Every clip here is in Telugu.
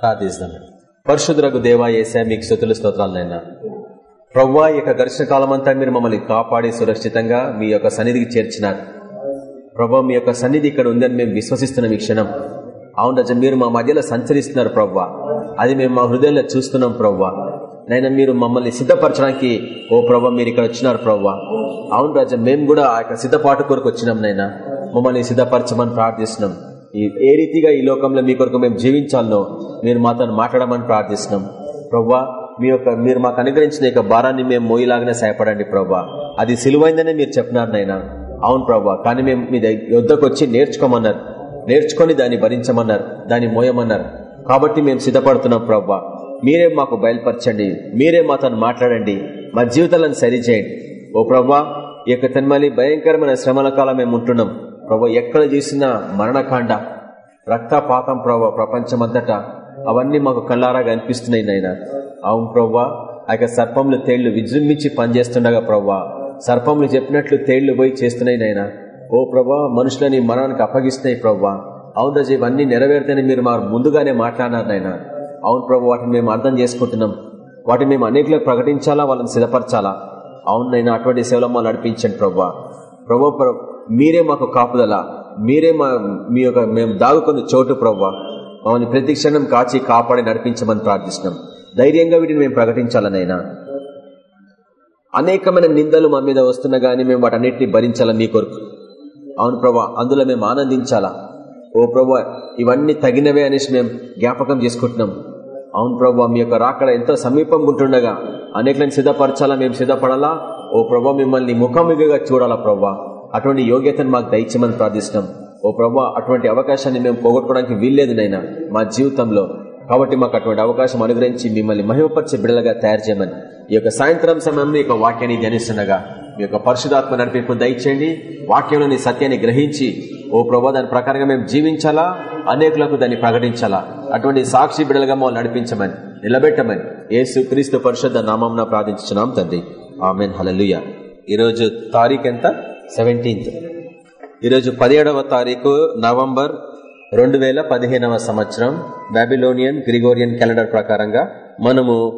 ప్రార్థిస్తాం పరిశుద్ధులకు దేవా ఏసా మీకు స్థుతులు స్తోత్రాలైనా ప్రవ్వా ఈ యొక్క ఘర్షణ కాలం అంతా మీరు మమ్మల్ని కాపాడి సురక్షితంగా మీ యొక్క సన్నిధికి చేర్చినారు. ప్రభా మీ యొక్క సన్నిధి ఇక్కడ ఉందని మేము విశ్వసిస్తున్నాం ఈ క్షణం. అవును రజ మీరు మా మధ్యలో సంచరిస్తున్నారు ప్రవ్వా. అది మేము మా హృదయంలో చూస్తున్నాం ప్రవ్వా. నైనా మీరు మమ్మల్ని సిద్ధపరచడానికి ఓ ప్రభా మీరు ఇక్కడ వచ్చినారు ప్రవ్వా. అవును రాజా మేము కూడా ఆ యొక్క సిద్ధపాటు కొరకు వచ్చినాం నైనా మమ్మల్ని సిద్ధపరచమని ప్రార్థిస్తున్నాం. ఏ రీతిగా ఈ లోకంలో మీ కొరకు మేము జీవించాలనో మీరు మాతో మాట్లాడమని ప్రార్థిస్తున్నాం. ప్రవ్వా మీ యొక్క మీరు మాకు అనుగ్రహించిన యొక్క భారాన్ని మేము మోయిలాగానే సహాయపడండి ప్రవ్వా. అది సిలువైందనే మీరు చెప్పినారు నాయన. అవును ప్రవ్వా కానీ మేము మీ యుద్ధకు వచ్చి నేర్చుకోమన్నారు. నేర్చుకొని దాన్ని భరించమన్నారు దాన్ని మోయమన్నారు. కాబట్టి మేము సిద్ధపడుతున్నాం ప్రవ్వా. మీరే మాకు బయలుపరచండి. మీరే మాతో మాట్లాడండి. మా జీవితాలను సరిచేయండి. ఓ ప్రవ్వా ఈ యొక్క తన్మలి భయంకరమైన శ్రమల కాలం మేము ఉంటున్నాం. ప్రభు ఎక్కడ చూసినా మరణకాండ రక్తపాతం ప్రభు ప్రపంచమంతటా అవన్నీ మాకు కళ్ళారా కనిపిస్తున్నాయి నాయన. అవును ప్రవ్వా ఆ యొక్క సర్పంలు తేళ్ళు విజృంభించి పనిచేస్తుండగా ప్రవ్వా సర్పంలు చెప్పినట్లు తేళ్ళు పోయి చేస్తున్నాయి నాయన. ఓ ప్రభా మనుషులని మరణానికి అప్పగిస్తున్నాయి ప్రవ్వా అవును రజ ఇవన్నీ నెరవేరుతాయని మీరు మా ముందుగానే మాట్లాడినారు నాయన. అవును ప్రభు వాటిని మేము అర్థం చేసుకుంటున్నాం. వాటిని మేము అనేకలకు ప్రకటించాలా వాళ్ళని సిద్ధపరచాలా? అవునైనా అటువంటి సేవలో మా నడిపించండి ప్రభా. ప్రభు మీరే మాకు కాపుదల. మీరే మా మీ యొక్క మేము దాగుకున్న చోటు ప్రవ్వా. మమ్మల్ని ప్రతి క్షణం కాచి కాపాడి నడిపించమని ప్రార్థిస్తున్నాం. ధైర్యంగా వీటిని మేము ప్రకటించాలనైనా. అనేకమైన నిందలు మా మీద వస్తున్నా గానీ మేము వాటన్నిటిని భరించాలా మీ కొరకు? అవును ప్రభా అందులో మేము ఆనందించాలా? ఓ ప్రభా ఇవన్నీ తగినవే అనేసి మేము జ్ఞాపకం చేసుకుంటున్నాం. అవును ప్రభా మీ యొక్క రాకడ ఎంతో సమీపంగా ఉంటుండగా అనేకలను సిద్ధపరచాలా మేము సిద్ధపడాలా? ఓ ప్రభా మిమ్మల్ని ముఖాముఖిగా చూడాలా ప్రభా అటువంటి యోగ్యతను మాకు దయచేయమని ప్రార్థిస్తున్నాం. ఓ ప్రభా అటువంటి అవకాశాన్ని మేము పోగొట్టుకోవడానికి వీల్లేదు నైనా మా జీవితంలో. కాబట్టి మాకు అటువంటి అవకాశం అనుగ్రహించి మిమ్మల్ని మహిమపరిచే బిడలుగా తయారు చేయమని. ఈ యొక్క సాయంత్రం సమయంలో ఈ యొక్క వాక్యాన్ని ధ్యానిస్తుండగా మీ యొక్క పరిశుధాత్మ నడిపింపు దయచేయండి. వాక్యంలోని సత్యాన్ని గ్రహించి ఓ ప్రభా దాని ప్రకారంగా మేము జీవించాలా? అనేకులకు దాన్ని ప్రకటించాలా? అటువంటి సాక్షి బిడలుగా మమ్మల్ని నడిపించమని నిలబెట్టమని ఏసు క్రీస్తు పరిశుద్ధ నామం ప్రార్థించున్నాం తండ్రి. ఆమెన్. హలలుయ ఈరోజు తారీఖు ఎంత? సెవెంటీన్త్ ఈరోజు పదిహేడవ తారీఖు నవంబర్ రెండు వేల పదిహేనవ సంవత్సరం బాబిలోనియన్ గ్రిగోరియన్ క్యాలెండర్ ప్రకారంగా మనము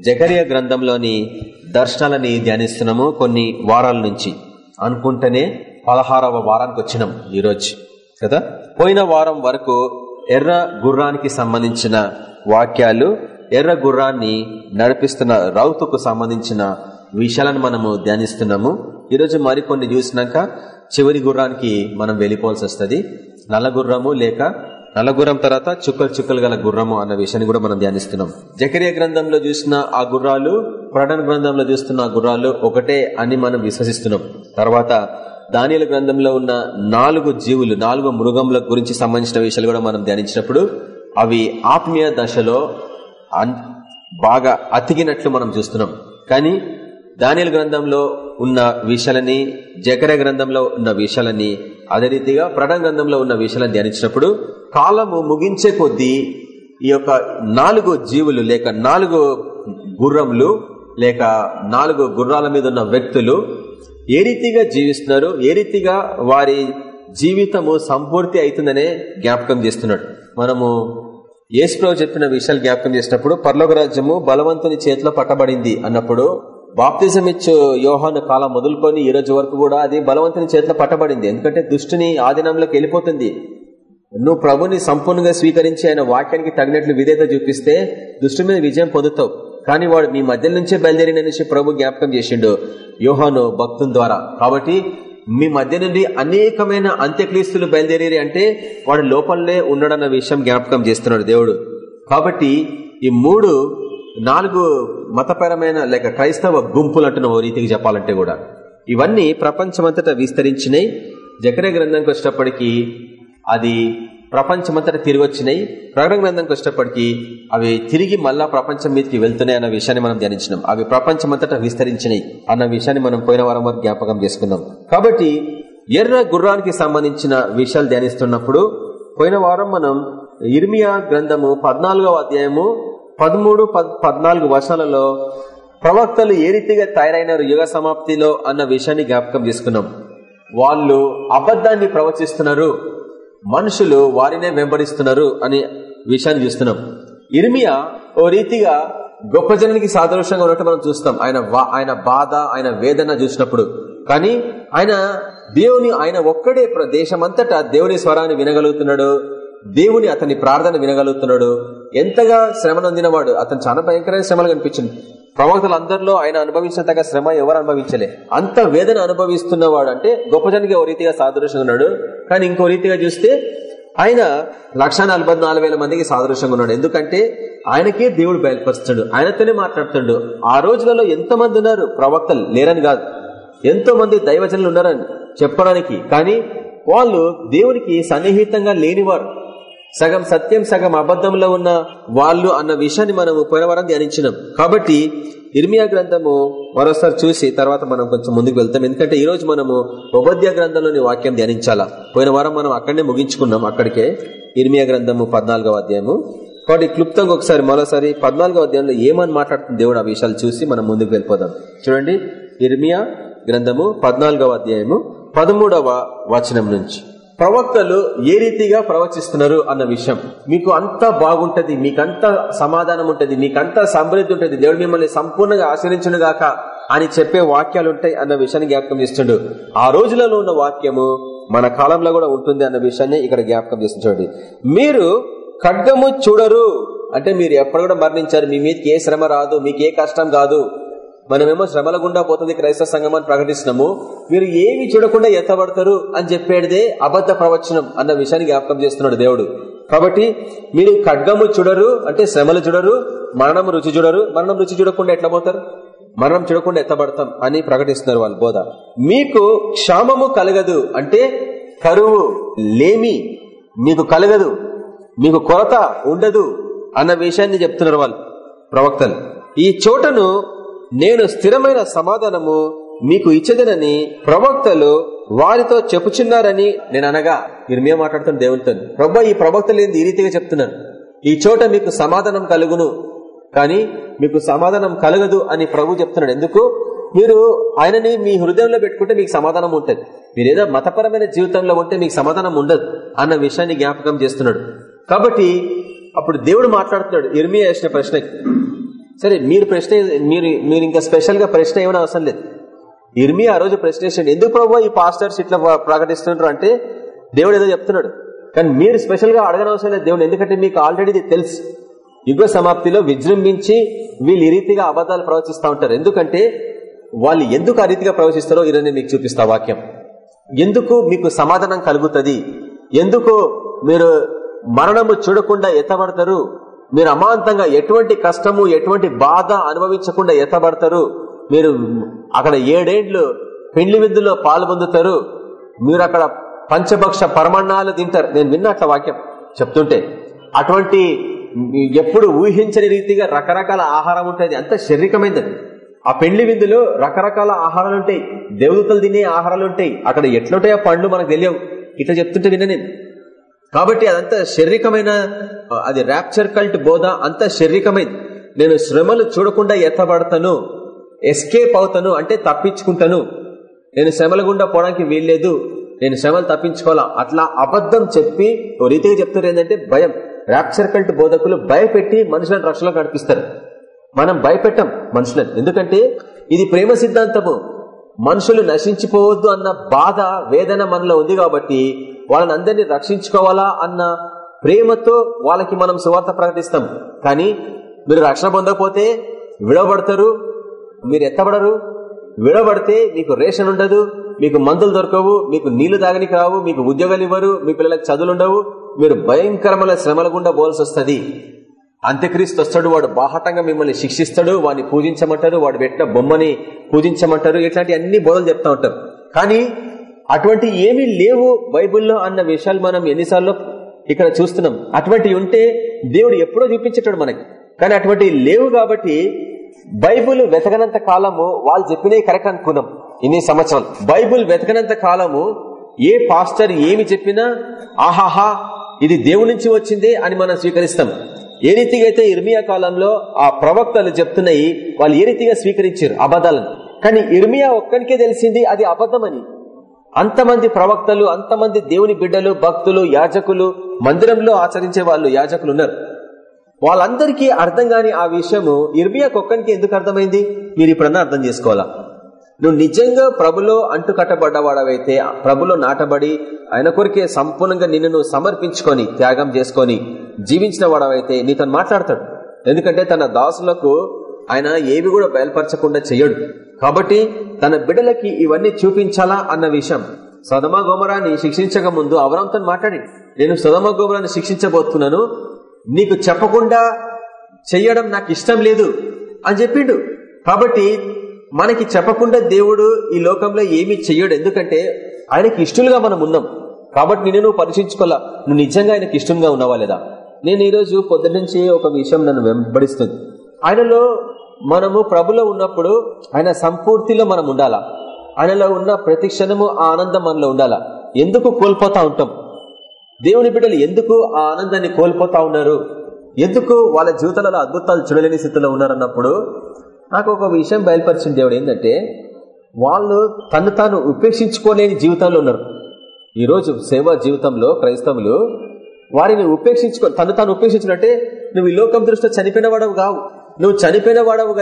జకరియా గ్రంథంలోని దర్శనాలని ధ్యానిస్తున్నాము కొన్ని వారాల నుంచి. అనుకుంటేనే పదహారవ వారానికి వచ్చినాం ఈరోజు. కదా? పోయిన వారం వరకు ఎర్ర గుర్రానికి సంబంధించిన వాక్యాలు ఎర్ర గుర్రాన్ని నడిపిస్తున్న రౌతుకు సంబంధించిన విషయాలను మనము ధ్యానిస్తున్నాము. ఈరోజు మరికొన్ని చూసినాక చివరి గుర్రానికి మనం వెళ్ళిపోవాల్సి వస్తుంది. నల్ల గుర్రము లేక నల్ల గుర్రం తర్వాత చుక్కలు చుక్కలు గల గుర్రము అన్న విషయాన్ని కూడా మనం ధ్యానిస్తున్నాం. జకరియా గ్రంథంలో చూసిన ఆ గుర్రాలు ప్రకటన గ్రంథంలో చూస్తున్న ఆ గుర్రాలు ఒకటే అని మనం విశ్వసిస్తున్నాం. తర్వాత దానిల గ్రంథంలో ఉన్న నాలుగు జీవులు నాలుగు మృగముల గురించి సంబంధించిన విషయాలు కూడా మనం ధ్యానించినప్పుడు అవి ఆత్మీయ దశలో బాగా అతికినట్లు మనం చూస్తున్నాం. కానీ దానిల గ్రంథంలో ఉన్న విషయాలని జకర గ్రంథంలో ఉన్న విషయాలని అదే రీతిగా ప్రణ గ్రంథంలో ఉన్న విషయాలను ధ్యానించినప్పుడు కాలము ముగించే కొద్దీ ఈ యొక్క నాలుగు జీవులు లేక నాలుగు గుర్రములు లేక నాలుగు గుర్రాల మీద ఉన్న వ్యక్తులు ఏ రీతిగా జీవిస్తున్నారు ఏ రీతిగా వారి జీవితము సంపూర్తి అవుతుందనే జ్ఞాపకం చేస్తున్నాడు. మనము యేసుప్రభు చెప్పిన విషయాలు జ్ఞాపకం చేసినప్పుడు పర్లోక రాజ్యము బలవంతుని చేతిలో పట్టబడింది అన్నప్పుడు బాప్తిజం ఇచ్చు యోహాను కాలం మొదలుకొని ఈ రోజు వరకు కూడా అది బలవంతుని చేతిలో పట్టబడింది. ఎందుకంటే దుష్టిని ఆధీనంలోకి వెళ్ళిపోతుంది. నువ్వు ప్రభుని సంపూర్ణంగా స్వీకరించి ఆయన వాక్యానికి తగినట్లు విధేత చూపిస్తే దుష్టి మీద విజయం పొందుతావు. కానీ వాడు మీ మధ్య నుంచే బయలుదేరిననేసి ప్రభు జ్ఞాపకం చేసిండు యోహాను భక్తుల ద్వారా. కాబట్టి మీ మధ్య నుండి అనేకమైన అంత్యక్రీస్తులు బయలుదేరి అంటే వాడు లోపలనే ఉండడన్న విషయం జ్ఞాపకం చేస్తున్నాడు దేవుడు. కాబట్టి ఈ మూడు నాలుగు మతపరమైన లేక క్రైస్తవ గుంపులు అంటున్న ఓ రీతికి చెప్పాలంటే కూడా ఇవన్నీ ప్రపంచమంతటా విస్తరించినాయి జకరే గ్రంథంకి వచ్చినప్పటికీ అది ప్రపంచమంతటా తిరిగి వచ్చినాయి ప్రకటన గ్రంథంకి వచ్చినప్పటికీ అవి తిరిగి మళ్ళా ప్రపంచం మీదకి వెళ్తున్నాయి అన్న విషయాన్ని మనం ధ్యానించినాం. అవి ప్రపంచమంతటా విస్తరించినాయి అన్న విషయాన్ని మనం పోయిన వారం వరకు జ్ఞాపకం చేసుకున్నాం. కాబట్టి ఎర్ర గుర్రానికి సంబంధించిన విషయాలు ధ్యానిస్తున్నప్పుడు పోయిన వారం మనం ఇర్మియా గ్రంథము పద్నాలుగవ అధ్యాయము పదమూడు పద్నాలుగు వర్షాలలో ప్రవక్తలు ఏ రీతిగా తయారైనారు యుగ సమాప్తిలో అన్న విషయాన్ని జ్ఞాపకం చేసుకున్నాం. వాళ్ళు అబద్ధాన్ని ప్రవచిస్తున్నారు మనుషులు వారినే వెంబడిస్తున్నారు అనే విషయాన్ని చూస్తున్నాం. ఇర్మియా ఓ రీతిగా గొప్ప జనానికి సాదృశ్యంగా ఉన్నట్టు మనం చూస్తాం. ఆయన ఆయన బాధ ఆయన వేదన చూసినప్పుడు. కానీ ఆయన దేవుని ఆయన ఒక్కడే దేశమంతటా దేవుని స్వరాన్ని వినగలుగుతున్నాడు దేవుని అతని ప్రార్థన వినగలుగుతున్నాడు. ఎంతగా శ్రమ అందినవాడు అతను చాలా భయంకరమైన శ్రమలు కనిపించింది. ప్రవక్తలందరిలో ఆయన అనుభవించినంతగా శ్రమ ఎవరు అనుభవించలే. అంత వేదన అనుభవిస్తున్నవాడు అంటే గొప్పజనికి ఓ రీతిగా సాదృశ్యంగా ఉన్నాడు. కానీ ఇంకో రీతిగా చూస్తే ఆయన లక్ష మందికి సాదృశ్యంగా ఉన్నాడు. ఎందుకంటే ఆయనకే దేవుడు బయలుపరుస్తాడు. ఆయనతోనే మాట్లాడుతాడు. ఆ రోజులలో ఎంతమంది ఉన్నారు? ప్రవక్తలు లేరని కాదు. ఎంతో మంది దైవజనులు ఉన్నారని చెప్పడానికి. కానీ వాళ్ళు దేవునికి సన్నిహితంగా లేనివారు. సగం సత్యం సగం అబద్ధంలో ఉన్న వాళ్ళు అన్న విషయాన్ని మనము పోయిన వారం ధ్యానించినాం. కాబట్టి ఇర్మియా గ్రంథము మరోసారి చూసి తర్వాత మనం కొంచెం ముందుకు వెళ్తాం. ఎందుకంటే ఈ రోజు మనము ఉపద్య గ్రంథంలోని వాక్యం ధ్యానించాలా? పోయిన వారం మనం అక్కడనే ముగించుకున్నాం. అక్కడికే ఇర్మియా గ్రంథము పద్నాలుగవ అధ్యాయము. కాబట్టి క్లుప్తంగా ఒకసారి మరోసారి పద్నాలుగో అధ్యాయంలో ఏమని మాట్లాడుతుంది దేవుడు ఆ విషయాలు చూసి మనం ముందుకు వెళ్ళిపోదాం. చూడండి ఇర్మియా గ్రంథము పద్నాలుగవ అధ్యాయము పదమూడవ వచనం నుంచి. ప్రవక్తలు ఏ రీతిగా ప్రవచిస్తున్నారు అన్న విషయం. మీకు అంత బాగుంటది మీకంత సమాధానం ఉంటది మీకంత సమృద్ధి ఉంటది దేవుడు మిమ్మల్ని సంపూర్ణంగా ఆశ్రయించును గాక అని చెప్పే వాక్యాలు ఉంటాయి అన్న విషయాన్ని జ్ఞాపకం చేస్తుండడు ఆ రోజులలో ఉన్న వాక్యము మన కాలంలో కూడా ఉంటుంది అన్న విషయాన్ని ఇక్కడ జ్ఞాపకం చేస్తుంది మీరు ఖడ్గము చూడరు. అంటే మీరు ఎప్పుడు కూడా మరణించారు. మీ మీదకి ఏ శ్రమ రాదు మీకు ఏ కష్టం కాదు. మనమేమో శ్రమల గుండా పోతుంది క్రైస్తవ సంఘం అని ప్రకటిస్తున్నాము. మీరు ఏమి చూడకుండా ఎత్తబడతారు అని చెప్పేదే అబద్ధ ప్రవచనం అన్న విషయాన్ని జ్ఞాపకం చేస్తున్నాడు దేవుడు. కాబట్టి మీరు ఖడ్గము చూడరు అంటే శ్రమలు చూడరు మరణం రుచి చూడరు. మరణం రుచి చూడకుండా ఎట్లా పోతారు? మరణం చూడకుండా ఎత్తబడతాం అని ప్రకటిస్తున్నారు వాళ్ళు బోధ. మీకు క్షామము కలగదు అంటే కరువు లేమి మీకు కలగదు మీకు కొరత ఉండదు అన్న విషయాన్ని చెప్తున్నారు వాళ్ళు ప్రవక్తలు. ఈ చోటను నేను స్థిరమైన సమాధానము మీకు ఇచ్చదనని ప్రవక్తలు వారితో చెప్పుచున్నారని నేను అనగా. మీరు మేము మాట్లాడుతున్న దేవునితో ప్రభా ఈ ప్రవక్తలు ఏంది? ఈ రీతిగా చెప్తున్నాను. ఈ చోట మీకు సమాధానం కలుగును. కానీ మీకు సమాధానం కలగదు అని ప్రభు చెప్తున్నాడు. ఎందుకు? మీరు ఆయనని మీ హృదయంలో పెట్టుకుంటే మీకు సమాధానం ఉంటుంది. మీరు ఏదో మతపరమైన జీవితంలో ఉంటే మీకు సమాధానం ఉండదు అన్న విషయాన్ని జ్ఞాపకం చేస్తున్నాడు. కాబట్టి అప్పుడు దేవుడు మాట్లాడుతున్నాడు. ఇర్మియా వేసిన ప్రశ్నకి. సరే మీరు ప్రశ్న మీరు మీరు ఇంకా స్పెషల్గా ప్రశ్న ఏమైనా అవసరం లేదు. ఇర్మి ఆ రోజు ప్రశ్నించండి ఎందుకు ప్రభావ ఈ పాస్టర్స్ ఇట్లా ప్రకటిస్తున్నారు అంటే దేవుడు ఏదో చెప్తున్నాడు. కానీ మీరు స్పెషల్గా అడగనవసరం లేదు దేవుడు. ఎందుకంటే మీకు ఆల్రెడీ తెలుసు. యుగ సమాప్తిలో విజృంభించి వీళ్ళు ఈ రీతిగా అబద్ధాలు ప్రవచిస్తూ ఉంటారు. ఎందుకంటే వాళ్ళు ఎందుకు ఆ రీతిగా ప్రవచిస్తారో ఈరోజు మీకు చూపిస్తా వాక్యం. ఎందుకు మీకు సమాధానం కలుగుతుంది? ఎందుకు మీరు మరణము చూడకుండా ఎత్తబడతారు? మీరు అమాంతంగా ఎటువంటి కష్టము ఎటువంటి బాధ అనుభవించకుండా ఎత్తబడతారు. మీరు అక్కడ ఏడేండ్లు పెండ్లి విందులో పాల్పొందుతారు మీరు అక్కడ పంచభక్ష పరమాణాలు తింటారు. నేను విన్న అట్లా వాక్యం చెప్తుంటే అటువంటి ఎప్పుడు ఊహించని రీతిగా రకరకాల ఆహారం ఉంటుంది అంత శారీరకమైనది. ఆ పెండ్లి విందులో రకరకాల ఆహారాలు ఉంటాయి. దేవదూతలు తినే ఆహారాలు ఉంటాయి. అక్కడ ఎట్లుంటాయో పండ్లు మనకు తెలియవు. ఇట్లా చెప్తుంటే విన్న నేను. కాబట్టి అదంతా శారీరకమైన అది ర్యాప్చర్ కల్ట్ బోధ అంత శారీరకమైంది. నేను శ్రమలు చూడకుండా ఎత్తబడతాను ఎస్కేప్ అవుతాను అంటే తప్పించుకుంటాను. నేను శ్రమల గుండా పోవడానికి వీల్లేదు. నేను శ్రమలు తప్పించుకోవాలా? అట్లా అబద్ధం చెప్పి ఓ రీతిగా చెప్తారు ఏంటంటే భయం. ర్యాప్చర్ కల్ట్ బోధకులు భయపెట్టి మనుషులను రక్షణ నడిపిస్తారు. మనం భయపెట్టం మనుషులను. ఎందుకంటే ఇది ప్రేమ సిద్ధాంతము. మనుషులు నశించిపోవద్దు అన్న బాధ వేదన మనలో ఉంది కాబట్టి వాళ్ళని అందరినీ రక్షించుకోవాలా అన్న ప్రేమతో వాళ్ళకి మనం సువార్త ప్రకటిస్తాం. కానీ మీరు రక్షణ పొందకపోతే విడవబడతారు మీరు ఎత్తబడరు. విడబడితే మీకు రేషన్ ఉండదు మీకు మందులు దొరకవు మీకు నీళ్ళు తాగనికి రావు మీకు ఉద్యోగాలు ఇవ్వరు మీ పిల్లలకు చదువులు ఉండవు. మీరు భయంకరమైన శ్రమల గుండా పోవాల్సి వస్తుంది. అంత్యక్రీస్తు వస్తాడు వాడు బాహటంగా మిమ్మల్ని శిక్షిస్తాడు వాడిని పూజించమంటారు వాడు పెట్టిన బొమ్మని పూజించమంటారు ఇట్లాంటి అన్ని బోధలు చెప్తా ఉంటారు. కానీ అటువంటి ఏమీ లేవు బైబుల్లో అన్న విషయాలు మనం ఎన్నిసార్లు ఇక్కడ చూస్తున్నాం. అటువంటి ఉంటే దేవుడు ఎప్పుడో చూపించేటాడు మనకి. కానీ అటువంటి లేవు కాబట్టి బైబుల్ వెతకనంత కాలము వాళ్ళు చెప్పినవి కరెక్ట్ అనుకున్నాం ఇన్ని సంవత్సరాలు. బైబుల్ వెతకనంత కాలము ఏ పాస్టర్ ఏమి చెప్పినా ఆహాహా ఇది దేవుడి నుంచి వచ్చిందే అని మనం స్వీకరిస్తాం. ఏ రీతిగా అయితే ఇర్మియా కాలంలో ఆ ప్రవక్తలు చెప్తున్నాయి వాళ్ళు ఏ రీతిగా స్వీకరించారు అబద్ధాలను. కానీ ఇర్మియా ఒక్కరికే తెలిసింది అది అబద్ధమని. అంతమంది ప్రవక్తలు అంతమంది దేవుని బిడ్డలు భక్తులు యాజకులు మందిరంలో ఆచరించే వాళ్ళు యాజకులు ఉన్నారు వాళ్ళందరికీ అర్థం కాని ఆ విషయము ఇర్మియా కుక్కనికి ఎందుకు అర్థమైంది? మీరు ఇప్పుడన్నా అర్థం చేసుకోవాలా? నువ్వు నిజంగా ప్రభులో అంటు కట్టబడ్డవాడవైతే ప్రభులో నాటబడి ఆయన కొరికే సంపూర్ణంగా నిన్ను నువ్వు సమర్పించుకొని త్యాగం చేసుకొని జీవించిన వాడవైతే నీతో మాట్లాడతాడు. ఎందుకంటే తన దాసులకు ఆయన ఏవి కూడా బయలుపరచకుండా చెయ్యడు కాబట్టి తన బిడ్డలకి ఇవన్నీ చూపించాలా అన్న విషయం. సదమ గోమరాన్ని శిక్షించక ముందు అవరంతో మాట్లాడి నేను సదమ గోమరాన్ని శిక్షించబోతున్నాను. నీకు చెప్పకుండా చెయ్యడం నాకు ఇష్టం లేదు అని చెప్పిండు. కాబట్టి మనకి చెప్పకుండా దేవుడు ఈ లోకంలో ఏమి చెయ్యడు. ఎందుకంటే ఆయనకి ఇష్టలుగా మనం ఉన్నాం. కాబట్టి నేను నువ్వు పరీక్షించుకోవాలా? నువ్వు నిజంగా ఆయనకి ఇష్టంగా ఉన్నావా లేదా? నేను ఈరోజు పొద్దు నుంచి ఒక విషయం నన్ను వెంబడిస్తుంది. ఆయనలో మనము ప్రభులో ఉన్నప్పుడు ఆయన సంపూర్తిలో మనం ఉండాలా. ఆయనలో ఉన్న ప్రతి క్షణము ఆ ఆనందం మనలో ఉండాలా. ఎందుకు కోల్పోతా ఉంటాం? దేవుని బిడ్డలు ఎందుకు ఆ ఆనందాన్ని కోల్పోతా ఉన్నారు? ఎందుకు వాళ్ళ జీవితాలలో అద్భుతాలు చూడలేని స్థితిలో ఉన్నారన్నప్పుడు నాకు ఒక విషయం బయలుపరిచిన దేవుడు ఏంటంటే వాళ్ళు తను తాను ఉపేక్షించుకోలేని జీవితంలో ఉన్నారు. ఈరోజు సేవా జీవితంలో క్రైస్తవులు వారిని ఉపేక్షించుకో తను తాను ఉపేక్షించినట్టే నువ్వు ఈ లోకం దృష్టిలో చనిపోయిన వాడవు కావు. నువ్వు చనిపోయిన వాడవు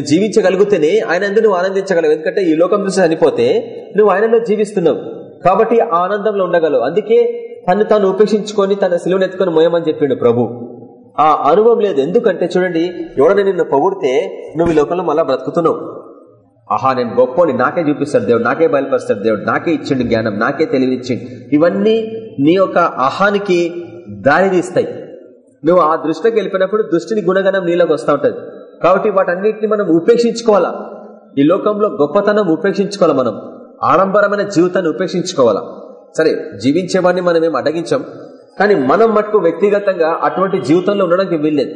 జీవించగలిగితేనే ఆయన అందరూ నువ్వు ఆనందించగలవు. ఎందుకంటే ఈ లోకం దృష్టి చనిపోతే నువ్వు ఆయనలో జీవిస్తున్నావు. కాబట్టి ఆనందంలో ఉండగలవు. అందుకే తను తాను ఉపేక్షించుకొని తన సిలువను ఎత్తుకొని మోయమని చెప్పిండు ప్రభు. ఆ అనుభవం లేదు. ఎందుకంటే చూడండి ఎవరైనా నిన్ను పొగిడితే నువ్వు ఈ లోకంలో మళ్ళా బ్రతుకుతున్నావు. ఆహా నేను గొప్పని నాకే చూపిస్తాడు దేవుడు. నాకే బయలుపరుస్తాడు దేవుడు. నాకే ఇచ్చిండు జ్ఞానం. నాకే తెలివిచ్చిండు ఇవన్నీ నీ యొక్క ఆహానికి దారి తీస్తాయి నువ్వు ఆ దృష్టికి వెళ్ళిపోయినప్పుడు దృష్టిని గుణగణం నీలోకి వస్తూ ఉంటుంది. కాబట్టి వాటన్నిటిని మనం ఉపేక్షించుకోవాలా? ఈ లోకంలో గొప్పతనం ఉపేక్షించుకోవాలి మనం? ఆడంబరమైన జీవితాన్ని ఉపేక్షించుకోవాలా? సరే జీవించేవాడిని మనం ఏం అడ్డగించాం కానీ మనం మటుకు వ్యక్తిగతంగా అటువంటి జీవితంలో ఉండడానికి వీల్లేదు.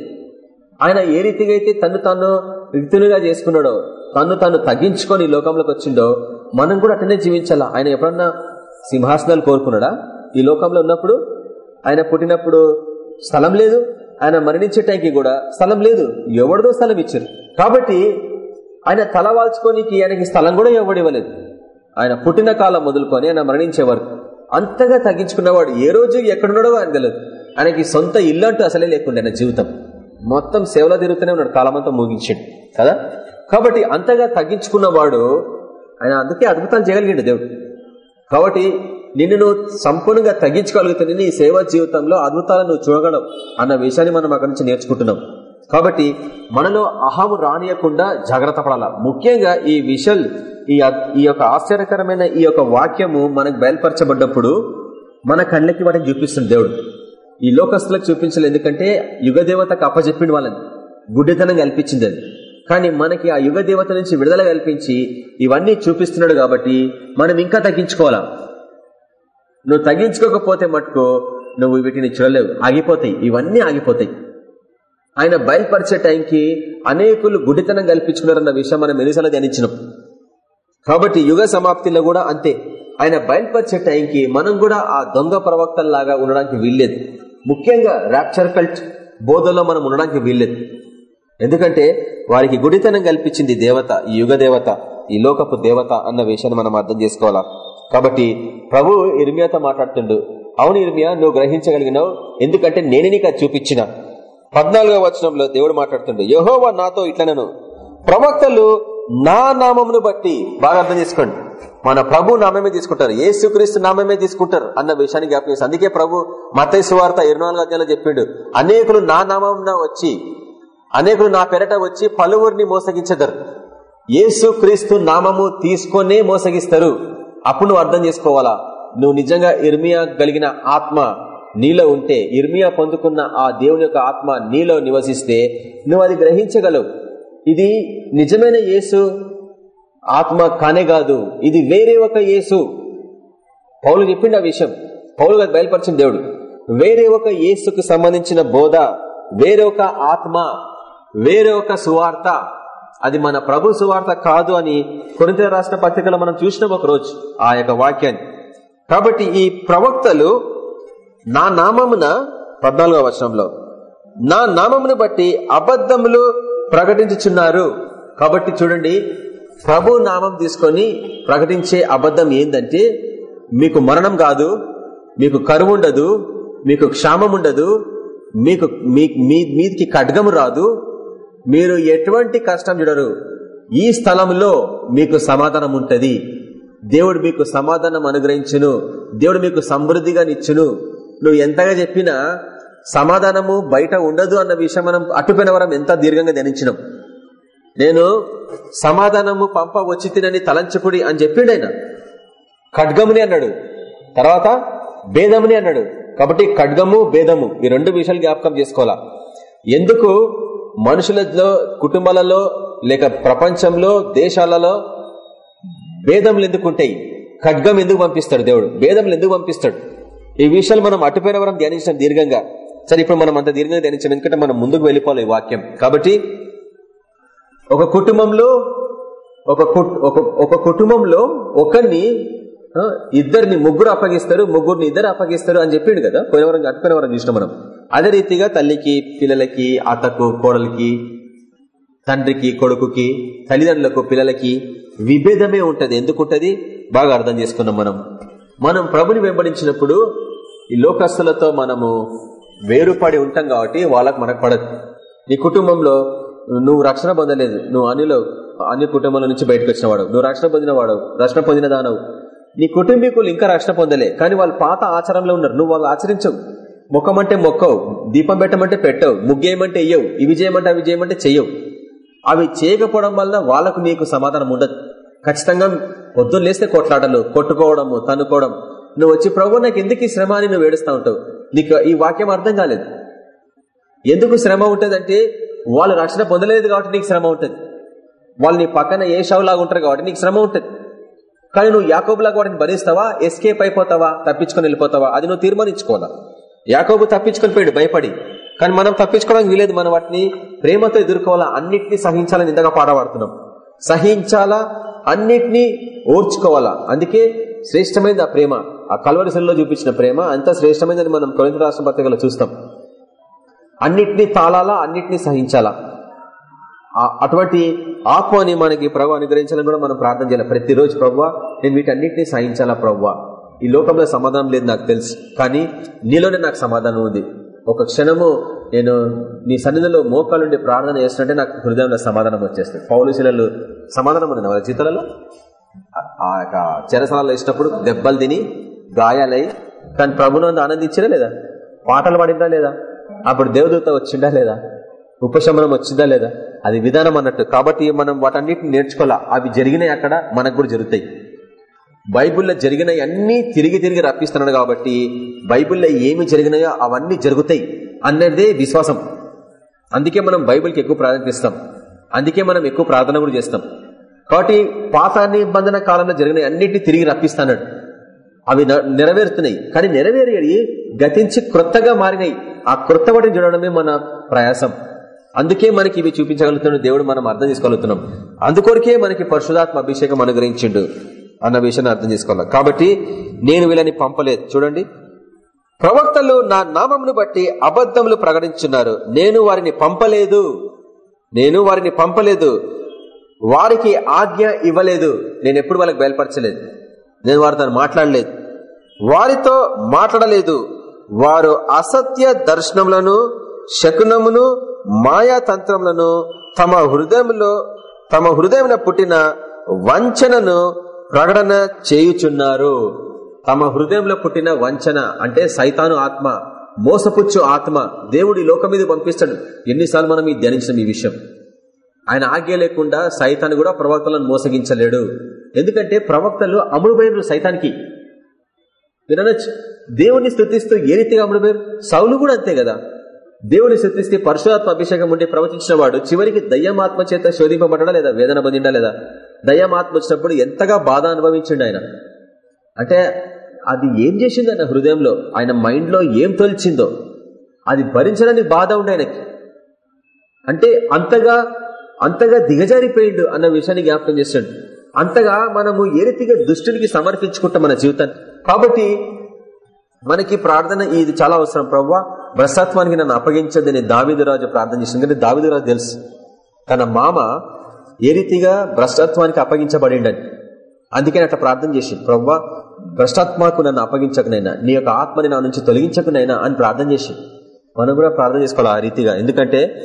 ఆయన ఏ రీతిగా అయితే తను తాను రిక్తులుగా చేసుకున్నాడో తను తాను తగ్గించుకొని లోకంలోకి వచ్చిండో మనం కూడా అట్లనే జీవించాలా? ఆయన ఎప్పుడన్నా సింహాసనాలు కోరుకున్నాడా? ఈ లోకంలో ఉన్నప్పుడు ఆయన పుట్టినప్పుడు స్థలం లేదు. ఆయన మరణించే టైంకి కూడా స్థలం లేదు. ఎవరిదో స్థలం ఇచ్చారు. కాబట్టి ఆయన తల వాల్చుకోనికి ఆయనకి స్థలం కూడా ఎవడివ్వలేదు ఆయన పుట్టిన కాలం మొదలుకొని ఆయన మరణించే వరకు అంతగా తగ్గించుకున్నవాడు ఏ రోజు ఎక్కడున్నాడో ఆయన తెలియదు. ఆయనకి సొంత ఇల్లు అంటూ అసలే లేకుండా ఆయన జీవితం మొత్తం సేవలో తిరుగుతూనే ఉన్నాడు. కాలమంతా ముగించాడు. కదా? కాబట్టి అంతగా తగ్గించుకున్నవాడు ఆయన అందుకే అద్భుతాలు చేయగలిగాడు దేవుడు. కాబట్టి నిన్ను నువ్వు సంపూర్ణంగా తగ్గించుకోగలుగుతుంది నీ సేవా జీవితంలో అద్భుతాలను నువ్వు చూడగలవు అన్న విషయాన్ని మనం అక్కడి నుంచి నేర్చుకుంటున్నాం. కాబట్టి మనలో అహం రానియకుండా జాగ్రత్త పడాల? ముఖ్యంగా ఈ విషల్ ఈ ఈ యొక్క ఆశ్చర్యకరమైన ఈ యొక్క వాక్యము మనకు బయలుపరచబడ్డప్పుడు మన కళ్ళకి వాటిని చూపిస్తుంది దేవుడు. ఈ లోకస్తులకు చూపించలేదు. ఎందుకంటే యుగదేవతకు అప్పచెప్పిన వాళ్ళని. గుడ్డితనం కల్పించింది అది. కానీ మనకి ఆ యుగ దేవత నుంచి విడుదల కల్పించి ఇవన్నీ చూపిస్తున్నాడు కాబట్టి మనం ఇంకా తగ్గించుకోవాలా? నువ్వు తగ్గించుకోకపోతే మటుకు నువ్వు వీటిని చూడలేవు. ఆగిపోతాయి. ఇవన్నీ ఆగిపోతాయి. ఆయన బయలుపరిచే టైంకి అనేకులు గుడితనం కల్పించుకున్నారన్న విషయం మనం ఎన్నిసార్లు ధ్యానించినాం. కాబట్టి యుగ సమాప్తిలో కూడా అంతే. ఆయన బయలుపరిచే టైంకి మనం కూడా ఆ దొంగ ప్రవక్తల్లాగా ఉండడానికి వీల్లేదు. ముఖ్యంగా ర్యాప్చర్ కల్ట్ బోధలో మనం ఉండడానికి వీల్లేదు. ఎందుకంటే వారికి గుడితనం కల్పించింది దేవత ఈ యుగ దేవత ఈ లోకపు దేవత అన్న విషయాన్ని మనం అర్థం చేసుకోవాలా? కాబట్టి ప్రభు ఇర్మియాతో మాట్లాడుతుండు అవును ఇర్మియా నువ్వు గ్రహించగలిగినావు ఎందుకంటే నేనే నీకు అది చూపించిన. పద్నాలుగో వచనంలో దేవుడు మాట్లాడుతుండు యహోవా నాతో ఇట్లనను. ప్రవక్తలు నా నామమును బట్టి బాగా అర్థం చేసుకోండి. మన ప్రభు నామమే తీసుకుంటారు ఏసుక్రీస్తు నామమే తీసుకుంటారు అన్న విషయాన్ని జ్ఞాపకం అందుకే ప్రభు మతైసు వార్త ఇరవై నాలుగు అధ్యాయంలో చెప్పిండు అనేకులు నా నామం వచ్చి అనేకులు నా పెరట వచ్చి పలువురిని మోసగించదరు. ఏసుక్రీస్తు నామము తీసుకొనే మోసగిస్తారు. అప్పుడు నువ్వు అర్థం చేసుకోవాలా? నువ్వు నిజంగా ఇర్మియా కలిగిన ఆత్మ నీలో ఉంటే ఇర్మియా పొందుకున్న ఆ దేవుని యొక్క ఆత్మ నీలో నివసిస్తే నువ్వు అది గ్రహించగలవు. ఇది నిజమైన యేసు ఆత్మ కానే కాదు ఇది వేరే ఒక యేసు. పౌలు చెప్పిండు ఆ విషయం. పౌలు బయలుపరిచిన దేవుడు వేరే ఒక యేసుకు సంబంధించిన బోధ వేరే ఒక ఆత్మ వేరే ఒక సువార్త అది మన ప్రభు సువార్త కాదు అని కొరింత రాష్ట్ర పత్రికలో మనం చూసినాం ఒక రోజు ఆ యొక్క వాక్యాన్ని. కాబట్టి ఈ ప్రవక్తలు నా నామమున పద్నాలుగో వచనంలో నా నామమును బట్టి అబద్ధములు ప్రకటించుచున్నారు. కాబట్టి చూడండి ప్రభు నామం తీసుకొని ప్రకటించే అబద్ధం ఏంటంటే మీకు మరణం కాదు మీకు కరువు ఉండదు మీకు క్షామం ఉండదు మీకు మీ మీదికి ఖడ్గము రాదు మీరు ఎటువంటి కష్టం చూడరు. ఈ స్థలంలో మీకు సమాధానం ఉంటుంది. దేవుడు మీకు సమాధానం అనుగ్రహించును. దేవుడు మీకు సమృద్ధిగా నిచ్చును. నువ్వు ఎంతగా చెప్పినా సమాధానము బయట ఉండదు అన్న విషయం మనం అటుపోయిన వరం ఎంత దీర్ఘంగా ధ్యానించినాం. నేను సమాధానము పంప వచ్చి తినని తలంచకుడి అని చెప్పిండు ఆయన. ఖడ్గముని అన్నాడు. తర్వాత భేదముని అన్నాడు. కాబట్టి ఖడ్గము భేదము ఈ రెండు విషయాలు జ్ఞాపకం చేసుకోవాలా. ఎందుకు? మనుషులలో కుటుంబాలలో లేక ప్రపంచంలో దేశాలలో భేదములు ఎందుకు ఉంటాయి? ఖడ్గం ఎందుకు పంపిస్తాడు దేవుడు? భేదములు ఎందుకు పంపిస్తాడు? ఈ విషయాలు మనం అటుపోయిన వరం ధ్యానించాం దీర్ఘంగా. సరే ఇప్పుడు మనం అంత దీర్ఘంగా ధ్యానించాం ఎందుకంటే మనం ముందుకు వెళ్ళిపోవాలి ఈ వాక్యం. కాబట్టి ఒక కుటుంబంలో ఒక ఒక కుటుంబంలో ఒకరిని ఇద్దరిని ముగ్గురు అప్పగిస్తారు ముగ్గురిని ఇద్దరు అప్పగిస్తారు అని చెప్పిండు కదా? పోయినవరం అటుపోయిన వరం చూసినాం మనం. అదే రీతిగా తల్లికి పిల్లలకి అత్తకు కోడలికి తండ్రికి కొడుకుకి తల్లిదండ్రులకు పిల్లలకి విభేదమే ఉంటది. ఎందుకుంటది బాగా అర్థం చేసుకున్నాం మనం. మనం ప్రభుని వెంబడించినప్పుడు ఈ లోకస్తులతో మనము వేరుపడి ఉంటాం కాబట్టి వాళ్ళకు మనకు పడదు. నీ కుటుంబంలో నువ్వు రక్షణ పొందలేదు. నువ్వు అనిలో అన్ని కుటుంబాల నుంచి బయటకు వచ్చిన వాడు నువ్వు రక్షణ పొందిన వాడు రక్షణ పొందిన దానవు నీ కుటుంబీకులు ఇంకా రక్షణ పొందలే. కానీ వాళ్ళు పాత ఆచారంలో ఉన్నారు. నువ్వు వాళ్ళు ఆచరించవు. మొక్కమంటే మొక్కవు దీపం పెట్టమంటే పెట్టవు ముగ్గేయమంటే ఇయ్యవు ఇవి చేయమంటే అవి చేయమంటే చెయ్యవు. అవి చేయకపోవడం వల్ల వాళ్ళకు నీకు సమాధానం ఉండదు. ఖచ్చితంగా పొద్దున్న లేస్తే కొట్లాడలు కొట్టుకోవడము తనుకోవడం నువ్వు వచ్చి ప్రభు నాకు ఎందుకు ఈ శ్రమ అని నువ్వు ఏడుస్తూ ఉంటావు. నీకు ఈ వాక్యం అర్థం కాలేదు. ఎందుకు శ్రమ ఉంటుందంటే వాళ్ళు రక్షణ పొందలేదు కాబట్టి నీకు శ్రమ ఉంటుంది. వాళ్ళు నీ పక్కన ఏ షవులాగా ఉంటారు కాబట్టి నీకు శ్రమ ఉంటుంది. కానీ నువ్వు యాకోబులాగా వాటిని భరిస్తావా ఎస్కేప్ అయిపోతావా? తప్పించుకొని వెళ్ళిపోతావా? అది నువ్వు తీర్మానించుకోవాలా? యాకోబు తప్పించుకొని పోయాడు భయపడి. కానీ మనం తప్పించుకోవడానికి వీలేదు మనం వాటిని ప్రేమతో ఎదుర్కోవాలా అన్నింటినీ సహించాలని ఇంతగా పాడబడుతున్నాం. సహించాలా అన్నిటినీ ఓర్చుకోవాలా. అందుకే శ్రేష్టమైనది ఆ ప్రేమ. ఆ కల్వరిశల్లో చూపించిన ప్రేమ అంత శ్రేష్టమైనది మనం కొరింత రాష్ట్ర పత్రికలో చూస్తాం. అన్నిటినీ తాళాలా అన్నిటినీ సహించాలా. అటువంటి ఆత్మని మనకి ప్రభు అనుగ్రహించాలని కూడా మనం ప్రార్థన చేయాలి. ప్రతిరోజు ప్రవ్వా నేను వీటన్నిటిని సహించాలా ప్రవ్వా ఈ లోకంలో సమాధానం లేదు నాకు తెలుసు. కానీ నీలోనే నాకు సమాధానం ఉంది. ఒక క్షణము నేను నీ సన్నిధిలో మోకాలుండి ప్రార్థన చేస్తుంటే నాకు హృదయంలో సమాధానం వచ్చేస్తుంది. పౌలుశిలలు సమాధానం ఉంది వాళ్ళ జీతాలలో ఆ యొక్క చెరసాలలో ఇచ్చినప్పుడు దెబ్బలు తిని గాయాలై కానీ ప్రభునందు ఆనందించినా లేదా? పాటలు పాడిందా లేదా? అప్పుడు దేవదూత వచ్చిందా లేదా? ఉపశమనం వచ్చిందా లేదా? అది విధానం అన్నట్టు. కాబట్టి మనం వాటన్నిటిని నేర్చుకోవాలా? అవి జరిగినాయి అక్కడ మనకు కూడా జరుగుతాయి. బైబుల్లో జరిగినాయి అన్నీ తిరిగి తిరిగి రప్పిస్తున్నాడు కాబట్టి బైబుల్లో ఏమి జరిగినాయో అవన్నీ జరుగుతాయి అన్నదే విశ్వాసం. అందుకే మనం బైబుల్కి ఎక్కువ ప్రాధాన్యత ఇస్తాం. అందుకే మనం ఎక్కువ ప్రార్థన కూడా చేస్తాం. కాబట్టి పాత నిబంధన కాలంలో జరిగిన అన్నింటినీ తిరిగి రప్పిస్తాడు అవి నెరవేరుతున్నాయి. కానీ నెరవేరి గతించి క్రొత్తగా మారినాయి. ఆ క్రొత్త వాటిని చూడడమే మన ప్రయాసం. అందుకే మనకి ఇవి చూపించగలుగుతున్నాడు దేవుడు మనం అర్థం చేసుకోగలుగుతున్నాం. అందుకొరకే మనకి పరిశుధాత్మ అభిషేకం అనుగ్రహించిండు. అన్న విషయాన్ని అర్థం చేసుకోవాలి. కాబట్టి నేను వీళ్ళని పంపలేదు. చూడండి. ప్రవక్తలు నా నామమును బట్టి అబద్ధములు ప్రకటించున్నారు. నేను వారిని పంపలేదు. నేను వారిని పంపలేదు. వారికి ఆజ్ఞ ఇవ్వలేదు. నేను ఎప్పుడు వాళ్ళకి బయలుపరచలేదు. నేను వారితో మాట్లాడలేదు. వారితో మాట్లాడలేదు. వారు అసత్య దర్శనములను శకునమును మాయాతంత్రములను తమ హృదయంలో తమ హృదయం పుట్టిన వంచనను ప్రకటన చేయుచున్నారు. తమ హృదయంలో పుట్టిన వంచన అంటే సైతాను ఆత్మ మోసపుచ్చు ఆత్మ దేవుడి లోకం మీద పంపిస్తాడు. ఎన్నిసార్లు మనం ఈ ధ్యానించిన ఈ విషయం. ఆయన ఆజ్ఞ లేకుండా సైతాన్ని కూడా ప్రవక్తలను మోసగించలేడు. ఎందుకంటే ప్రవక్తలు అమలుపోయారు సైతానికి. వినొచ్చు? దేవుణ్ణి స్థుతిస్తూ ఏ రీతిగా అమలుపోయారు? సౌలు కూడా అంతే కదా. దేవుని స్థుతిస్తే పరశురాత్మ అభిషేకం ఉండి ప్రవచించిన వాడు చివరికి దయ్యమాత్మ చేత శోధింపబడ్డా లేదా? వేదన పొందిండా లేదా? దయ్యమాత్మ వచ్చినప్పుడు ఎంతగా బాధ అనుభవించిండు ఆయన. అంటే అది ఏం చేసింది ఆయన హృదయంలో? ఆయన మైండ్లో ఏం తొలిచిందో? అది భరించడానికి బాధ ఉండే ఆయనకి. అంటే అంతగా అంతగా దిగజారిపోయిండు అన్న విషయాన్ని జ్ఞాపకం చేస్తాడు. అంతగా మనము ఏ రీతిగా దుష్టునికి సమర్పించుకుంటాం మన జీవితాన్ని? కాబట్టి మనకి ప్రార్థన ఇది చాలా అవసరం. ప్రవ్వా భ్రష్టత్వానికి నన్ను అప్పగించదని దావిదరాజు ప్రార్థన చేసింది కానీ దావిదరాజు తెలుసు. తన మామ ఏ రీతిగా భ్రష్టత్వానికి అప్పగించబడిండని అందుకే అట్లా ప్రార్థన చేసి ప్రవ్వా భ్రష్టాత్మకు నన్ను అప్పగించకనైనా నీ యొక్క ఆత్మని నా నుంచి తొలగించకనైనా అని ప్రార్థన చేసి మనం కూడా ప్రార్థన చేసుకోవాలి ఆ రీతిగా. ఎందుకంటే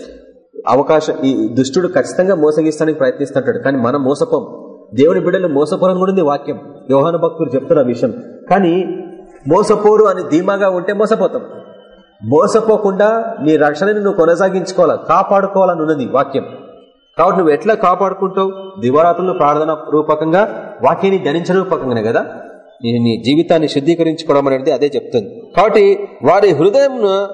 అవకాశం ఈ దుష్టుడు ఖచ్చితంగా మోసగిస్తానికి ప్రయత్నిస్తుంటాడు కానీ మనం మోసపోం. దేవుని బిడ్డలు మోసపోరని కూడా ఉంది వాక్యం. యోహాన భక్తులు చెప్తున్న విషయం. కానీ మోసపోరు అని ధీమాగా ఉంటే మోసపోతాం. మోసపోకుండా నీ రక్షణని నువ్వు కొనసాగించుకోవాలా కాపాడుకోవాలని ఉన్నది వాక్యం. కాబట్టి నువ్వు ఎట్లా కాపాడుకుంటావు? దివారాత్రులు ప్రార్థన రూపకంగా వాక్యాన్ని ధనించిన రూపకంగానే కదా? నీ నీ జీవితాన్ని శుద్ధీకరించుకోవడం అనేది అదే చెప్తుంది. కాబట్టి వారి హృదయంను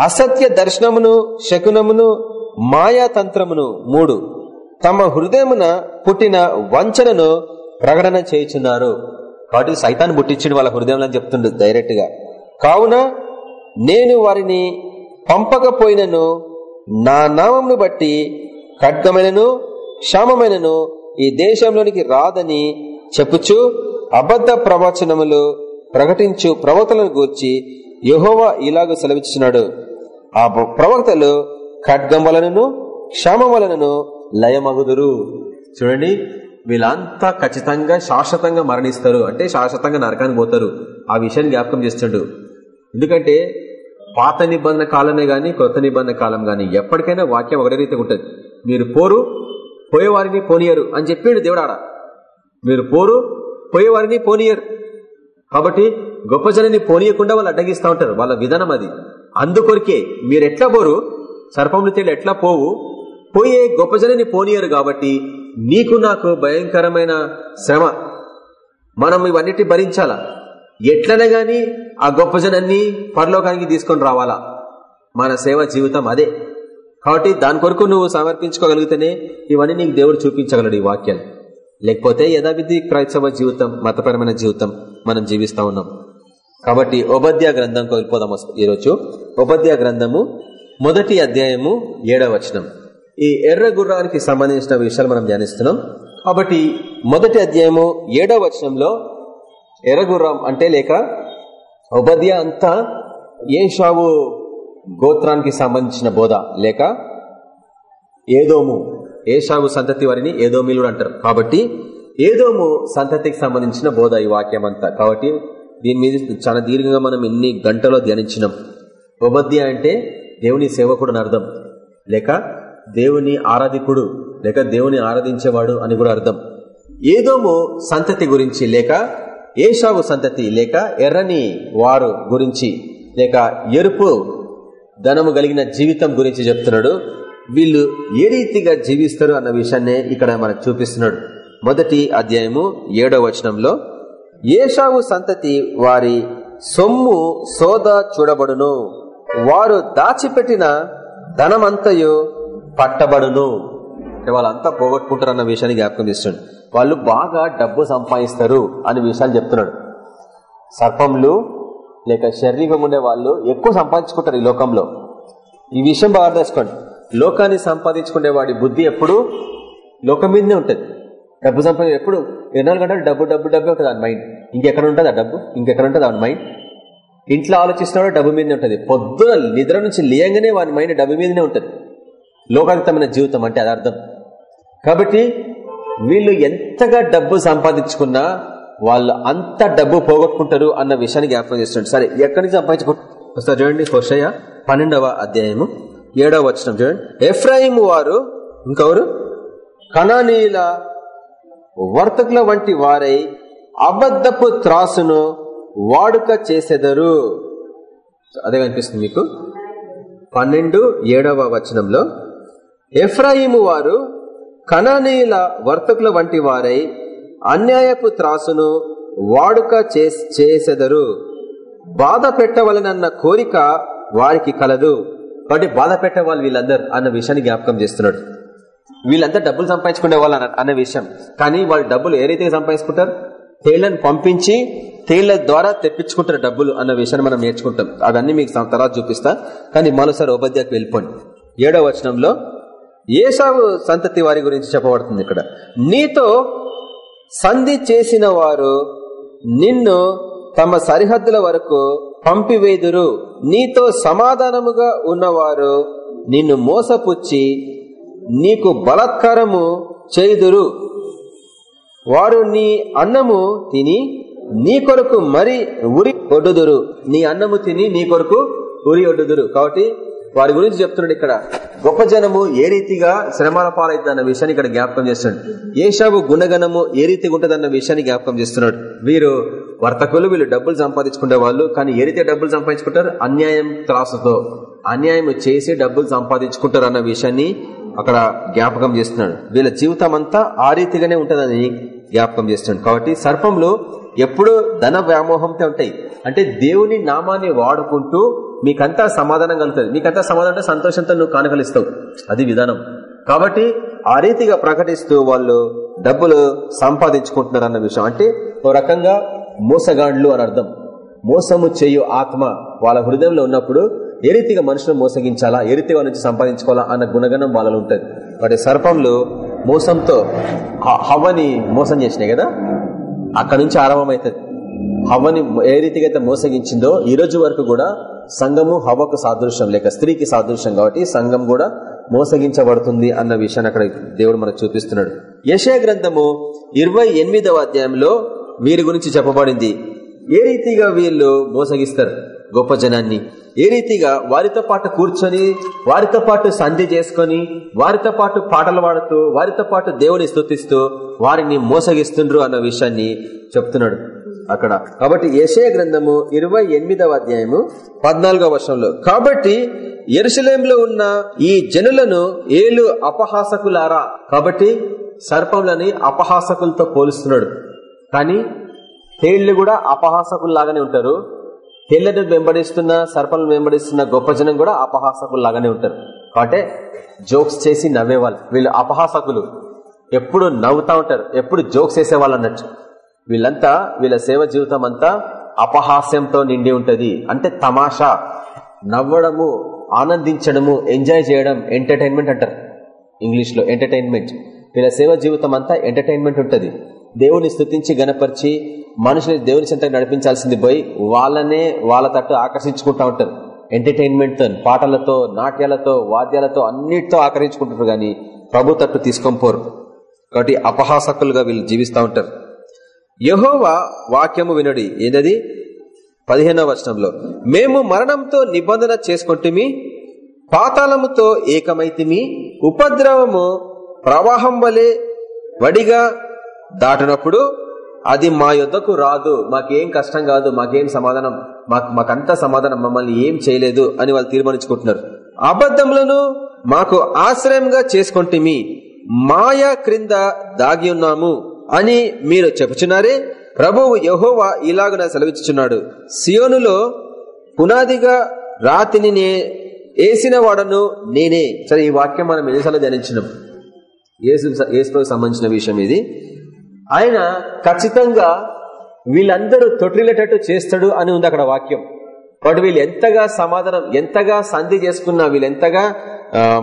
అసత్య దర్శనమును శకునమును మాయాతంత్రమును మూడు. తమ హృదయమున పుట్టిన వంచనను ప్రకటన చేయుచున్నారు. కాబట్టి సైతాన్ని పుట్టించిన వాళ్ళ హృదయంలో అని చెప్తుండు డైరెక్ట్గా. కావున నేను వారిని పంపకపోయినను నా నామంను బట్టి ఖడ్గమైనను క్షామమైనను ఈ దేశంలోనికి రాదని చెప్పుచు అబద్ధ ప్రవచనములు ప్రకటించు ప్రవక్తలను గూర్చి యహోవా ఇలాగ సెలవిస్తున్నాడు ఆ ప్రవక్తలు ఖడ్గం వలనను క్షామం వలనను లయమగుదురు. చూడండి వీళ్ళంతా ఖచ్చితంగా శాశ్వతంగా మరణిస్తారు. అంటే శాశ్వతంగా నరకానికి పోతారు. ఆ విషయాన్ని జ్ఞాపకం చేస్తుండు. ఎందుకంటే పాత నిబంధన కాలమే గాని కొత్త నిబంధన కాలం గాని ఎప్పటికైనా వాక్యం ఒకటే రీతిగా ఉంటుంది. మీరు పోరు పోయేవారిని పోనీయరు అని చెప్పిండు దేవుడాడ. మీరు పోరు పోయేవారిని పోనీయరు. కాబట్టి గొప్ప జనాన్ని పోనీయకుండా వాళ్ళు అడ్డగిస్తూ ఉంటారు. వాళ్ళ విధానం అది. అందుకొరికే మీరు ఎట్లా పోరు సర్పములు తేలి ఎట్లా పోవు పోయే గొప్ప జనాన్ని పోనీయరు కాబట్టి నీకు నాకు భయంకరమైన శ్రమ. మనం ఇవన్నిటి భరించాలా? ఎట్లనే గాని ఆ గొప్ప జనాన్ని పరలోకానికి తీసుకొని రావాలా? మన సేవ జీవితం అదే. కాబట్టి దాని కొరకు నువ్వు సమర్పించుకోగలిగితేనే ఇవన్నీ నీకు దేవుడు చూపించగలడు ఈ వాక్యాలు లేకపోతే యథావిధి క్రైస్తవ జీవితం మతపరమైన జీవితం మనం జీవిస్తూ ఉన్నాం. కాబట్టి ఉపధ్యా గ్రంథం వెళ్ళిపోదాం ఈరోజు. ఉపాధ్యాయ గ్రంథము మొదటి అధ్యాయము ఏడవ వచనం. ఈ ఎర్ర గుర్రానికి సంబంధించిన విషయాలు మనం ధ్యానిస్తున్నాం. కాబట్టి మొదటి అధ్యాయము ఏడవ వచనంలో ఎర్రగుర్రం అంటే లేక ఉపధ్య అంతా ఏషావు గోత్రానికి సంబంధించిన బోధ. లేక ఏదోము ఏషావు సంతతి వారిని ఏదోమిలుడు అంటారు. కాబట్టి ఏదోము సంతతికి సంబంధించిన బోధ ఈ వాక్యం అంతా కాబట్టి దీని మీద చాలా దీర్ఘంగా మనం ఇన్ని గంటలో ధ్యానించినాం. ఉపధ్య అంటే దేవుని సేవకుడు అర్థం. లేక దేవుని ఆరాధికుడు లేక దేవుని ఆరాధించేవాడు అని కూడా అర్థం. ఏదోము సంతతి గురించి లేక ఏషావు సంతతి లేక ఎర్రని వారు గురించి లేక ఎరుపు ధనము కలిగిన జీవితం గురించి చెప్తున్నాడు. వీళ్ళు ఏ రీతిగా జీవిస్తారు అన్న విషయాన్నే ఇక్కడ మనకు చూపిస్తున్నాడు. మొదటి అధ్యాయము ఏడవ వచనంలో ఏషావు సంతతి వారి సొమ్ము సోద చూడబడును. వారు దాచిపెట్టిన ధనమంతయు పట్టబడును. అంటే వాళ్ళంతా పోగొట్టుకుంటారు అన్న విషయాన్ని జ్ఞాపకం చేస్తున్నాడు. వాళ్ళు బాగా డబ్బు సంపాదిస్తారు అనే విషయాలు చెప్తున్నాడు. సర్పంలు లేక శరీరం ఉండే వాళ్ళు ఎక్కువ సంపాదించుకుంటారు ఈ లోకంలో. ఈ విషయం బాగా తెలుసుకోండి లోకాన్ని సంపాదించుకునే వాడి బుద్ధి ఎప్పుడు? లోకం మీదనే ఉంటుంది. డబ్బు సంపాదించ ఎప్పుడు? ఎన్నాళ్ళు గంటలు డబ్బు డబ్బు డబ్బు ఉంటుంది ఆ మైండ్. ఇంకెక్కడ ఉంటుంది ఆ డబ్బు? ఇంకెక్కడ ఉంటుంది ఆ మైండ్? ఇంట్లో ఆలోచిస్తున్నాడు డబ్బు మీదనే ఉంటుంది. పొద్దున నిద్ర నుంచి లేయంగానే వాడి మైండ్ డబ్బు మీదనే ఉంటుంది. లోకాతీతమైన జీవితం అంటే అది అర్థం. కాబట్టి వీళ్ళు ఎంతగా డబ్బు సంపాదించుకున్నా వాళ్ళు అంత డబ్బు పోగొట్టుకుంటారు అన్న విషయాన్ని జ్ఞాపకం చేస్తుంటారు సరే ఎక్కడి నుంచి సంపాదించుకుంటారు చూడండి హోషయ్య పన్నెండవ అధ్యాయము ఏడవ వచ్చిన చూడండి. ఎఫ్రాయిం వారు ఇంకెవరు? కణానీయుల వర్తకుల వంటి వారై అబద్ధపు త్రాసును వాడుక చేసెదరు. అదే కనిపిస్తుంది మీకు. పన్నెండు ఏడవ వచనంలో ఎఫ్రాయిము వారు కణానీయుల వర్తకుల వంటి వారై అన్యాయపు త్రాసును వాడుక చేసెదరు. బాధ పెట్టవలనన్న కోరిక వారికి కలదు. కాబట్టి బాధ పెట్టేవాళ్ళు వీళ్ళందరూ అన్న విషయాన్ని జ్ఞాపకం చేస్తున్నాడు. వీళ్ళంతా డబ్బులు సంపాదించుకునే వాళ్ళు అన్న విషయం. కానీ వాళ్ళు డబ్బులు ఏ రీతిగా సంపాదించుకుంటారు? తేళ్ళను పంపించి తేళ్ళ ద్వారా తెప్పించుకుంటారు డబ్బులు అన్న విషయాన్ని మనం నేర్చుకుంటాం. అవన్నీ మీకు తర్వాత చూపిస్తా. కానీ మరోసారి ఉపాధ్యాయకు వెళ్ళిపోండి. ఏడవ వచనంలో ఏసావు సంతతి వారి గురించి చెప్పబడుతుంది ఇక్కడ. నీతో సంధి చేసిన వారు నిన్ను తమ సరిహద్దుల వరకు పంపివేదురు. నీతో సమాధానముగా ఉన్నవారు నిన్ను మోసపుచ్చి నీకు బలత్కారము చేయుదురు. వారు నీ అన్నము తిని నీ కొరకు మరి ఉరి ఒడ్డుదురు. నీ అన్నము తిని నీ కొరకు ఉరి ఒడ్డుదురు. కాబట్టి వారి గురించి చెప్తున్నాడు ఇక్కడ. గొప్ప జనము ఏ రీతిగా శ్రమాల పాలైతుంది అన్న విషయాన్ని ఇక్కడ జ్ఞాపకం చేస్తున్నాడు. ఏషావు గుణగణము ఏ రీతిగా ఉంటుందన్న విషయాన్ని జ్ఞాపకం చేస్తున్నాడు. వీరు వర్తకులు వీళ్ళు డబ్బులు సంపాదించుకునే వాళ్ళు కానీ ఏ రీతిగా డబ్బులు సంపాదించుకుంటారు? అన్యాయం త్రాసుతో. అన్యాయం చేసి డబ్బులు సంపాదించుకుంటారు అన్న విషయాన్ని అక్కడ జ్ఞాపకం చేస్తున్నాడు. వీళ్ళ జీవితం అంతా ఆ రీతిగానే ఉంటుందని జ్ఞాపకం చేస్తున్నాడు కాబట్టి సర్పంలో ఎప్పుడు ధన వ్యామోహంతో ఉంటాయి. అంటే దేవుని నామాన్ని వాడుకుంటూ మీకంతా సమాధానం కలుగుతుంది. మీకంతా సమాధానం అంటే సంతోషంతో నువ్వు కానుకలిస్తావు. అది విధానం. కాబట్టి ఆ రీతిగా ప్రకటిస్తూ వాళ్ళు డబ్బులు సంపాదించుకుంటున్నారు అన్న విషయం. అంటే ఓ రకంగా మోసగాండ్లు అని అర్థం. మోసము చేయు ఆత్మ వాళ్ళ హృదయంలో ఉన్నప్పుడు ఏ రీతిగా మనుషులను మోసగించాలా? ఏ రీతిగా నుంచి సంపాదించుకోవాలా? అన్న గుణగణం వాళ్ళలో ఉంటుంది. వాటి సర్పంలు మోసంతో హవ్వని మోసం చేసినాయి కదా? అక్కడ నుంచి ఆరంభమవుతుంది హవ్వని ఏ రీతిగా అయితే మోసగించిందో ఈ రోజు వరకు కూడా సంఘము హవ్వకు సాదృశ్యం లేక స్త్రీకి సాదృశ్యం కాబట్టి సంఘం కూడా మోసగించబడుతుంది అన్న విషయాన్ని అక్కడ దేవుడు మనకు చూపిస్తున్నాడు. యశయ గ్రంథము ఇరవై అధ్యాయంలో వీరి గురించి చెప్పబడింది. ఏ రీతిగా వీళ్ళు మోసగిస్తారు? గొప్ప జనాన్ని. ఏ రీతిగా వారితో పాటు కూర్చొని వారితో పాటు సంధి చేసుకొని వారితో పాటు పాటలు పాడుతూ వారితో పాటు దేవుని స్థుతిస్తూ వారిని మోసగిస్తుండ్రు అన్న విషయాన్ని చెప్తున్నాడు అక్కడ. కాబట్టి యశయ గ్రంథము ఇరవై ఎనిమిదవ అధ్యాయము పద్నాలుగవ వర్షంలో కాబట్టి ఎరుసలేంలో ఉన్న ఈ జనులను ఏలు అపహాసకులారా? కాబట్టి సర్పంలని అపహాసకులతో పోలుస్తున్నాడు. కానీ తేళ్ళు కూడా అపహాసకుల్లాగానే ఉంటారు. తేళ్ళను వెంబడిస్తున్న సర్పలను వెంబడిస్తున్న గొప్ప జనం కూడా అపహాసకుల్లాగానే ఉంటారు. కాబట్టి జోక్స్ చేసి నవ్వేవాళ్ళు. వీళ్ళు అపహాసకులు. ఎప్పుడు నవ్వుతా ఉంటారు. ఎప్పుడు జోక్స్ వేసేవాళ్ళు అన్నట్టు. వీళ్ళంతా వీళ్ళ సేవ జీవితం అంతా అపహాస్యంతో నిండి ఉంటది. అంటే తమాషా. నవ్వడము ఆనందించడము ఎంజాయ్ చేయడం ఎంటర్టైన్మెంట్ అంటారు. ఇంగ్లీష్లో ఎంటర్టైన్మెంట్. వీళ్ళ సేవ జీవితం అంతా ఎంటర్టైన్మెంట్ ఉంటది. దేవుని స్థుతించి గనపరిచి మనుషుని దేవుని చెంతకు నడిపించాల్సింది పోయి వాళ్ళనే వాళ్ళ తట్టు ఆకర్షించుకుంటా ఉంటారు. ఎంటర్టైన్మెంట్తో పాటలతో నాట్యాలతో వాద్యాలతో అన్నిటితో ఆకర్షించుకుంటారు కానీ ప్రభు తట్టు తీసుకొని పోరు. కాబట్టి అపహాసకులుగా వీళ్ళు జీవిస్తూ ఉంటారు. యహోవా వాక్యము వినడి. ఏదది? పదిహేనవ వచనంలో మేము మరణంతో నిబంధన చేసుకుంటుమి పాతాళముతో ఏకమైతిమి ఉపద్రవము ప్రవాహం వలె వడిగా దాటినప్పుడు అది మా యుద్ధకు రాదు. మాకేం కష్టం కాదు. మాకేం సమాధానం? మాకు మాకంతా సమాధానం. మమ్మల్ని ఏం చేయలేదు అని వాళ్ళు తీర్మానించుకుంటున్నారు. అబద్ధములను మాకు ఆశ్రయంగా చేసుకుంటేమి మాయ క్రింద దాగి ఉన్నాము అని మీరు చెప్పుచున్నారే? ప్రభువు యహోవా ఇలాగున సెలవిచ్చుచున్నాడు. సియోనులో పునాదిగా రాతిని వేసిన వాడను నేనే. సరే ఈ వాక్యం మనం ఎన్నిసార్లు ధ్యానించినాం? ఏసుకు సంబంధించిన విషయం ఇది. ఆయన ఖచ్చితంగా వీళ్ళందరూ తొట్టిల్లేటట్టు చేస్తాడు అని ఉంది అక్కడ వాక్యం. వాటి వీళ్ళు ఎంతగా సమాధానం ఎంతగా సంధి చేసుకున్నా వీళ్ళు ఎంతగా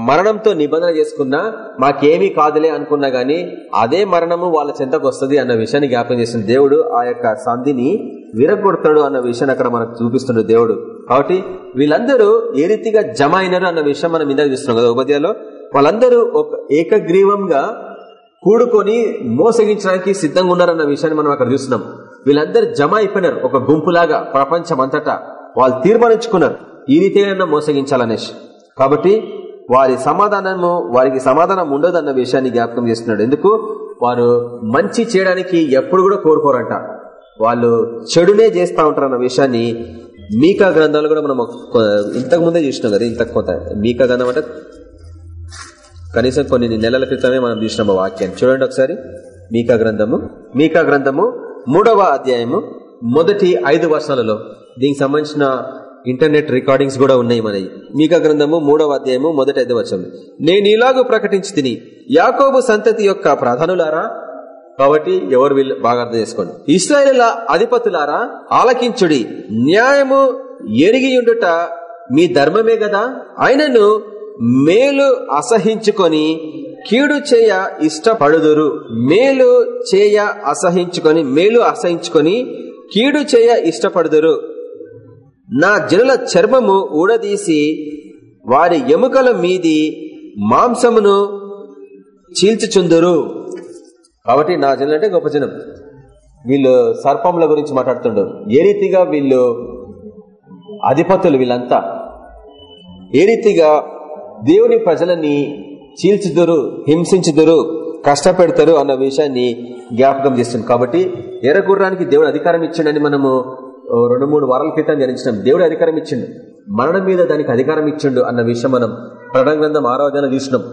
మరణంతో నిబంధన చేసుకున్నా మాకేమీ కాదులే అనుకున్నా గాని అదే మరణము వాళ్ళ చెంతకు వస్తుంది అన్న విషయాన్ని జ్ఞాపకం చేసిన దేవుడు ఆ యొక్క సంధిని విరగొడతాడు అన్న విషయాన్ని అక్కడ మనకు చూపిస్తుండే దేవుడు. కాబట్టి వీళ్ళందరూ ఏ రీతిగా జమ అయినారు అన్న విషయం మనం ఇందాక చూస్తున్నాం కదా ఉపాధ్యాయులో వాళ్ళందరూ ఒక ఏకగ్రీవంగా కూడుకొని మోసగించడానికి సిద్ధంగా ఉన్నారన్న విషయాన్ని మనం అక్కడ చూస్తున్నాం. వీళ్ళందరూ జమ అయిపోయినారు. ఒక గుంపులాగా ప్రపంచం అంతటా వాళ్ళు తీర్మానించుకున్నారు. ఈ రీతిగా మోసగించాలనేసి కాబట్టి వారి సమాధానము వారికి సమాధానం ఉండదు విషయాన్ని జ్ఞాపకం చేస్తున్నాడు. ఎందుకు? వారు మంచి చేయడానికి ఎప్పుడు కూడా కోరుకోరంట. వాళ్ళు చెడునే చేస్తూ ఉంటారు అన్న విషయాన్ని మీకా గ్రంథాలు కూడా మనం ఇంతకు ముందే చూసినాం కదా ఇంతకు కొంత మీకా గ్రంథం అంటే కనీసం కొన్ని నెలల క్రితమే మనం చూసినాం వాక్యాన్ని చూడండి ఒకసారి. మీకా గ్రంథము. మీకా గ్రంథము మూడవ అధ్యాయము మొదటి ఐదు వర్షాలలో. దీనికి సంబంధించిన ఇంటర్నెట్ రికార్డింగ్స్ కూడా ఉన్నాయి మనవి. మీకా గ్రంథము మూడవ అధ్యాయము మొదటి ఐదు వర్షం. నేను ఇలాగూ ప్రకటించి తిని యాకోబు సంతతి యొక్క ప్రధానులారా? కాబట్టి ఎవరు వీళ్ళు? బాగా అర్థం చేసుకోండి. ఇస్రాయేల్ అధిపతులారా ఆలకించుడి. న్యాయము ఎరిగి ఉండుట మీ ధర్మమే కదా? ఆయనను మేలు అసహించుకొని కీడు చేయ ఇష్టపడుదురు. మేలు చేయ అసహించుకొని మేలు అసహించుకొని కీడు చేయ ఇష్టపడుదురు. నా జనుల చర్మము ఊడదీసి వారి ఎముకల మీది మాంసమును చీల్చుచుందురు. కాబట్టి నా జనులు అంటే గొప్ప జనం. వీళ్ళు సర్పముల గురించి మాట్లాడుతుండరు. ఏ రీతిగా వీళ్ళు అధిపతులు వీళ్ళంతా? ఏ రీతిగా దేవుని ప్రజలని చీల్చుదురు హింసించుదురు కష్టపెడతారు అన్న విషయాన్ని జ్ఞాపకం చేస్తుంది. కాబట్టి ఎర్రగుర్రానికి దేవుడు అధికారం ఇచ్చిండని మనము రెండు మూడు వారాల క్రితం ధ్యానించినాం. దేవుడు అధికారం ఇచ్చిండు. మరణం మీద దానికి అధికారం ఇచ్చిండు అన్న విషయం మనం ప్రకటన గ్రంథం ఆరాధన చూసినాం.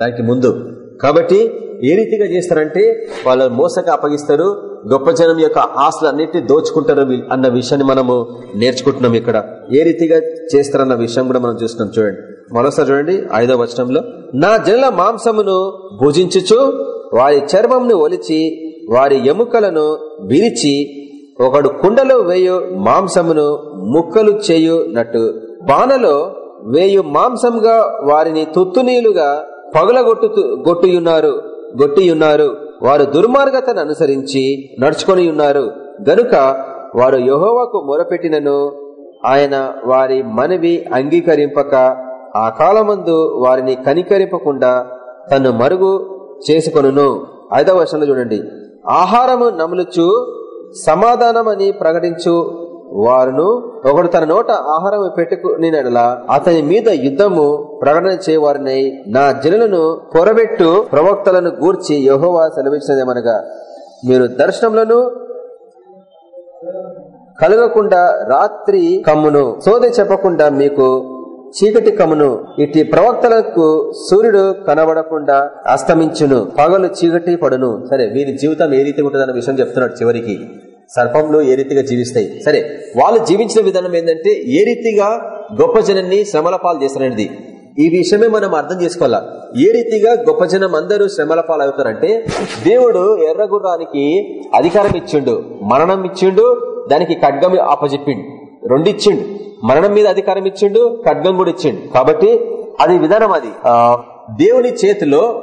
దానికి ముందు. కాబట్టి ఏ రీతిగా చేస్తారంటే వాళ్ళు మోసగా అప్పగిస్తారు గొప్ప జనం యొక్క ఆశలన్నింటినీ దోచుకుంటారు అన్న విషయాన్ని మనము నేర్చుకుంటున్నాం ఇక్కడ. ఏ రీతిగా చేస్తారన్న విషయం కూడా మనం చూస్తున్నాం చూడండి. మరోసారి చూడండి ఐదో వచనంలో నా జనుల మాంసమును భుజించుచు వారి చర్మంను ఒలిచి వారి ఎముకలను విరిచి ఒకడు కుండలో వేయు మాంసమును ముక్కలు చేయునట్టు. బాణలో వేయు మాంసంగా వారిని తుత్తునీలుగా పగులగొట్టు గొట్టుయున్నారు. గొట్టియున్నారు. వారు దుర్మార్గతను అనుసరించి నడుచుకొని ఉన్నారు. గనుక వారు యహోవాకు మొరపెట్టినను ఆయన వారి మనవి అంగీకరింపక ఆ కాలమందు వారిని కనికరింపకుండా తను మరుగు చేసుకొనును. ఐదవ వర్షంలో చూడండి. ఆహారము నములుచు సమాధానమని ప్రకటించు వారును ఒకడు తన నోట ఆహారం పెట్టుకునినలా అతని మీద యుద్ధము ప్రకటన చేయవారినై నా జనులను పొరబెట్టు ప్రవక్తలను గూర్చి యహోవా సెలవిచ్చినదేమనగా మీరు దర్శనములను కలగకుండా రాత్రి కమ్మును సోది చెప్పకుండా మీకు చీకటి కమ్మును ఇటు ప్రవక్తలకు సూర్యుడు కనబడకుండా అస్తమించును పగలు చీకటి పడును. సరే వీరి జీవితం ఏ రీతి ఉంటుందన్న విషయం చెప్తున్నాడు చివరికి. సర్పంలో ఏ రీతిగా జీవిస్తాయి? సరే వాళ్ళు జీవించిన విధానం ఏంటంటే ఏ రీతిగా గొప్ప జనాన్ని శ్రమల పాలు చేస్తారనేది. ఈ విషయమే మనం అర్థం చేసుకోవాలా? ఏ రీతిగా గొప్ప జనం అందరూ శ్రమల పాలవుతారంటే దేవుడు ఎర్రగుర్రానికి అధికారం ఇచ్చిండు మరణం ఇచ్చిండు దానికి ఖడ్గం అప్పజెప్పిండు రెండు ఇచ్చిండు. మరణం మీద అధికారం ఇచ్చిండు ఖడ్గం కూడా ఇచ్చిండు. కాబట్టి అది విధానం అది. దేవుని చేతిలో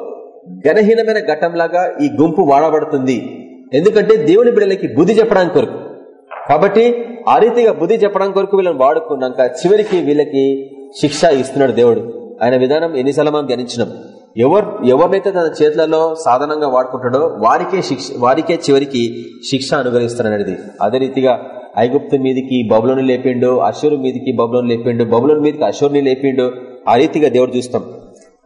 గణహీనమైన ఘట్టంలాగా ఈ గుంపు వాడబడుతుంది. ఎందుకంటే దేవుని బిడ్డలకి బుద్ధి చెప్పడానికి కొరకు. కాబట్టి ఆ రీతిగా బుద్ధి చెప్పడానికి కొరకు వీళ్ళని వాడుకున్నాక చివరికి వీళ్ళకి శిక్ష ఇస్తున్నాడు దేవుడు. ఆయన విధానం ఎన్నిసార్లు మనం ధ్యానించినాం. ఎవరు ఎవరినైతే తన చేతులలో సాధనంగా వాడుకుంటాడో వారికే శిక్ష వారికే చివరికి శిక్ష అనుగ్రహిస్తాననేది అదే రీతిగా ఐగుప్తు మీదికి బబులోని లేపిండు అశూరు మీదికి బబులోని లేపిండు బబులోని మీదకి అశూర్ని లేపిండు ఆ రీతిగా దేవుడు చూస్తాం.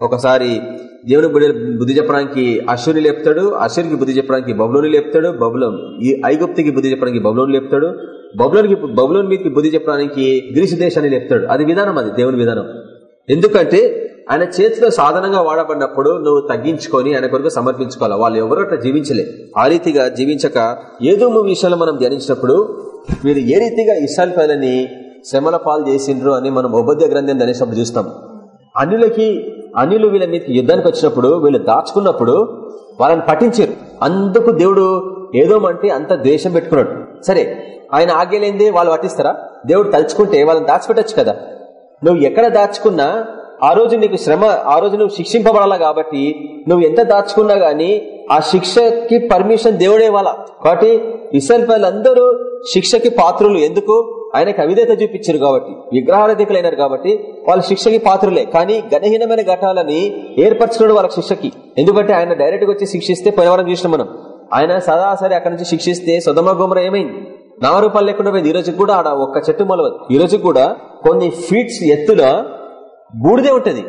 ఒకసారి దేవుని బుద్ధి బుద్ధి చెప్పడానికి అశ్వని లేపుతాడు అశ్వనికి బుద్ధి చెప్పడానికి బబులోని లేపుతాడు బబులోన్ ఈ ఐగుప్తికి బుద్ధి చెప్పడానికి బబులోని లేపుతాడు బబులోనికి బబులోని మీదకి బుద్ధి చెప్పడానికి గ్రీసు దేశాన్ని లేపుతాడు. అది విధానం అది దేవుని విధానం. ఎందుకంటే ఆయన చేతిలో సాధనంగా వాడబడినప్పుడు నువ్వు తగ్గించుకొని ఆయన కొరకు సమర్పించుకోవాలి? వాళ్ళు ఎవరు అట్లా జీవించలే. ఆ రీతిగా జీవించక ఏదో విషయాలు మనం ధ్యానించినప్పుడు మీరు ఏ రీతిగా ఇసాల్ పైలని శ్రమల పాలు చేసిండ్రు అని మనం ఉపాధ్య గ్రంథం ధనేసినప్పుడు చూస్తాం. అన్నిలకి అనిలు వీళ్ళ మీద యుద్ధానికి వచ్చినప్పుడు వీళ్ళు దాచుకున్నప్పుడు వాళ్ళని పఠించారు అందుకు దేవుడు ఏదో అంటే అంత ద్వేషం పెట్టుకున్నాడు. సరే ఆయన ఆగేలేంది వాళ్ళు పట్టిస్తారా? దేవుడు తలుచుకుంటే వాళ్ళని దాచిపెట్టచ్చు కదా. నువ్వు ఎక్కడ దాచుకున్నా ఆ రోజు నీకు శ్రమ ఆ రోజు నువ్వు శిక్షింపబడాలా కాబట్టి నువ్వు ఎంత దాచుకున్నా గానీ ఆ శిక్షకి పర్మిషన్ దేవుడే వాళ్ళ కాబట్టి ఇసల్ శిక్షకి పాత్రులు. ఎందుకు? ఆయనకు అవిధేత చూపించారు కాబట్టి విగ్రహారధికులైనారు కాబట్టి వాళ్ళ శిక్షకి పాత్రులే. కానీ గణహీనమైన ఘటాలని ఏర్పరచుకున్నాడు వాళ్ళ శిక్షకి. ఎందుకంటే ఆయన డైరెక్ట్గా వచ్చి శిక్షిస్తే పోయినవరం చూసిన మనం. ఆయన సదాసరి అక్కడి నుంచి శిక్షిస్తే సుధమ గుమర ఏమైంది? నామరూపాలు లేకుండా పోయింది. ఈ రోజు కూడా ఆడ ఒక్క చెట్టు మొలవదు. ఈ రోజు కూడా కొన్ని ఫీట్స్ ఎత్తుల బూడిదే ఉంటుంది.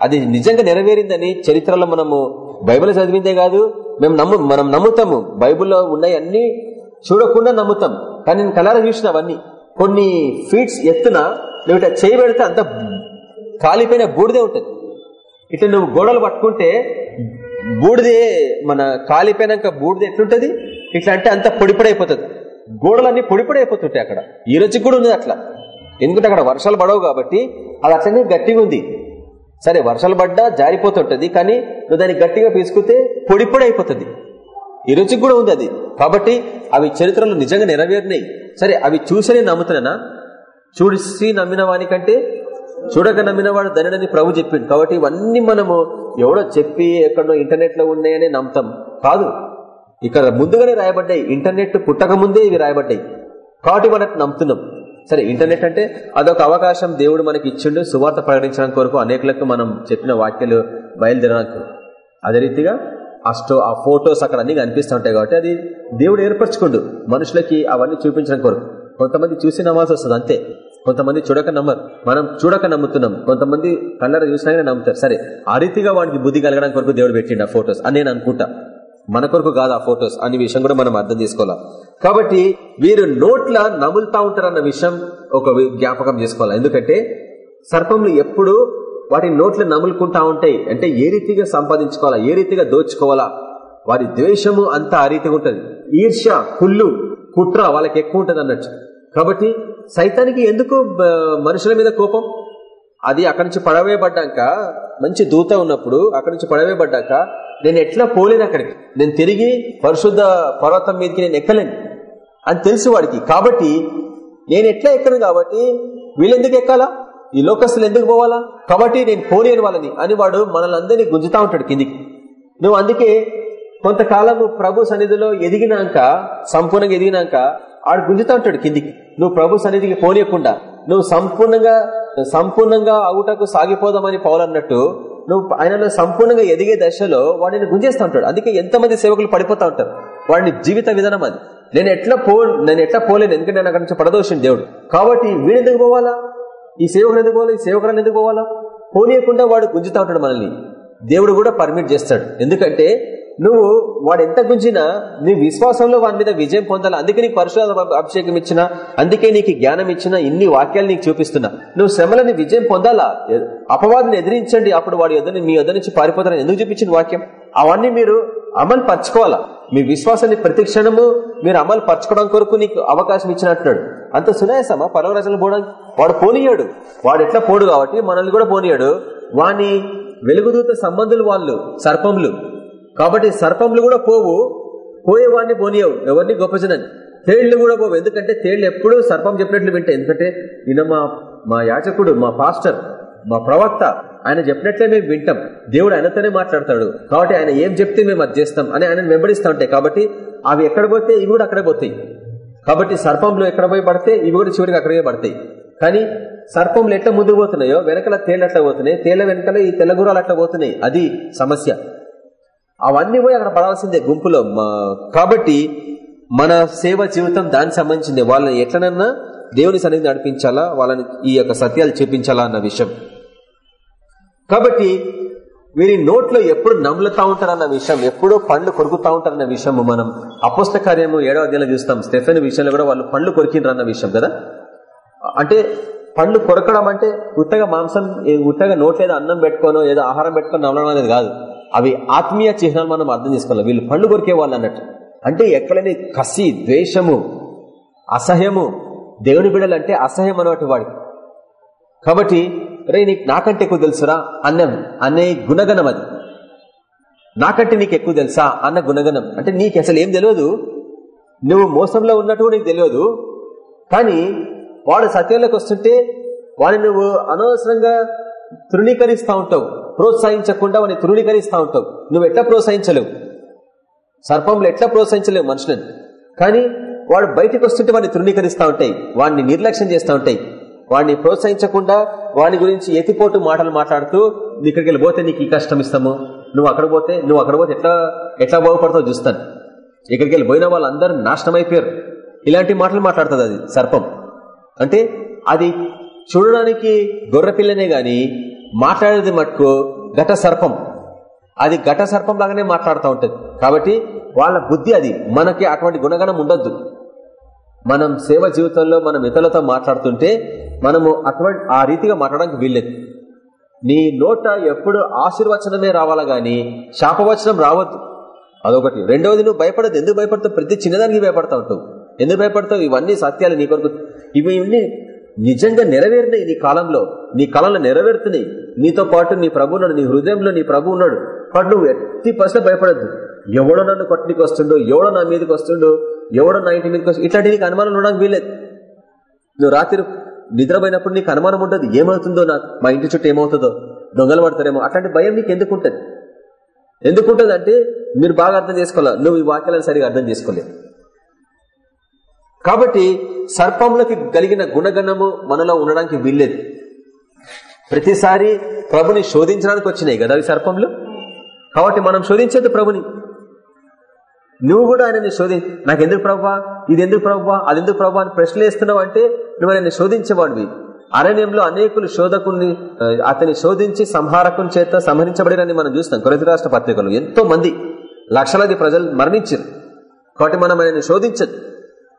అది నిజంగా నెరవేరిందని చరిత్రలో మనము బైబిల్ చదివిందే కాదు మేము నమ్ము మనం నమ్ముతాము. బైబిల్లో ఉన్నాయన్నీ చూడకుండా నమ్ముతాం. కానీ నేను కలరా చూసిన అవన్నీ. కొన్ని ఫీట్స్ ఎత్తున నువ్వు ఇట్లా చేయబెడితే అంత కాలిపోయిన బూడిదే ఉంటుంది. ఇట్లా నువ్వు గోడలు పట్టుకుంటే బూడిదే మన కాలిపోయినాక బూడిద ఎట్లుంటుంది? ఇట్లా అంటే అంత పొడిపడైపోతుంది గోడలన్నీ పొడిపడైపోతుంటాయి అక్కడ. ఈ రోజు కూడా ఉంది అట్లా. ఎందుకంటే అక్కడ వర్షాలు పడవు కాబట్టి అది అట్లనే గట్టిగా ఉంది. సరే వర్షాలు పడ్డా జారిపోతుంటది కానీ నువ్వు దాన్ని గట్టిగా పీసుకుంటే పొడి పొడి అయిపోతుంది. ఈ రోజు కూడా ఉంది అది. కాబట్టి అవి చరిత్రలో నిజంగా నెరవేరినాయి. సరే అవి చూసనే నమ్ముతున్నానా? చూసి నమ్మిన వానికంటే చూడక నమ్మిన వాడు ధనుడని ప్రభు చెప్పింది కాబట్టి ఇవన్నీ మనము ఎవడో చెప్పి ఎక్కడో ఇంటర్నెట్లో ఉన్నాయని నమ్ముతాం. కాదు ఇక్కడ ముందుగానే రాయబడ్డాయి. ఇంటర్నెట్ పుట్టక ముందే ఇవి రాయబడ్డాయి. కాబట్టి మనకు నమ్ముతున్నాం. సరే ఇంటర్నెట్ అంటే అదొక అవకాశం దేవుడు మనకి ఇచ్చిండు సువార్త ప్రకటించడానికి కొరకు అనేకులకు మనం చెప్పిన వాక్యాలు బయలుదేరడానికి అదే రీతిగా అస్టో ఆ ఫొటోస్ అక్కడ అన్ని కనిపిస్తుంటాయి కాబట్టి అది దేవుడు ఏర్పరచుకోండు మనుషులకి అవన్నీ చూపించడం కొరకు. కొంతమంది చూసి నమ్మాల్సి వస్తుంది అంతే. కొంతమంది చూడక నమ్మరు. మనం చూడక నమ్ముతున్నాం. కొంతమంది కళ్ళర చూసినాగానే నమ్ముతారు. సరే ఆ రీతిగా వాడికి బుద్ధి కలగడానికి కొరకు దేవుడు పెట్టిండు ఆ ఫొటోస్. అని నేను అనుకుంటా. మన కొరకు కాదు ఆ ఫొటోస్. అనే విషయం కూడా మనం అర్థం చేసుకోవాలి? కాబట్టి వీరు నోట్ల నములుతా ఉంటారన్న విషయం ఒక జ్ఞాపకం చేసుకోవాలి? ఎందుకంటే సర్పంలు ఎప్పుడు వాటి నోట్లు నములుకుంటా ఉంటాయి. అంటే ఏ రీతిగా సంపాదించుకోవాలా? ఏ రీతిగా దోచుకోవాలా? వారి ద్వేషము అంతా ఆ రీతిగా ఉంటుంది. ఈర్ష్య కుళ్ళు కుట్ర వాళ్ళకి ఎక్కువ ఉంటుంది అన్నట్టు. కాబట్టి సైతానికి ఎందుకు మనుషుల మీద కోపం? అది అక్కడి నుంచి పడవేయబడ్డాక మంచి దూత ఉన్నప్పుడు అక్కడి నుంచి పడవేయబడ్డాక నేను ఎట్లా పోలేను అక్కడికి? నేను తిరిగి పరిశుద్ధ పర్వతం మీదకి నేను ఎక్కలేను. అని తెలుసు వాడికి. కాబట్టి నేను ఎట్లా ఎక్కను కాబట్టి వీళ్ళెందుకు ఎక్కాలా? ఈ లోకస్తులు ఎందుకు పోవాలా? కాబట్టి నేను పోలేని వాళ్ళని. అని వాడు మనల్ని గుంజుతా ఉంటాడు కిందికి. నువ్వు అందుకే కొంతకాలము ప్రభు సన్నిధిలో ఎదిగినాక సంపూర్ణంగా ఎదిగినాక ఆడు గుంజుతా ఉంటాడు కిందికి. నువ్వు ప్రభు సన్నిధికి పోనీయకుండా నువ్వు సంపూర్ణంగా సంపూర్ణంగా అవుటకు సాగిపోదామని పౌలన్నట్టు నువ్వు ఆయనలో సంపూర్ణంగా ఎదిగే దశలో వాడిని గుంజేస్తూ ఉంటాడు. అందుకే ఎంతమంది సేవకులు పడిపోతూ ఉంటారు. వాడిని జీవిత విధానం అది. నేను ఎట్లా పో నేను ఎట్లా పోలేను. ఎందుకంటే నేను అక్కడి నుంచి పడదోషింది దేవుడు. కాబట్టి వీడెందుకు పోవాలా? ఈ సేవకులు ఎందుకు పోవాలి? ఈ సేవకులను ఎందుకు పోవాలా? పోనీయకుండా వాడు గుంజుతా ఉంటాడు మనల్ని. దేవుడు కూడా పర్మిట్ చేస్తాడు. ఎందుకంటే నువ్వు వాడు ఎంత గుంజినా నీ విశ్వాసంలో వాడి మీద విజయం పొందాలి? అందుకే నీకు పరశురాల అభిషేకం ఇచ్చిన అందుకే నీకు జ్ఞానం ఇచ్చిన ఇన్ని వాక్యాలు నీకు చూపిస్తున్నా. నువ్వు శ్రమలని విజయం పొందాలా? అపవాదిని ఎదిరించండి. అప్పుడు వాడి ఎదురు మీ ఎదురు నుంచి పారిపోతారని ఎందుకు చూపించిన వాక్యం? అవన్నీ మీరు అమలు పరచుకోవాలా? మీ విశ్వాసాన్ని ప్రతి క్షణము మీరు అమలు పరచుకోవడం కొరకు నీకు అవకాశం ఇచ్చినట్టున్నాడు. అంత సునాయసమా? పర్వరాజులు పోవడానికి వాడు పోనీయాడు. వాడు ఎట్లా పోడు కాబట్టి మనల్ని కూడా పోనీయాడు. వాని వెలుగుదూత సంబంధులు వాళ్ళు సర్పంలు కాబట్టి సర్పంలు కూడా పోవు. పోయేవాడిని పోనీయవు. ఎవరిని గొప్పజనని. తేళ్ళు కూడా పోవు. ఎందుకంటే తేళ్ళు ఎప్పుడు సర్పం చెప్పినట్లు వింటాయి ఎందుకంటే ఈయన మా మా యాచకుడు మా పాస్టర్ మా ప్రవక్త ఆయన చెప్పినట్లే మేము వింటాం. దేవుడు ఆయనతోనే మాట్లాడతాడు. కాబట్టి ఆయన ఏం చెప్తే మేము అది చేస్తాం అని ఆయన వెంబడిస్తూ ఉంటాయి. కాబట్టి అవి ఎక్కడ పోతే ఇవి కూడా అక్కడే పోతాయి. కాబట్టి సర్పంలు ఎక్కడ పోయి పడితే ఇవి కూడా చివరికి అక్కడే పడతాయి. కానీ సర్పంలు ఎట్లా ముందుకు పోతున్నాయో వెనకల తేళ్ళు అట్లా పోతున్నాయి. తేళ్ళ వెనకల ఈ తెల్లగురాలు అట్లా పోతున్నాయి. అది సమస్య. అవన్నీ పోయి అక్కడ పడాల్సిందే గుంపులో. కాబట్టి మన సేవ జీవితం దానికి సంబంధించింది. వాళ్ళని ఎట్లనన్నా దేవుని సన్నిధి నడిపించాలా? వాళ్ళని ఈ యొక్క సత్యాలు చూపించాలా అన్న విషయం. కాబట్టి వీరి నోట్లో ఎప్పుడు నమ్ములుతా ఉంటారన్న విషయం ఎప్పుడూ పండ్లు కొరుకుతా ఉంటారన్న విషయం మనం అపుస్త కార్యము ఏడవ అధ్యాయంలో చూస్తాం. స్టెఫెన్ విషయంలో కూడా వాళ్ళు పండ్లు కొరికిండ్రు అన్న విషయం కదా? అంటే పండ్లు కొరకడం అంటే ఉత్తగా మాంసం ఉత్తగా నోట్లేదో అన్నం పెట్టుకోనో ఏదో ఆహారం పెట్టుకొని నమ్మడం అనేది కాదు. అవి ఆత్మీయ చిహ్నాలు మనం అర్థం చేసుకోవాలి. వీళ్ళు పండు కొరికే వాళ్ళు అన్నట్టు. అంటే ఎక్కడని కసి ద్వేషము అసహ్యము దేవుని బిడలంటే అసహ్యం అన్నట్టు వాడికి కాబట్టి రే నీకు నాకంటే ఎక్కువ తెలుసురా? అన్న అనే గుణగణం అది. నాకంటే నీకు ఎక్కువ తెలుసా? అన్న గుణగణం. అంటే నీకు అసలు ఏం తెలియదు? నువ్వు మోసంలో ఉన్నట్టు నీకు తెలియదు. కానీ వాడు సత్యంలోకి వస్తుంటే వాడిని నువ్వు అనవసరంగా తృణీకరిస్తూ ఉంటావు. ప్రోత్సహించకుండా వాడిని తృణీకరిస్తూ ఉంటావు. నువ్వు ఎట్లా ప్రోత్సహించలేవు? సర్పంలు ఎట్లా ప్రోత్సహించలేవు మనుషులని? కానీ వాడు బయటకు వస్తుంటే వాడిని తృణీకరిస్తూ ఉంటాయి. వాడిని నిర్లక్ష్యం చేస్తూ ఉంటాయి. వాడిని ప్రోత్సహించకుండా వాడి గురించి ఎతిపోటు మాటలు మాట్లాడుతూ ఇక్కడికి వెళ్ళిపోతే నీకు ఈ కష్టం ఇస్తాము. నువ్వు అక్కడ పోతే నువ్వు అక్కడ పోతే ఎట్లా ఎట్లా బాగుపడతావు చూస్తాను. ఇక్కడికి వెళ్ళిపోయిన వాళ్ళందరూ నాశనం అయిపోయారు. ఇలాంటి మాటలు మాట్లాడుతుంది అది సర్పం. అంటే అది చూడడానికి గొర్రె పిల్లనే గాని మాట్లాడేది మటుకు ఘట సర్పం. అది ఘట సర్పం లాగానే మాట్లాడుతూ ఉంటుంది. కాబట్టి వాళ్ళ బుద్ధి అది. మనకి అటువంటి గుణగణం ఉండొద్దు. మనం సేవ జీవితంలో మనం ఇతరులతో మాట్లాడుతుంటే మనము అటువంటి ఆ రీతిగా మాట్లాడడానికి వీల్లేదు. నీ నోట ఎప్పుడు ఆశీర్వచనమే రావాలా గాని శాపవచనం రావద్దు. అదొకటి. రెండవది నువ్వు భయపడదు. ఎందుకు భయపడతావు? ప్రతి చిన్నదానికి భయపడతా ఉంటావు. ఎందుకు భయపడతావు? ఇవన్నీ సత్యాలు నీ కొరకు. ఇవన్నీ నిజంగా నెరవేరినాయి నీ కాలంలో నీ కాలంలో నెరవేరుతున్నాయి. నీతో పాటు నీ ప్రభు ఉన్నాడు నీ హృదయంలో నీ ప్రభు ఉన్నాడు. కాబట్టి నువ్వు ఎట్టి పరిస్థితి భయపడద్దు. ఎవడో నన్ను కొట్టడానికి వస్తుండో ఎవడో నా మీదకి వస్తుండో ఎవడో నా ఇంటి మీదకి వస్తుండో ఇట్లాంటి నీకు అనుమానం ఉండడానికి వీలేదు నువ్వు రాత్రి నిద్రపోయినప్పుడు నీకు అనుమానం ఉంటుంది ఏమవుతుందో నాకు మా ఇంటి చుట్టూ ఏమవుతుందో దొంగలు పడతారేమో అట్లాంటి భయం నీకు ఎందుకు ఎందుకుంటుంది ఎందుకుంటుంది అంటే మీరు బాగా అర్థం చేసుకోవాలి? నువ్వు ఈ వాక్యాలను సరిగా అర్థం చేసుకోలేదు కాబట్టి సర్పంలోకి కలిగిన గుణగణము మనలో ఉండడానికి వీల్లేదు. ప్రతిసారి ప్రభుని శోధించడానికి వచ్చినాయి కదా అవి సర్పంలు కాబట్టి మనం శోధించేది ప్రభుని. నువ్వు కూడా ఆయనని శోధి నాకు ఎందుకు ప్రవ్వా? ఇది ఎందుకు ప్రభా అది ఎందుకు ప్రభా అని ప్రశ్నలు వేస్తున్నావు అంటే నువ్వు ఆయన శోధించేవాడివి. అరణ్యంలో అనేకులు శోధకుని అతని శోధించి సంహారకుని చేత సంహరించబడినని మనం చూస్తాం కొరత రాష్ట్ర పత్రికలు. ఎంతో మంది లక్షలాది ప్రజలు మరణించారు. కాబట్టి మనం ఆయనని శోధించదు.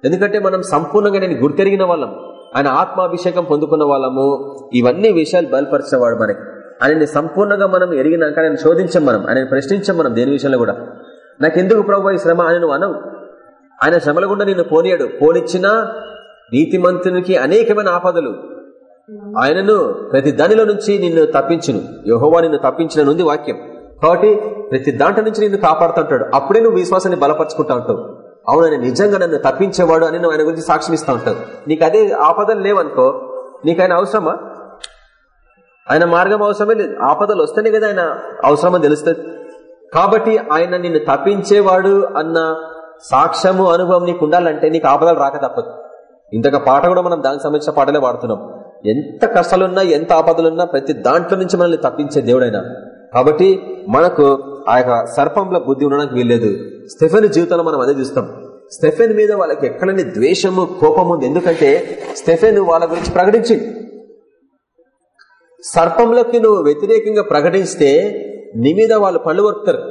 ఎందుకంటే మనం సంపూర్ణంగా నేను గుర్తెరిగిన వాళ్ళం. ఆయన ఆత్మాభిషేకం పొందుకున్న వాళ్ళము. ఇవన్నీ విషయాలు బయలుపరిచేవాడు మనకి. ఆయనని సంపూర్ణంగా మనం ఎరిగినాక ఆయన శోధించం మనం. ఆయన ప్రశ్నించం మనం దేని విషయంలో కూడా. నాకెందుకు ప్రభు ఈ శ్రమ ఆయన అనవు. ఆయన శ్రమల గుండా నిన్ను పోనీయాడు. పోనిచ్చినా నీతిమంతునికి అనేకమైన ఆపదలు. ఆయనను ప్రతి దానిలో నుంచి నిన్ను తప్పించును. యహోవా నిన్ను తప్పించిన నుండి వాక్యం. కాబట్టి ప్రతి దాంట్లో నుంచి నిన్ను కాపాడుతుంటాడు. అప్పుడే నువ్వు విశ్వాసాన్ని బలపరుచుకుంటా ఉంటావు. అవును ఆయన నిజంగా నన్ను తప్పించేవాడు అని నువ్వు ఆయన గురించి సాక్ష్యం ఇస్తూ ఉంటావు. నీకు అదే ఆపదలు లేవనుకో నీకు ఆయన అవసరమా? ఆయన మార్గం అవసరమే లేదు. ఆపదలు వస్తేనే కదా ఆయన అవసరమని తెలుస్తుంది. కాబట్టి ఆయన నిన్ను తప్పించేవాడు అన్న సాక్ష్యము అనుభవం నీకు ఉండాలంటే నీకు ఆపదలు రాక తప్పదు. ఇంతక పాట కూడా మనం దానికి సంబంధించిన పాటలే వాడుతున్నాం ఎంత కష్టాలున్నా ఎంత ఆపదలున్నా ప్రతి దాంట్లో నుంచి మనల్ని తప్పించే దేవుడైనా కాబట్టి మనకు ఆ యొక్క సర్పంలో బుద్ధి ఉండడానికి వీల్లేదు. స్టెఫెన్ జీవితంలో మనం అదే చూస్తాం. స్టెఫెన్ మీద వాళ్ళకి ఎక్కడని ద్వేషము కోపం ఉంది. ఎందుకంటే స్టెఫెన్ వాళ్ళ గురించి ప్రకటించింది సర్పంలోకి నువ్వు వ్యతిరేకంగా ప్రకటిస్తే నీ మీద వాళ్ళు పళ్ళు కొరుకుతారు.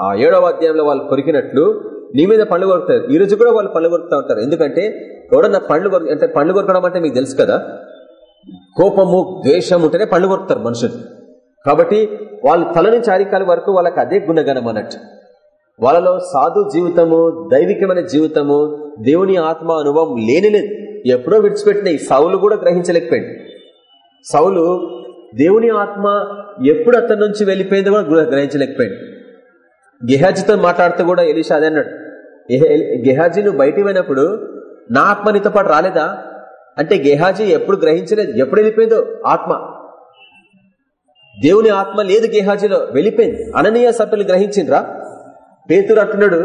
ఆ ఏడవ అధ్యాయంలో వాళ్ళు కొరికినట్లు నీ మీద పళ్ళు కొరుకుతారు. ఈ రోజు కూడా వాళ్ళు పళ్ళు కొరుకుతూ ఉంటారు. ఎందుకంటే ఎవడన్నా పళ్ళు కొరు అంటే పళ్ళు కొరకడం అంటే మీకు తెలుసు కదా? కోపము ద్వేషం ఉంటేనే పళ్ళు కొరుకుతారు మనుషులు. కాబట్టి వాళ్ళు తల నుంచి అరికాల వరకు వాళ్ళకి అదే గుణగణం అన్నట్టు. వాళ్ళలో సాధు జీవితము దైవికమైన జీవితము దేవుని ఆత్మ అనుభవం లేనిలేదు ఎప్పుడో విడిచిపెట్టినాయి సౌలు కూడా గ్రహించలేకపోయింది సౌలు దేవుని ఆత్మ ఎప్పుడు అతని నుంచి వెళ్ళిపోయిందో కూడా గ్రహించలేకపోయింది గెహాజీతో మాట్లాడుతూ కూడా ఎలిషా అదే అన్నాడు. గెహాజీ నువ్వు బయటికి పోయినప్పుడు నా ఆత్మ నీతో పాటు రాలేదా? అంటే గెహాజీ ఎప్పుడు గ్రహించలేదు. ఎప్పుడు వెళ్ళిపోయిందో ఆత్మ. దేవుని ఆత్మ లేదు గేహాజీలో వెళ్ళిపోయింది. అననీయ సత్తులు గ్రహించిండ్రా? పేతురు అంటున్నాడు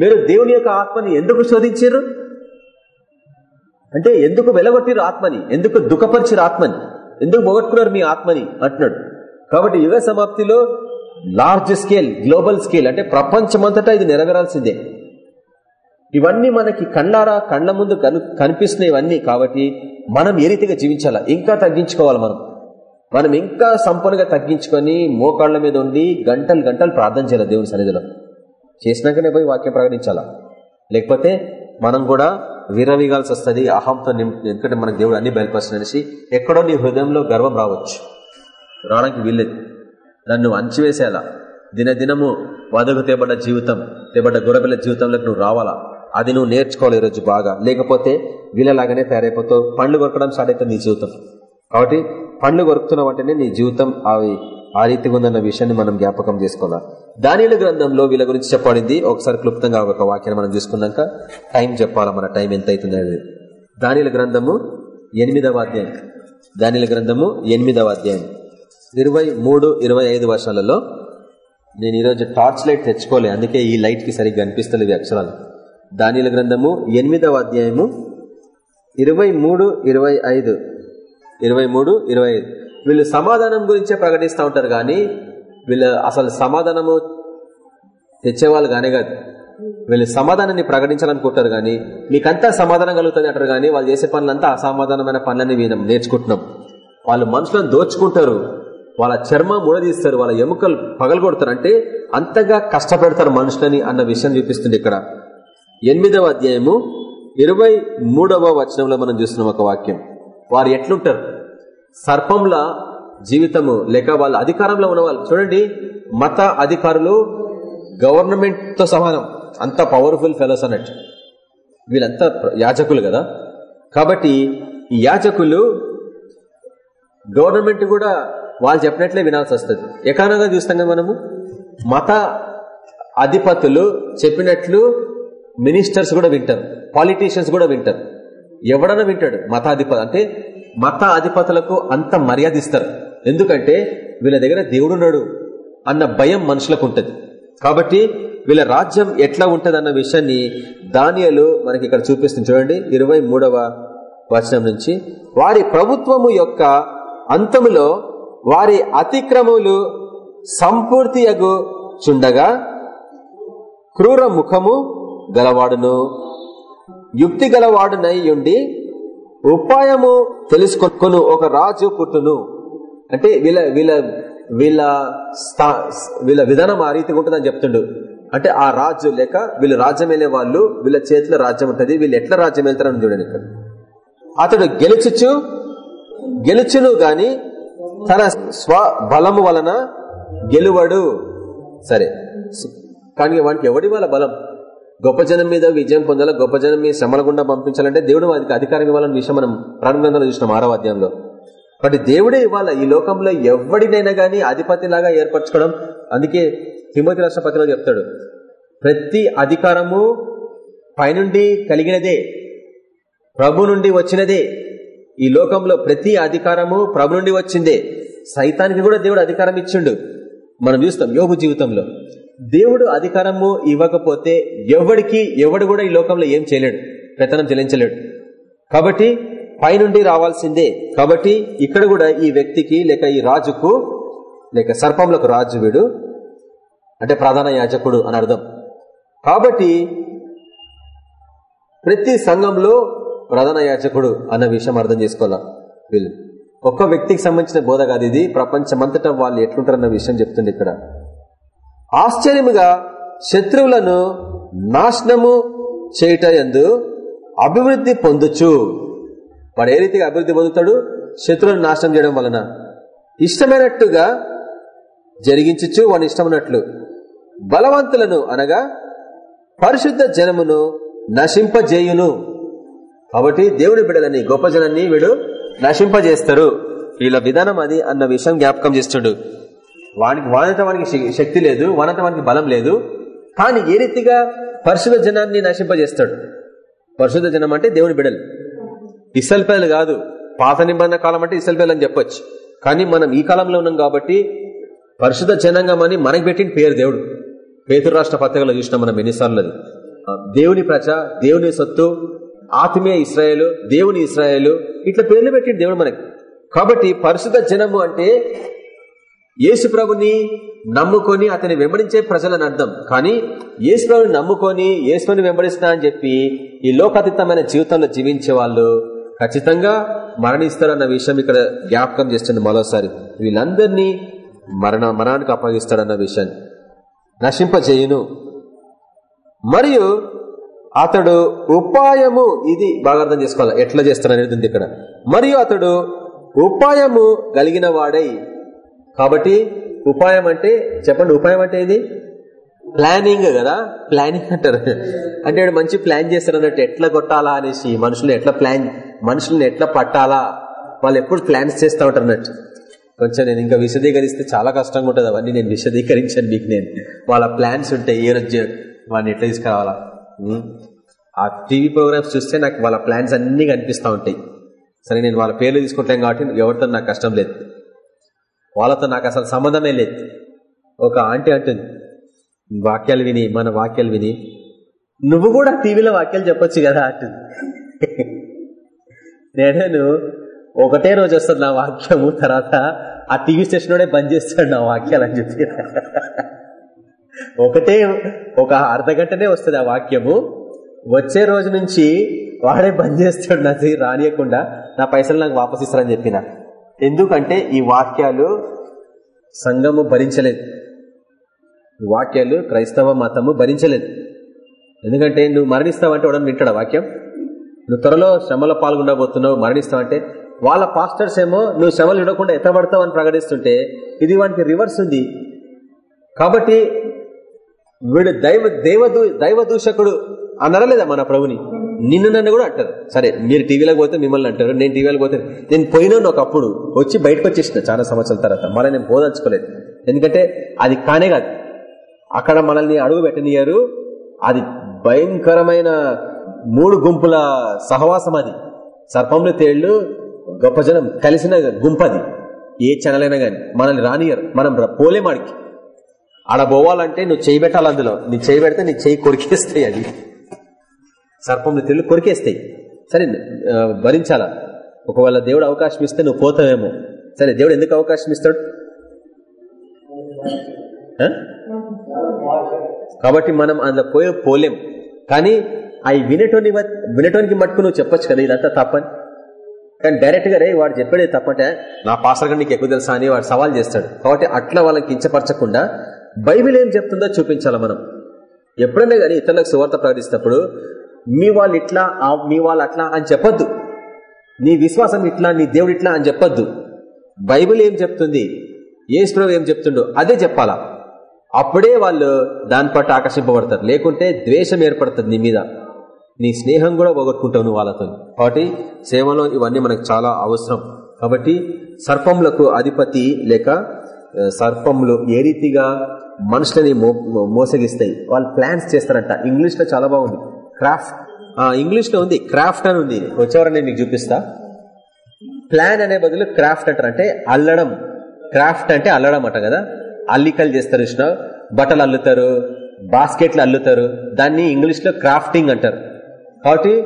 మీరు దేవుని యొక్క ఆత్మని ఎందుకు శోధించారు అంటే ఎందుకు వెలగొట్టిరు ఆత్మని? ఎందుకు దుఃఖపరిచిరు ఆత్మని? ఎందుకు మొగట్టుకున్నారు మీ ఆత్మని? అంటున్నాడు. కాబట్టి యుగ సమాప్తిలో లార్జ్ స్కేల్ గ్లోబల్ స్కేల్ అంటే ప్రపంచమంతటా ఇది నెరవేరాల్సిందే. ఇవన్నీ మనకి కళ్ళారా కళ్ళ ముందు కనిపిస్తున్నాయి ఇవన్నీ కాబట్టి మనం ఏ రీతిగా జీవించాలా? ఇంకా తగ్గించుకోవాలి మనం. మనం ఇంకా సంపూర్ణంగా తగ్గించుకొని మోకాళ్ళ మీద ఉండి గంటలు గంటలు ప్రార్థన చేయాలి దేవుని సన్నిధిలో. చేసినాకనే పోయి వాక్యం ప్రకటించాలా? లేకపోతే మనం కూడా విరవిగాల్సి వస్తుంది అహంతో ఎందుకంటే మనకు దేవుడు అన్ని బయలుపరుస్తున్నసి ఎక్కడో నీ హృదయంలో గర్వం రావచ్చు. రావడానికి వీల్లేదు. నన్ను అంచివేసేలా దినదినము వదకు తేబడ్డ జీవితం తేబడ్డ గురబిల్ల జీవితంలోకి నువ్వు రావాలా? అది నువ్వు నేర్చుకోవాలి ఈరోజు బాగా. లేకపోతే వీళ్ళలాగానే తయారైపోతావు. పండ్లు కొరకడం స్టార్ట్ అవుతుంది నీ జీవితం. కాబట్టి పండ్లు కొరుకుతున్న వెంటనే నీ జీవితం అవి ఆ రీతిగా ఉందన్న విషయాన్ని మనం జ్ఞాపకం చేసుకోవాలా? దానిల గ్రంథంలో వీళ్ళ గురించి చెప్పబడింది. ఒకసారి క్లుప్తంగా ఒక వాక్యాన్ని మనం చూసుకున్నాక టైం చెప్పాలా? మన టైం ఎంత అవుతుంది అనేది. దానిల గ్రంథము ఎనిమిదవ అధ్యాయం. దానిల గ్రంథము ఎనిమిదవ అధ్యాయం. ఇరవై మూడు ఇరవై ఐదు వర్షాలలో నేను ఈరోజు టార్చ్ లైట్ తెచ్చుకోలే. అందుకే ఈ లైట్కి సరిగ్గా అనిపిస్తలేదు అక్షరాలు. దానిల గ్రంథము ఎనిమిదవ అధ్యాయము ఇరవై మూడు ఇరవై ఐదు. ఇరవై మూడు ఇరవై వీళ్ళు సమాధానం గురించే ప్రకటిస్తూ ఉంటారు కానీ వీళ్ళు అసలు సమాధానము తెచ్చేవాళ్ళు కానే కాదు. వీళ్ళు సమాధానాన్ని ప్రకటించాలనుకుంటారు కానీ మీకంతా సమాధానం కలుగుతుంది అంటారు కానీ వాళ్ళు చేసే పనులంతా అసమాధానమైన పనులని వినం నేర్చుకుంటున్నాం. వాళ్ళు మనుషులను దోచుకుంటారు. వాళ్ళ చర్మం ముడదీస్తారు. వాళ్ళ ఎముకలు పగలగొడతారు అంటే అంతగా కష్టపెడతారు మనుషులని అన్న విషయం చూపిస్తుంది ఇక్కడ. ఎనిమిదవ అధ్యాయము ఇరవై మూడవ వచనంలో మనం చూస్తున్నాం ఒక వాక్యం. వారు ఎట్లుంటారు? సర్పంల జీవితము లేక వాళ్ళ అధికారంలో ఉన్న వాళ్ళు. చూడండి మత అధికారులు గవర్నమెంట్తో సమానం. అంత పవర్ఫుల్ ఫెలోస్ అన్నట్టు. వీళ్ళంతా యాజకులు కదా. కాబట్టి ఈ యాజకులు గవర్నమెంట్ కూడా వాళ్ళు చెప్పినట్లే వినాల్సి వస్తుంది. ఎకానంగా చూస్తాం కదా మనము. మత అధిపతులు చెప్పినట్లు మినిస్టర్స్ కూడా వింటారు. పాలిటీషియన్స్ కూడా వింటారు. ఎవడన్నా వింటాడు మతాధిపతి అంటే మత అధిపతులకు అంత మర్యాద ఇస్తారు. ఎందుకంటే వీళ్ళ దగ్గర దేవుడున్నాడు అన్న భయం మనుషులకు ఉంటుంది. కాబట్టి వీళ్ళ రాజ్యం ఎట్లా ఉంటుంది అన్న విషయాన్ని దానియలు మనకి ఇక్కడ చూపిస్తుంది. చూడండి ఇరవై వచనం నుంచి. వారి ప్రభుత్వము యొక్క అంతములో వారి అతిక్రములు సంపూర్తి చుండగా క్రూర ముఖము గలవాడును. యుక్తి గలవాడునై ఉండి ఉపాయము తెలుసుకొను ఒక రాజు పుట్టును. అంటే వీళ్ళ వీళ్ళ వీళ్ళ స్థా వీళ్ళ విధానం ఆ రీతిగా ఉంటుందని చెప్తుండు. అంటే ఆ రాజు లేక వీళ్ళు రాజ్యం వెళ్ళే వాళ్ళు వీళ్ళ చేతిలో రాజ్యం ఉంటుంది వీళ్ళు ఎట్లా రాజ్యం వెళ్తారని చూడండి ఇక్కడ. అతడు గెలుచుచు గెలుచును గాని తన స్వ బలము వలన గెలువడు. సరే. కానీ వాటికి ఎవడి వాళ్ళ బలం? గొప్ప జనం మీద విజయం పొందాలా? గొప్ప జనం మీద శ్రమల గుండా పంపించాలంటే దేవుడు వారికి అధికారం ఇవ్వాలని విషయం మనం ప్రారంభంలో చూసినాం ఆరో అధ్యాయంలో. కాబట్టి దేవుడే ఇవాళ ఈ లోకంలో ఎవడినైనా గానీ అధిపతిలాగా ఏర్పరచుకోవడం అందుకే తిమోతి రాష్ట్రపతిలో చెప్తాడు. ప్రతి అధికారము పైనుండి కలిగినదే ప్రభు నుండి వచ్చినదే. ఈ లోకంలో ప్రతి అధికారము ప్రభు నుండి వచ్చిందే. సైతానికి కూడా దేవుడు అధికారం ఇచ్చిండు. మనం చూస్తాం యోగు జీవితంలో. దేవుడు అధికారము ఇవ్వకపోతే ఎవడికి ఎవడు కూడా ఈ లోకంలో ఏం చేయలేడు పెత్తనం చెల్లించలేడు. కాబట్టి పైనుండి రావాల్సిందే. కాబట్టి ఇక్కడ కూడా ఈ వ్యక్తికి లేక ఈ రాజుకు లేక సర్పంలకు రాజు వీడు అంటే ప్రధాన యాజకుడు అని అర్థం. కాబట్టి ప్రతి సంఘంలో ప్రధాన యాచకుడు అన్న విషయం అర్థం చేసుకోవాలా? వీళ్ళు. ఒక్క వ్యక్తికి సంబంధించిన బోధ కాదు ఇది. ప్రపంచమంతటా వాళ్ళు ఎట్లుంటారన్న విషయం చెప్తుంది ఇక్కడ. ఆశ్చర్యముగా శత్రువులను నాశనము చేయుట ఎందు అభివృద్ధి పొందుచు. వాడు ఏ రీతిగా అభివృద్ధి పొందుతాడు? శత్రువులను నాశనం చేయడం వలన. ఇష్టమైనట్టుగా జరిగించచ్చు వాని ఇష్టమైనట్లు బలవంతులను అనగా పరిశుద్ధ జనమును నశింపజేయును. కాబట్టి దేవుని బిడలని గొప్ప జనాన్ని వీడు నశింపజేస్తారు. వీళ్ళ విధానం అది అన్న విషయం జ్ఞాపకం చేస్తుడు. వానికి వానత వానికి శక్తి లేదు వానత వానికి బలం లేదు. కానీ ఏ రీతిగా పరిశుద్ధ జనాన్ని నశింపజేస్తాడు? పరిశుద్ధ జనం అంటే దేవుని బిడలు. ఇసల్పేలు కాదు. పాత నిబంధన కాలం అంటే ఇసల్పేలు అని చెప్పొచ్చు. కానీ మనం ఈ కాలంలో ఉన్నాం కాబట్టి పరిశుద్ధ జనాంగం అని మనకు పెట్టిన పేరు దేవుడు. పేతురు రాష్ట్ర పత్రికలో చూసినాం మనం ఎన్నిసార్లు దేవుని ప్రజ దేవుని సొత్తు ఆత్మీయ ఇస్రాయేలు దేవుని ఇస్రాయేలు ఇట్లా పేర్లు పెట్టిండు దేవుడు మనకి. కాబట్టి పరిశుద్ధ జనము అంటే యేసు ప్రభుని నమ్ముకొని అతని వెంబడించే ప్రజలని అర్థం. కానీ యేసు ప్రభుని నమ్ముకొని యేసుని వెంబడిస్తా అని చెప్పి ఈ లోకాతీతమైన జీవితంలో జీవించే వాళ్ళు ఖచ్చితంగా మరణిస్తారన్న విషయం ఇక్కడ జ్ఞాపకం చేస్తుంది మరోసారి. వీళ్ళందరినీ మరణ మరణానికి అప్పగిస్తాడన్న విషయాన్ని నశింపజేయును. మరియు అతడు ఉపాయము ఇది బాగా అర్థం చేసుకోవాలి? ఎట్లా చేస్తాడు అనేది ఉంది ఇక్కడ. మరియు అతడు ఉపాయము కలిగిన వాడై కాబట్టి ఉపాయం అంటే చెప్పండి ఉపాయం అంటే ఇది ప్లానింగ్ కదా ప్లానింగ్ అంటారు. అంటే మంచి ప్లాన్ చేస్తారు అన్నట్టు ఎట్లా కొట్టాలా అనేసి మనుషులు ఎట్లా ప్లాన్ మనుషుల్ని ఎట్లా పట్టాలా? వాళ్ళు ఎప్పుడు ప్లాన్స్ చేస్తూ ఉంటారు అన్నట్టు. కొంచెం నేను ఇంకా విశదీకరిస్తే చాలా కష్టంగా ఉంటుంది. అవన్నీ నేను విశదీకరించాను మీకు నేను. వాళ్ళ ప్లాన్స్ ఉంటాయి ఏ రోజు వాడిని ఎట్లా తీసుకురావాలా? ఆ టీవీ ప్రోగ్రామ్స్ చూస్తే నాకు వాళ్ళ ప్లాన్స్ అన్ని కనిపిస్తూ ఉంటాయి. సరే నేను వాళ్ళ పేర్లు తీసుకుంటాను కాబట్టి ఎవరితో నాకు కష్టం లేదు. వాళ్ళతో నాకు అసలు సంబంధమే లేదు. ఒక ఆంటీ అంటుంది వాక్యాలు విని మన వాక్యాలు విని నువ్వు కూడా టీవీలో వాక్యాలు చెప్పొచ్చు కదా అంటుంది. నేను ఒకటే రోజు వస్తుంది నా వాక్యము తర్వాత ఆ టీవీ స్టేషన్ బంద్ చేస్తాడు నా వాక్యాలు అని చెప్పి. ఒకటే ఒక అర్ధ గంటనే వస్తుంది ఆ వాక్యము. వచ్చే రోజు నుంచి వాడే బంద్ చేస్తాడు నాది రానియకుండా నా పైసలు నాకు వాపస్ ఇస్తారని చెప్పిన. ఎందుకంటే ఈ వాక్యాలు సంఘము భరించలేదు. ఈ వాక్యాలు క్రైస్తవ మతము భరించలేదు. ఎందుకంటే నువ్వు మరణిస్తావంటే వాడని వింటాడు వాక్యం? నువ్వు త్వరలో శ్రమలో పాల్గొనబోతున్నావు మరణిస్తావంటే? వాళ్ళ పాస్టర్స్ ఏమో నువ్వు శ్రమలు విడకుండా ఎత్తబడతావు అని ప్రకటిస్తుంటే ఇది వానికి రివర్స్ ఉంది. కాబట్టి వీడు దైవ దేవదూ దైవ దూషకుడు అనరలేదా మన ప్రభుని? నిన్ను నన్ను కూడా అంటారు. సరే మీరు టీవీలోకి పోతే మిమ్మల్ని అంటారు నేను టీవీలోకి పోతే నేను పోయినాను ఒకప్పుడు వచ్చి బయటకు వచ్చేసిన చాలా సంవత్సరాల తర్వాత. మళ్ళీ నేను బోధించుకోలేదు ఎందుకంటే అది కానే కాదు. అక్కడ మనల్ని అడుగు పెట్టనియారు. అది భయంకరమైన మూడు గుంపుల సహవాసం అది. సర్పంలో తేళ్ళు గొప్ప జనం కలిసిన గుంపది ఏ ఛానల్ అయినా కానీ మనల్ని రానియరు మనం పోలేమాడికి ఆడ పోవాలంటే నువ్వు చేయి పెట్టాలి అందులో. నీ చేయి పెడితే నీ చేయి కొరికేస్తాయి అది. సర్పం తెలు కొరికేస్తాయి. సరే భరించాలా? ఒకవేళ దేవుడు అవకాశం ఇస్తే నువ్వు పోతావేమో. సరే దేవుడు ఎందుకు అవకాశం ఇస్తాడు? కాబట్టి మనం అందులో పోయే పోలేం. కానీ అవి వినటోని వినటోనికి మట్టుకు నువ్వు చెప్పొచ్చు కదా ఇదంతా తప్పని. కానీ డైరెక్ట్గా రే వాడు చెప్పేది తప్పటే. నా పాస్టర్ గారు నీకు ఎక్కువ తెలుసా అని వాడు సవాల్ చేస్తాడు. కాబట్టి అట్లా వాళ్ళకి కించపరచకుండా బైబిల్ ఏం చెప్తుందో చూపించాలి మనం. ఎప్పుడైనా కానీ ఇతరులకు సువార్త ప్రకటిస్తప్పుడు మీ వాళ్ళు ఇట్లా మీ వాళ్ళు అట్లా అని చెప్పొద్దు. నీ విశ్వాసం ఇట్లా నీ దేవుడు ఇట్లా అని చెప్పొద్దు. బైబిల్ ఏం చెప్తుంది? ఏసుప్రభు ఏం చెప్తుండో అదే చెప్పాలా? అప్పుడే వాళ్ళు దాని పట్టు ఆకర్షింపబడతారు. లేకుంటే ద్వేషం ఏర్పడుతుంది నీ మీద. నీ స్నేహం కూడా పోగొట్టుకుంటావు నువ్వు వాళ్ళతో. కాబట్టి సేవలో ఇవన్నీ మనకు చాలా అవసరం. కాబట్టి సర్పములకు అధిపతి లేక సర్పములు ఏ రీతిగా మనుషులని మో- మోసగిస్తాయి? వాళ్ళు ప్లాన్స్ చేస్తారంట. ఇంగ్లీష్లో చాలా బాగుంది. క్రాఫ్ట్? ఇంగ్లీష్లో ఉంది క్రాఫ్ట్ అని ఉంది. వచ్చేవారని నేను నీకు చూపిస్తా. ప్లాన్ అనే బదులు క్రాఫ్ట్ అంటారు. అంటే అల్లడం. క్రాఫ్ట్ అంటే అల్లడం అంట కదా. అల్లికలు చేస్తారు ఇష్టం బట్టలు అల్లుతారు. బాస్కెట్లు అల్లుతారు. దాన్ని ఇంగ్లీష్లో క్రాఫ్టింగ్ అంటారు. కాబట్టి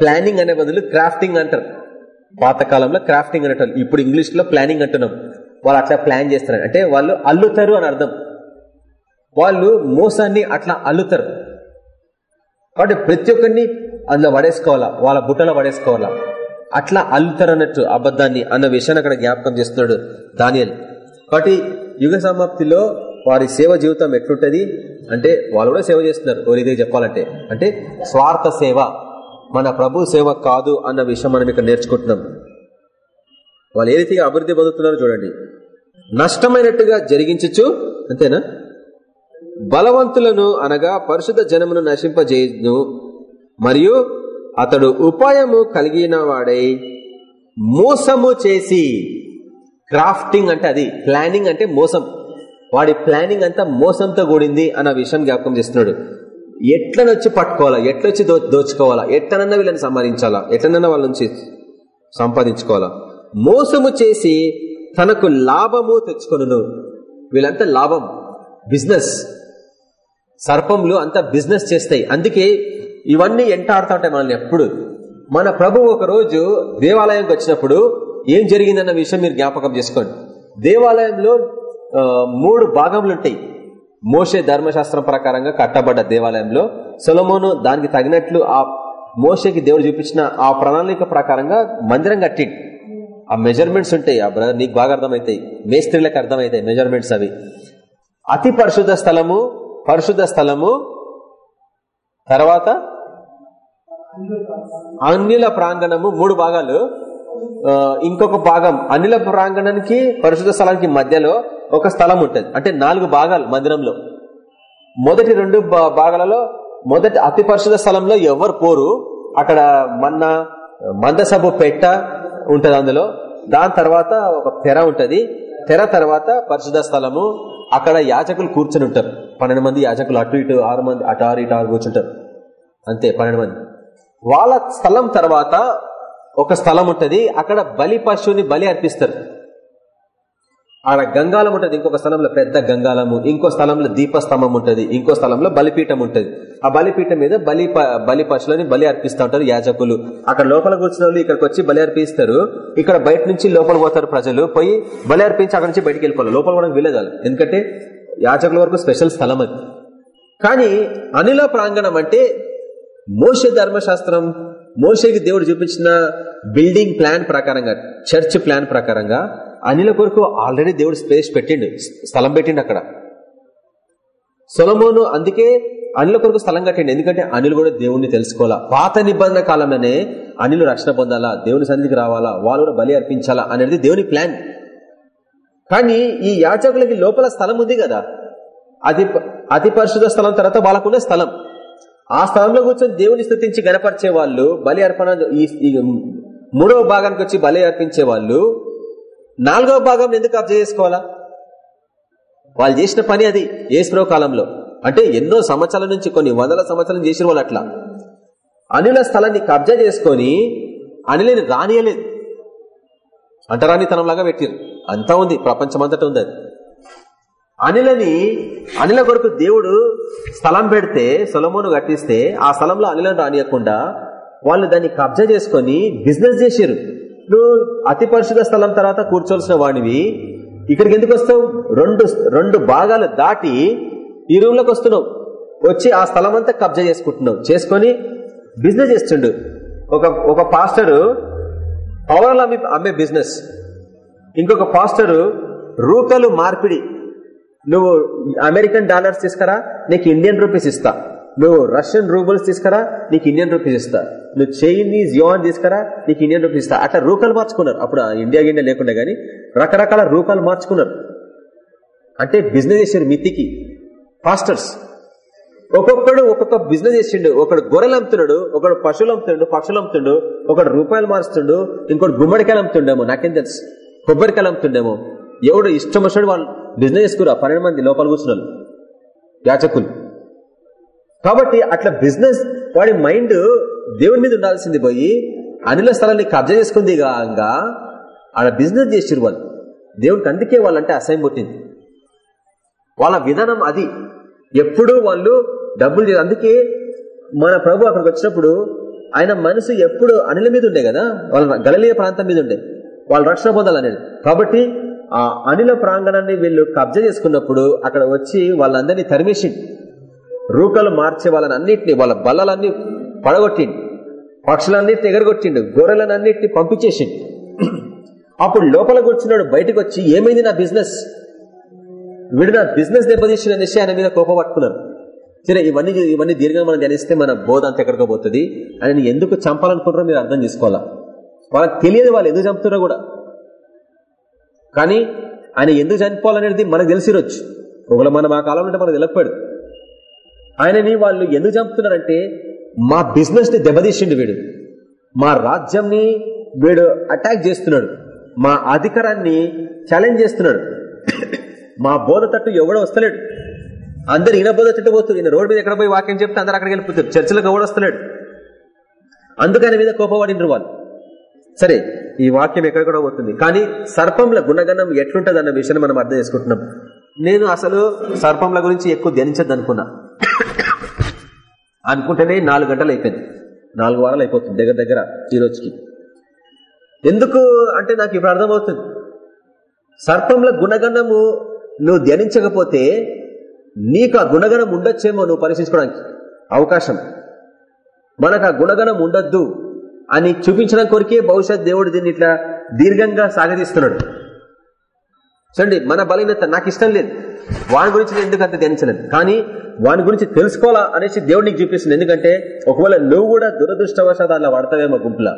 ప్లానింగ్ అనే బదులు క్రాఫ్టింగ్ అంటారు. పాతకాలంలో క్రాఫ్టింగ్ అనేటోళ్ళు. ఇప్పుడు ఇంగ్లీష్లో ప్లానింగ్ అంటున్నాం. వాళ్ళు అట్లా ప్లాన్ చేస్తారు అంటే వాళ్ళు అల్లుతారు అని అర్థం. వాళ్ళు మోసాన్ని అట్లా అల్లుతారు. కాబట్టి ప్రతి ఒక్కరిని అందులో పడేసుకోవాలా? వాళ్ళ బుట్టలో పడేసుకోవాలా? అట్లా అల్లుతారు అన్నట్టు అబద్ధాన్ని అన్న విషయాన్ని అక్కడ జ్ఞాపకం చేస్తున్నాడు దానియల్. కాబట్టి యుగ సమాప్తిలో వారి సేవ జీవితం ఎట్లుంటది? అంటే వాళ్ళు కూడా సేవ చేస్తున్నారు. ఓ రీతిగా చెప్పాలంటే. అంటే స్వార్థ సేవ. మన ప్రభు సేవ కాదు అన్న విషయం మనం ఇక్కడ నేర్చుకుంటున్నాం. వాళ్ళు ఏ రీతిగా అభివృద్ధి పొందుతున్నారో చూడండి. నష్టమైనట్టుగా జరిగించచ్చు. అంతేనా? బలవంతులను అనగా పరిశుద్ధ జనమును నశింపజేయును. మరియు అతడు ఉపాయము కలిగిన వాడై మోసము చేసి క్రాఫ్టింగ్ అంటే అది ప్లానింగ్ అంటే మోసం. వాడి ప్లానింగ్ అంతా మోసంతో కూడింది అన్న విషయం జ్ఞాపకం చేస్తున్నాడు. ఎట్లనొచ్చి పట్టుకోవాలా? ఎట్లొచ్చి దో దోచుకోవాలా? ఎట్లనన్నా వీళ్ళని సంపాదించాలా ఎట్లనన్నా వాళ్ళ నుంచి సంపాదించుకోవాలా? మోసము చేసి తనకు లాభము తెచ్చుకొను వీళ్ళంతా లాభం బిజినెస్. సర్పంలు అంతా బిజినెస్ చేస్తాయి. అందుకే ఇవన్నీ ఎంటాడుతూ ఉంటాయి మనల్ని ఎప్పుడు. మన ప్రభు ఒక రోజు దేవాలయంకి వచ్చినప్పుడు ఏం జరిగిందన్న విషయం మీరు జ్ఞాపకం చేసుకోండి. దేవాలయంలో మూడు భాగములు ఉంటాయి మోషే ధర్మశాస్త్రం ప్రకారంగా కట్టబడ్డ దేవాలయంలో సొలమోను దానికి తగినట్లు ఆ మోషేకి దేవుడు చూపించిన ఆ ప్రణాళిక ప్రకారంగా మందిరం కట్టి ఆ మెజర్మెంట్స్ ఉంటాయి. ఆ బ్రదర్ నీకు బాగా అర్థమవుతాయి మేస్త్రీలకు అర్థమవుతాయి మెజర్మెంట్స్ అవి. అతి పరిశుద్ధ స్థలము పరిశుద్ధ స్థలము తర్వాత అన్యుల ప్రాంగణము మూడు భాగాలు. ఇంకొక భాగం అనిల ప్రాంగణానికి పరిశుద్ధ స్థలానికి మధ్యలో ఒక స్థలం ఉంటుంది. అంటే నాలుగు భాగాలు మందిరంలో. మొదటి రెండు భాగాలలో మొదటి అతి పరిశుద్ధ స్థలంలో ఎవరు పోరు అక్కడ మన్న మందసభ పెట్ట ఉంటది అందులో. దాని తర్వాత ఒక తెర ఉంటది. తెర తర్వాత పరిశుద్ధ స్థలము అక్కడ యాజకులు కూర్చొని ఉంటారు. పన్నెండు మంది యాజకులు అటు ఇటు ఆరు మంది అటు ఆరు ఇటు ఆరు కూర్చుంటారు. అంతే పన్నెండు మంది. వాళ్ళ స్థలం తర్వాత ఒక స్థలం ఉంటుంది. అక్కడ బలి పశువుని బలి అర్పిస్తారు. ఆడ గంగాలం ఉంటుంది ఇంకొక స్థలంలో పెద్ద గంగాలము ఇంకో స్థలంలో దీపస్తంభం ఉంటుంది ఇంకో స్థలంలో బలిపీఠం ఉంటుంది. ఆ బలిపీఠం మీద బలి ప- బలి పశులని బలి అర్పిస్తూ ఉంటారు యాజకులు. అక్కడ లోపల కూర్చున్న వాళ్ళు ఇక్కడికి వచ్చి బలి అర్పిస్తారు. ఇక్కడ బయట నుంచి లోపల పోతారు ప్రజలు. పోయి బలి అర్పించి అక్కడ నుంచి బయటికి వెళ్ళిపోవాలి. లోపల కూడా వెళ్ళేది ఎందుకంటే యాజకుల వరకు స్పెషల్ స్థలం అది. కానీ అనిల ప్రాంగణం అంటే మోస ధర్మశాస్త్రం మోసకి దేవుడు చూపించిన బిల్డింగ్ ప్లాన్ ప్రకారంగా చర్చ్ ప్లాన్ ప్రకారంగా అనిల కొరకు ఆల్రెడీ దేవుడు స్పేస్ పెట్టిండు స్థలం పెట్టిండు అక్కడ. సొలమోను అందుకే అనిల కొరకు స్థలం కట్టిండు ఎందుకంటే అనిలు కూడా దేవుణ్ణి తెలుసుకోవాలా. పాత నిబంధన కాలంలోనే అనిలు రక్షణ పొందాలా దేవుని సన్నిధికి రావాలా వాళ్ళు కూడా బలి అర్పించాలా అనేది దేవుని ప్లాన్ కానీ ఈ యాచకులకి లోపల స్థలం ఉంది కదా. అతి అతి పరిశుద్ధ స్థలం తర్వాత వాళ్ళకున్న స్థలం. ఆ స్థలంలో కూర్చొని దేవుని స్థుతించి గనపరిచే వాళ్ళు బలి అర్పణ ఈ ఈ మూడవ భాగానికి వచ్చి బలి అర్పించే వాళ్ళు నాలుగవ భాగం ఎందుకు అర్థం చేసుకోవాలా? వాళ్ళు చేసిన పని అది ఏసుప్రభు కాలంలో. అంటే ఎన్నో సంవత్సరాల నుంచి కొన్ని వందల సంవత్సరాలు చేసిన వాళ్ళు అట్లా. అనిల స్థలాన్ని కబ్జా చేసుకొని అనిలని రానియలేదు. అంటరానితనంలాగా పెట్టారు. అంతా ఉంది ప్రపంచమంతటా ఉంది అది. అనిలని అనిల కొరకు దేవుడు స్థలం పెడితే సొలమోను కట్టిస్తే ఆ స్థలంలో అనిలను రానియకుండా వాళ్ళు దాన్ని కబ్జా చేసుకొని బిజినెస్ చేశారు నువ్వు అతి పరిశుద్ధ స్థలం తర్వాత కూర్చోవలసిన వాడివి. ఇక్కడికి ఎందుకు వస్తావు? రెండు రెండు భాగాలు దాటి ఈ రూమ్లోకి వస్తున్నావు. వచ్చి ఆ స్థలం అంతా కబ్జా చేసుకుంటున్నావు. చేసుకొని బిజినెస్ చేస్తుండు. ఒక ఒక పాస్టరు పవర్లు అమ్మి అమ్మే బిజినెస్ ఇంకొక పాస్టరు రూపాయలు మార్పిడి. నువ్వు అమెరికన్ డాలర్స్ తీసుకురా నీకు ఇండియన్ రూపీస్ ఇస్తా. నువ్వు రష్యన్ రూబల్స్ తీసుకురా నీకు ఇండియన్ రూపీస్ ఇస్తా. నువ్వు చైనీస్ యోన్ తీసుకురా నీకు ఇండియన్ రూపీస్ ఇస్తా. అట్లా రూకలు మార్చుకున్నారు. అప్పుడు ఇండియా గిండియా లేకుండా గానీ రకరకాల రూపాలు మార్చుకున్నారు. అంటే బిజినెస్ చేసారు మితికి పాస్టర్స్. ఒక్కొక్కడు ఒక్కొక్క బిజినెస్ చేసిండు. ఒకడు గొర్రెలు అమ్ముతున్నాడు ఒకడు పశువులు అమ్ముతుండు పక్షులు అమ్ముతుండు ఒకడు రూపాయలు మారుస్తుండు ఇంకోటి గుమ్మడికాయలు అమ్ముతుండేమో నాకేం తెలుసు. కొబ్బరికాయలు అమ్ముతుండేమో. ఎవడు ఇష్టం వచ్చినట్టు వాళ్ళు బిజినెస్ చేసుకురా. పన్నెండు మంది లోపల కూర్చున్నారు. యాచకులు. కాబట్టి అట్లా బిజినెస్ వాడి మైండ్ దేవుని మీద ఉండాల్సింది పోయి అనిల స్థలాన్ని కబ్జా చేసుకుంది కాగా ఆడ బిజినెస్ చేసిరు వాళ్ళు. దేవునికి అందుకే వాళ్ళంటే అసహ్యం పుట్టింది. వాళ్ళ విధానం అది. ఎప్పుడూ వాళ్ళు డబ్బులు అందుకే మన ప్రభు అక్కడికి వచ్చినప్పుడు ఆయన మనసు ఎప్పుడు అనిల మీద ఉండే కదా వాళ్ళ గలలీయ ప్రాంతం మీద ఉండే. వాళ్ళు రక్షణ పొందాలనేది. కాబట్టి ఆ అనిల ప్రాంగణాన్ని వీళ్ళు కబ్జా చేసుకున్నప్పుడు అక్కడ వచ్చి వాళ్ళందరినీ తరిమేసి రూకలు మార్చే వాళ్ళని అన్నింటినీ వాళ్ళ బల్లలన్నీ పడగొట్టిండు. పక్షులన్నిటిని ఎగరగొట్టిండు. గొర్రెలన్నింటినీ పంపించేసిండు. అప్పుడు లోపల కూర్చున్నాడు బయటకు వచ్చి ఏమైంది నా బిజినెస్? వీడు నా బిజినెస్ దెబ్బతీసిన అనేసి ఆయన మీద కోపం పట్టుకున్నారు సరే ఇవన్నీ ఇవన్నీ దీర్ఘంగా మనం ధ్యానిస్తే మన బోధ అంత ఎక్కడికో పోతుంది. ఆయన ఎందుకు చంపాలనుకుంటారో మీరు అర్థం చేసుకోవాలా? వాళ్ళకి తెలియదు వాళ్ళు ఎందుకు చంపుతారో కూడా. కానీ ఆయన ఎందుకు చనిపోవాలనేది మనకు తెలిసిరొచ్చు ఒకవేళ మనం ఆ కాలం అంటే మనకు తెలపడు ఆయనని వాళ్ళు ఎందుకు చంపుతున్నారంటే మా బిజినెస్ని దెబ్బతీసిండు వీడు. మా రాజ్యంని వీడు అటాక్ చేస్తున్నాడు. మా అధికారాన్ని ఛాలెంజ్ చేస్తున్నాడు. మా బోధ తట్టు ఎవడో వస్తలేడు. అందరు ఈయన బోధ తట్టు పోతుంది ఈయన రోడ్డు మీద ఎక్కడ పోయి వాక్యం చెప్తే అందరు అక్కడికి వెళ్ళిపోతారు చర్చలకు ఎవడు వస్తలేడు. అందుకని మీద కోపపడినరు వాళ్ళు. సరే ఈ వాక్యం ఎక్కడెక్కడ పోతుంది. కానీ సర్పంల గుణగణం ఎట్లుంటది అన్న విషయాన్ని మనం అర్థం చేసుకుంటున్నాం. నేను అసలు సర్పంల గురించి ఎక్కువ ధ్యానించద్దు అనుకున్నా అనుకుంటేనే నాలుగు గంటలు అయిపోయింది. నాలుగు వారాలు అయిపోతుంది దగ్గర దగ్గర ఈ రోజుకి. ఎందుకు అంటే నాకు ఇప్పుడు అర్థమవుతుంది. సర్పంల గుణగణము నువ్వు ధ్యానించకపోతే నీకు ఆ గుణగణం ఉండొచ్చేమో నువ్వు పరీక్షించుకోవడానికి అవకాశం. మనకు ఆ గుణగణం ఉండొద్దు అని చూపించడం కొరికే బహుశా దేవుడు దీన్ని ఇట్లా దీర్ఘంగా సాగదీస్తున్నాడు. చూడండి మన బలహీనత నాకు ఇష్టం లేదు. వాని గురించి నేను ఎందుకు అంత ధ్యానించలేదు? కానీ వాని గురించి తెలుసుకోవాలా అనేసి దేవుడు నీకు చూపిస్తుంది. ఎందుకంటే ఒకవేళ నువ్వు కూడా దురదృష్టవశాత్ అలా పడతావేమో గుంపులా.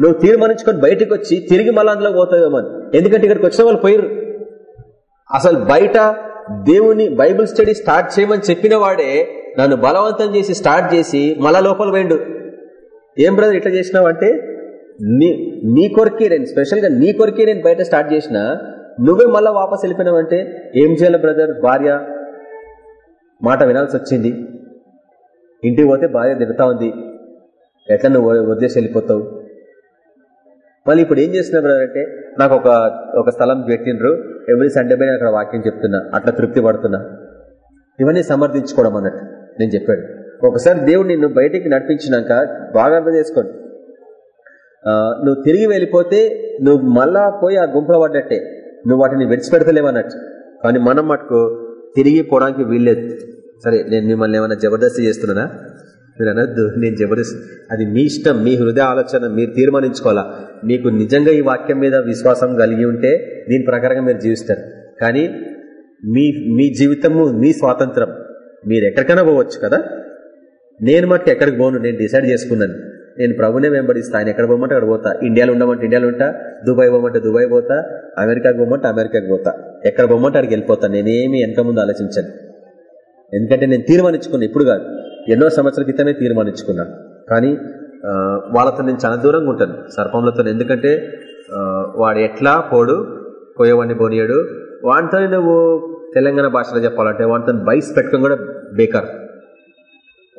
నువ్వు తీర్మానించుకొని బయటకు వచ్చి తిరిగి మళ్ళీ అందులో పోతావేమో ఎందుకంటే ఇక్కడికి వచ్చిన వాళ్ళు పోయిరు అసలు బయట దేవుని బైబిల్ స్టడీ స్టార్ట్ చేయమని చెప్పిన వాడే నన్ను బలవంతం చేసి స్టార్ట్ చేసి మళ్ళా లోపల పోయిండు. ఏం బ్రదర్ ఇట్లా చేసినావంటే నీ నీ కొరకే నేను స్పెషల్గా నీ కొరకే నేను బయట స్టార్ట్ చేసిన నువ్వే మళ్ళా వాపస్ వెళ్ళిపోయినావంటే ఏం చేయాలి బ్రదర్? భార్య? మాట వినాల్సి వచ్చింది. ఇంటికి పోతే భార్య తిడతా ఉంది. ఎట్లా నువ్వు వదిలేసి వెళ్ళిపోతావు? మళ్ళీ ఇప్పుడు ఏం చేస్తున్నా బ్రదర్ అంటే నాకు ఒక ఒక స్థలం పెట్టినరు ఎవ్రీ సండే పైన అక్కడ వాక్యం చెప్తున్నా. అట్లా తృప్తి పడుతున్నా. ఇవన్నీ సమర్థించుకోవడం అన్నట్టు నేను చెప్పాడు ఒకసారి దేవుడు నిన్ను బయటికి నడిపించినాక బాగా అర్థం చేసుకోండి. నువ్వు తిరిగి వెళ్ళిపోతే నువ్వు మళ్ళా పోయి ఆ గుంపులో పడ్డట్టే. నువ్వు వాటిని విడిచిపెడతలేవన్నట్టు కానీ మనం మటుకు తిరిగి పోవడానికి వీల్లేదు. సరే నేను మిమ్మల్ని ఏమైనా జబర్దస్తి చేస్తున్నానా? మీరు అనొద్దు నేను జబర్దస్త్. అది మీ ఇష్టం మీ హృదయ ఆలోచన మీరు తీర్మానించుకోవాలా. మీకు నిజంగా ఈ వాక్యం మీద విశ్వాసం కలిగి ఉంటే దీని ప్రకారంగా మీరు జీవిస్తారు. కానీ మీ మీ జీవితము మీ స్వాతంత్రం. మీరు ఎక్కడికైనా పోవచ్చు కదా? నేను మటుకు ఎక్కడికి పోను నేను డిసైడ్ చేసుకున్నాను. నేను ప్రభునే వెంబడిస్తా. ఆయన ఎక్కడ పోమంటే అక్కడ పోతా. ఇండియాలో ఉండమంటే ఇండియాలో ఉంటా. దుబాయ్ పోమంటే దుబాయ్ పోతా అమెరికాకి పోమంటే అమెరికాకి పోతా. ఎక్కడ పోమంటే అక్కడికి వెళ్ళిపోతా. నేనేమి వెనక ముందు ఆలోచించాను. ఎందుకంటే నేను తీర్మానించుకున్నా ఇప్పుడు కాదు. ఎన్నో సంవత్సరాల క్రితమే తీర్మానించుకున్నా. కానీ వాళ్ళతో నేను చాలా దూరంగా ఉంటాను. సర్పంలతో ఎందుకంటే వాడు ఎట్లా పోడు పోయేవాడిని పోనీయాడు. వాటితో నువ్వు తెలంగాణ భాషలో చెప్పాలంటే వాటితో బైస్ పెట్టుకొని కూడా బేకార్.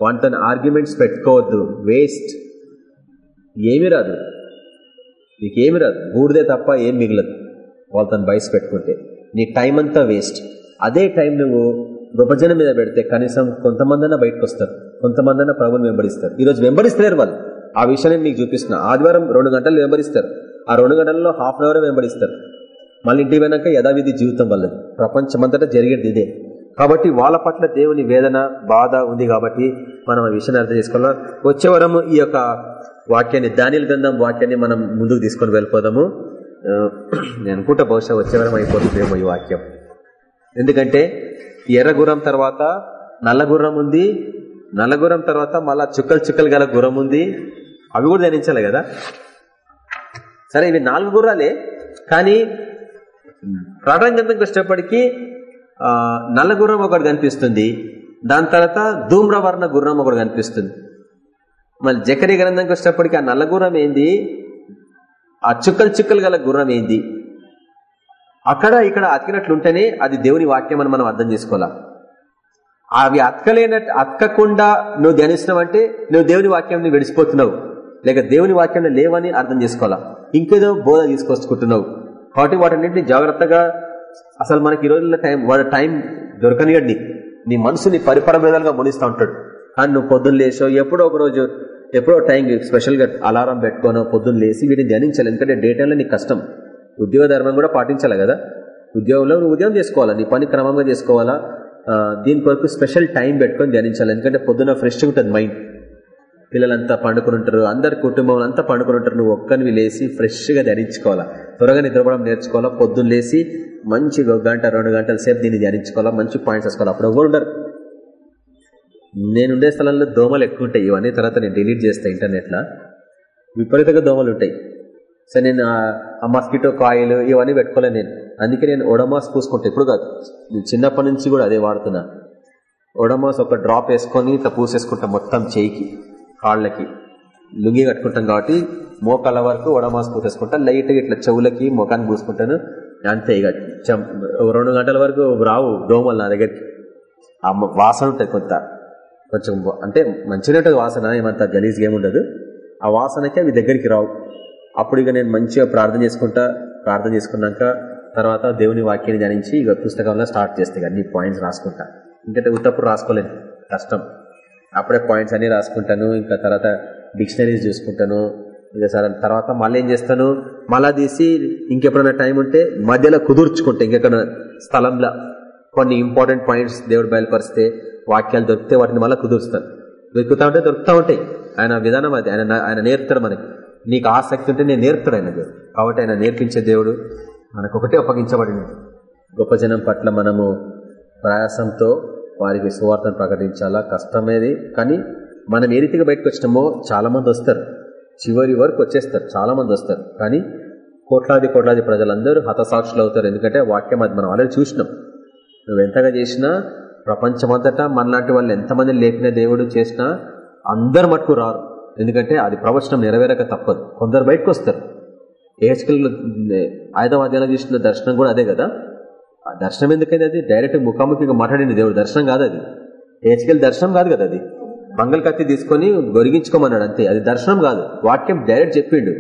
వాటితో ఆర్గ్యుమెంట్స్ పెట్టుకోవద్దు. వేస్ట్. ఏమీ రాదు. నీకేమి రాదు. బూడిదే తప్ప ఏం మిగలదు. వాళ్ళతోని బయస్ పెట్టుకుంటే. నీ టైం అంతా వేస్ట్ అదే టైం నువ్వు విభజన మీద పెడితే కనీసం కొంతమందన బయటకు వస్తారు కొంతమందన ప్రభుని వెంబడిస్తారు. ఈరోజు వెంబడిస్తలేరు వాళ్ళు. ఆ విషయాన్ని నీకు చూపిస్తున్నా. ఆదివారం రెండు గంటలు వెంబడిస్తారు. ఆ రెండు గంటల్లో హాఫ్ అన్ అవర్ వెంబడిస్తారు. మళ్ళీ ఇంటికి పోయినాక యథావిధి జీవితం వల్లది. ప్రపంచమంతటా జరిగేది ఇదే. కాబట్టి వాళ్ళ పట్ల దేవుని వేదన బాధ ఉంది కాబట్టి మనం ఆ విషయాన్ని అర్థం చేసుకోవాలి? వచ్చే వరము ఈ యొక్క వాక్యాన్ని దానిల గంధం వాక్యాన్ని మనం ముందుకు తీసుకొని వెళ్ళిపోదాము. నేను అనుకుంటా బహుశా వచ్చేవరం అయిపోతుందేమో ఈ వాక్యం. ఎందుకంటే ఎర్ర గుర్రం తర్వాత నల్ల గుర్రం ఉంది నల్ల గుర్రం తర్వాత మళ్ళా చుక్కలు చుక్కలు గల గుర్రం ఉంది. అవి కూడా ధ్యానించాలి కదా? సరే ఇవి నాలుగు గుర్రాలే కానీ ప్రకటన గ్రంథంకి వచ్చేటప్పటికి నల్ల గుర్రం ఒకటి కనిపిస్తుంది. దాని తర్వాత ధూమ్రవర్ణ గుర్రం ఒకటి కనిపిస్తుంది. మళ్ళీ జకరి గ్రంథంకి వచ్చేటప్పటికి ఆ నల్ల గుర్రం ఏంది? ఆ చుక్కలు చుక్కలు గల గుర్రం ఏంది? అక్కడ ఇక్కడ అతికినట్లుంటేనే అది దేవుని వాక్యం అని మనం అర్థం చేసుకోవాలా? అవి అతకలేనట్టు అతకకుండా నువ్వు ధ్యానిస్తున్నావంటే నువ్వు దేవుని వాక్యాన్ని విడిచిపోతున్నావు. లేక దేవుని వాక్యం లేవని అర్థం చేసుకోవాలా? ఇంకేదో బోధ తీసుకొచ్చుకుంటున్నావు. కాబట్టి వాటన్నింటినీ జాగ్రత్తగా అసలు మనకి ఈ రోజుల్లో టైం వాడు టైం దొరకనియడు నీ. నీ మనసుని పరిపర విధాలుగా మునిస్తూ ఉంటాడు. అని నువ్వు పొద్దున్న లేచో ఎప్పుడో ఒక రోజు ఎప్పుడో టైం స్పెషల్గా అలారం పెట్టుకోనో పొద్దున్న లేచి వీటిని ధ్యానించాలి. ఎందుకంటే డే టైంలో నీకు కష్టం. ఉద్యోగ ధర్మం కూడా పాటించాలి కదా. ఉద్యోగంలో నువ్వు ఉద్యోగం చేసుకోవాలా? నీ పని క్రమంగా చేసుకోవాలా? దీని కొరకు స్పెషల్ టైం పెట్టుకొని ధ్యానించాలి. ఎందుకంటే పొద్దున్న ఫ్రెష్గా ఉంటుంది మైండ్ పిల్లలంతా పండుకుని ఉంటారు. అందరి కుటుంబం అంతా పండుకుని ఉంటారు. నువ్వు ఒక్కనివి లేచి ఫ్రెష్గా ధ్యానించుకోవాలా? త్వరగా నిద్రపోవడం నేర్చుకోవాలా? పొద్దున్న లేచి మంచి ఒక గంట రెండు గంటల సేపు దీన్ని ధ్యానించుకోవాలా? మంచి పాయింట్స్ వేసుకోవాలి? అప్పుడు ఎవరు ఉండరు. నేనుండే స్థలంలో దోమలు ఎక్కువ ఉంటాయి ఇవన్నీ తర్వాత నేను డిలీట్ చేస్తా ఇంటర్నెట్లో. విపరీతంగా దోమలు ఉంటాయి సో నేను ఆ- మస్కిటో కాయిల్ ఇవన్నీ పెట్టుకోలేను నేను. అందుకే నేను ఒడమాస్ పూసుకుంటా. ఇప్పుడు కాదు. నేను చిన్నప్పటి నుంచి కూడా అదే వాడుతున్నా. ఒడమాస్ ఒక డ్రాప్ వేసుకొని ఇట్లా పూసేసుకుంటాం మొత్తం చేయికి కాళ్ళకి. లుంగి కట్టుకుంటాం కాబట్టి మోకాళ్ళ వరకు ఒడమాస్ పూసేసుకుంటా. లైట్గా ఇట్లా చెవులకి ముఖాన్ని పూసుకుంటాను. అంతే ఇక. రెండు గంటల వరకు రావు దోమలు నా దగ్గరికి. ఆ వాసన ఉంటుంది కొంత. కొంచెం అంటే మంచిగా ఉంటుంది వాసన ఏమంత గలీజ్గా ఏముండదు ఆ వాసనకి అవి దగ్గరికి రావు. అప్పుడు ఇక నేను మంచిగా ప్రార్థన చేసుకుంటా ప్రార్థన చేసుకున్నాక తర్వాత దేవుని వాక్యాన్ని ధ్యానించి ఇక పుస్తకంలో స్టార్ట్ చేస్తే అన్ని పాయింట్స్ రాసుకుంటా. ఇంకైతే ఉత్తప్పుడు రాసుకోలేను కష్టం. అప్పుడే పాయింట్స్ అన్ని రాసుకుంటాను ఇంకా తర్వాత డిక్షనరీస్ చూసుకుంటాను. ఇక సరే తర్వాత మళ్ళీ ఏం చేస్తాను? మళ్ళా తీసి ఇంకెప్పుడైనా టైం ఉంటే మధ్యలో కుదుర్చుకుంటా ఇంకెక్కడ స్థలంలో. కొన్ని ఇంపార్టెంట్ పాయింట్స్ దేవుడు బయలుపరిస్తే వాక్యాలు దొరికితే వాటిని మళ్ళీ కుదురుస్తాను. దొరుకుతా ఉంటే దొరుకుతూ ఉంటాయి. ఆయన విధానం అది. ఆయన ఆయన నేర్పుతాడు మనకి. నీకు ఆసక్తి ఉంటే నేను నేర్పుతాడు ఆయన దేవుడు కాబట్టి ఆయన నేర్పించే దేవుడు మనకు ఒకటే అప్పగించబడింది గొప్ప జనం పట్ల మనము ప్రయాసంతో వారికి సువార్తను ప్రకటించాలా? కష్టమేది. కానీ మనం ఏ రీతిగా బయటకు వచ్చినామో చాలా మంది వస్తారు. చివరి వరకు వచ్చేస్తారు. చాలా మంది వస్తారు. కానీ కోట్లాది కోట్లాది ప్రజలందరూ హతసాక్షులు అవుతారు ఎందుకంటే వాక్యం అది మనం ఆల్రెడీ చూసినాం. నువ్వు ఎంతగా చేసినా ప్రపంచమంతటా మనలాంటి వాళ్ళు ఎంతమంది లేపిన దేవుడు చేసినా అందరు మటుకు రారు. ఎందుకంటే అది ప్రవచనం నెరవేరక తప్పదు. కొందరు బయటకు వస్తారు. ఏహెచ్కల్ ఐదవ అధ్యాయంలో చూసిన దర్శనం కూడా అదే కదా? ఆ దర్శనం ఎందుకైంది అది? డైరెక్ట్ ముఖాముఖిగా మాట్లాడింది దేవుడు. దర్శనం కాదు అది. ఏహెచ్కల్ దర్శనం కాదు కదా అది? మంగళ కత్తి తీసుకొని గొరిగించుకోమన్నాడు అంతే. అది దర్శనం కాదు. వాక్యం డైరెక్ట్ చెప్పిండు.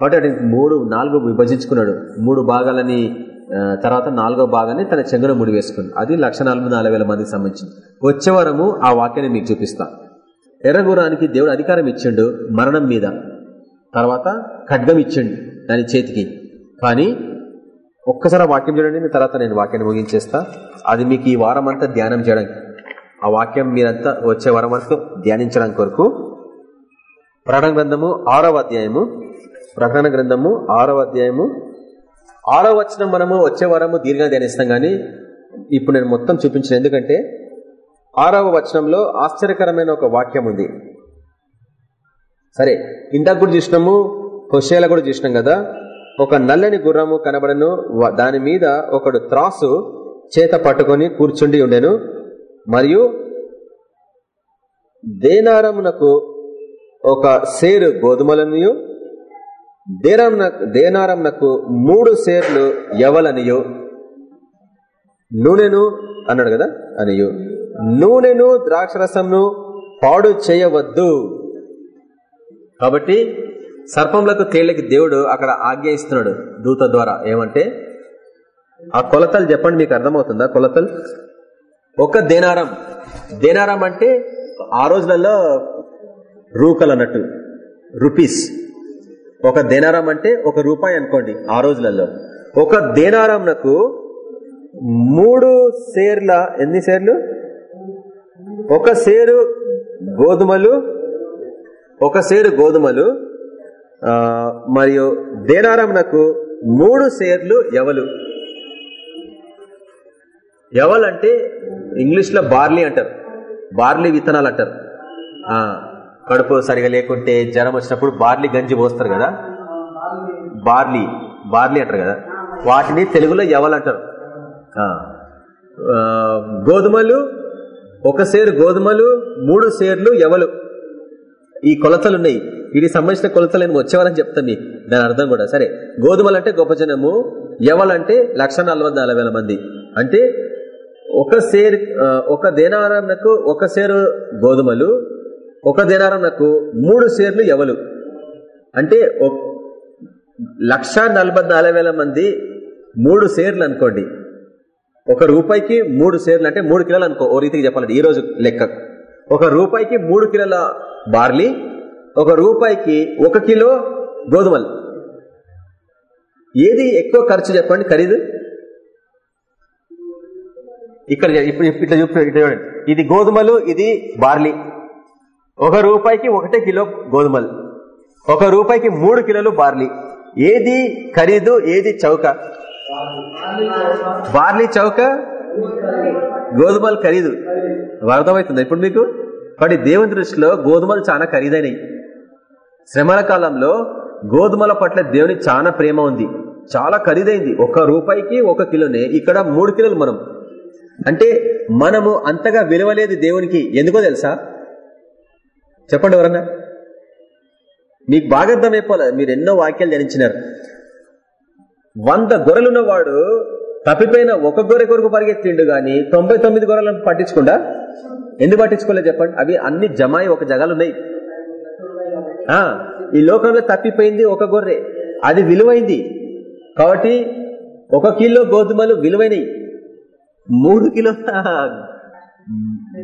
కాబట్టి అది మూడు నాలుగు విభజించుకున్నాడు. మూడు భాగాలని తర్వాత నాలుగో భాగాన్ని తన చెంగున ముడివేసుకుంది అది లక్ష మందికి సంబంధించింది. వచ్చే వరము ఆ వాక్యాన్ని మీకు చూపిస్తా. ఎర్రగురానికి దేవుడు అధికారం ఇచ్చిండు మరణం మీద. తర్వాత ఖడ్గం ఇచ్చిండు దాని చేతికి. కానీ ఒక్కసారి వాక్యం చూడండి తర్వాత నేను వాక్యాన్ని ముగించేస్తా. అది మీకు ఈ వారం అంతా ధ్యానం చేయడానికి. ఆ వాక్యం మీరంతా వచ్చే వారం వరకు ధ్యానించడానికి కొరకు. ప్రకటన గ్రంథము ఆరవ అధ్యాయము ప్రకటన గ్రంథము ఆరవ అధ్యాయము ఆరవ వచనం మనము వచ్చే వారము దీర్ఘంగా ధ్యానిస్తాం కానీ ఇప్పుడు నేను మొత్తం చూపించిన ఎందుకంటే ఆరవ వచనంలో ఆశ్చర్యకరమైన ఒక వాక్యం ఉంది. సరే ఇందాక కూడా చూసినాము హుషేల కూడా చూసినాం కదా ఒక నల్లని గుర్రము కనబడను దాని మీద ఒకడు త్రాసు చేత పట్టుకొని కూర్చుండి ఉండెను మరియు దేనారమునకు ఒక సేరు గోధుమలను దేనారంనకు మూడు సేర్లు ఎవలనియు? నూనెను అన్నాడు కదా అనియు. నూనెను ద్రాక్షరసంను పాడు చేయవద్దు. కాబట్టి సర్పంలకు తేళ్ళకి దేవుడు అక్కడ ఆజ్ఞ ఇస్తున్నాడు దూత ద్వారా. ఏమంటే ఆ కొలతలు చెప్పండి మీకు అర్థమవుతుందా కొలతలు? ఒక దేనారం. దేనారం అంటే ఆ రోజులలో రూకలు అన్నట్టు రూపీస్. ఒక దేనారం అంటే ఒక రూపాయి అనుకోండి ఆ రోజులలో. ఒక దేనారంనకు మూడు సేర్ల ఎన్ని సేర్లు? ఒక సేరు గోధుమలు ఒక సేరు గోధుమలు మరియు దేనారంనకు మూడు సేర్లు ఎవలు? ఎవలు అంటే ఇంగ్లీష్లో బార్లీ అంటారు. బార్లీ విత్తనాలు అంటారు. కడుపు సరిగా లేకుంటే జ్వరం వచ్చినప్పుడు బార్లీ గంజి పోస్తారు కదా? బార్లీ బార్లీ అంటారు కదా? వాటిని తెలుగులో ఎవలు అంటారు? గోధుమలు ఒక సేరు గోధుమలు మూడు సేర్లు ఎవలు? ఈ కొలతలు ఉన్నాయి. వీటికి సంబంధించిన కొలతలు నేను వచ్చేవారని చెప్తాను మీకు. దాని అర్థం కూడా. సరే. గోధుమలు అంటే గొప్ప జనము. ఎవలంటే లక్ష మంది. అంటే ఒక సేరు ఒక దేనారంకు ఒక సేరు గోధుమలు ఒక దేనారంకు మూడు సేర్లు ఎవలు? అంటే లక్ష నలభై వేల మంది మూడు సేర్లు అనుకోండి. ఒక రూపాయికి మూడు సేర్లు అంటే మూడు కిలోలు అనుకో ఓ రీతికి చెప్పాలంటే ఈ రోజు లెక్క. ఒక రూపాయికి మూడు కిలోల బార్లీ ఒక రూపాయికి ఒక కిలో గోధుమలు. ఏది ఎక్కువ ఖర్చు చెప్పండి ఖరీదు? ఇక్కడ ఇప్పుడు ఇట్లా చూపి ఇట్లా చూడండి. ఇది గోధుమలు ఇది బార్లీ. ఒక రూపాయికి ఒకటే కిలో గోధుమలు. ఒక రూపాయికి మూడు కిలోలు బార్లీ. ఏది ఖరీదు ఏది చౌక? బార్లీ చౌక గోధుమలు ఖరీదు. అర్థమవుతుంది ఇప్పుడు మీకు? కాబట్టి దేవుని దృష్టిలో గోధుమలు చాలా ఖరీదైనవి. శ్రమల కాలంలో గోధుమల పట్ల దేవునికి చాలా ప్రేమ ఉంది. చాలా ఖరీదైంది. ఒక రూపాయికి ఒక కిలోనే ఇక్కడ మూడు కిలోలు మనం. అంటే మనము అంతగా విలువలేదు దేవునికి. ఎందుకో తెలుసా? చెప్పండి ఎవరన్నా? మీకు బాగా అర్థమైపోలే. మీరు ఎన్నో వాక్యాలు ధ్యానించినారు. వంద గొర్రెలున్నవాడు తప్పిపోయిన ఒక గొర్రె కొరకు పరిగెత్తిండు గాని తొంభై తొమ్మిది గొర్రెలను పట్టించుకుండా? ఎందుకు పట్టించుకోలేదు చెప్పండి. అవి అన్ని జమాయి ఒక జగాలు ఉన్నాయి ఈ లోకంలో తప్పిపోయింది ఒక గొర్రె. అది విలువైంది. కాబట్టి ఒక కిలో గోధుమలు విలువైనవి మూడు కిలో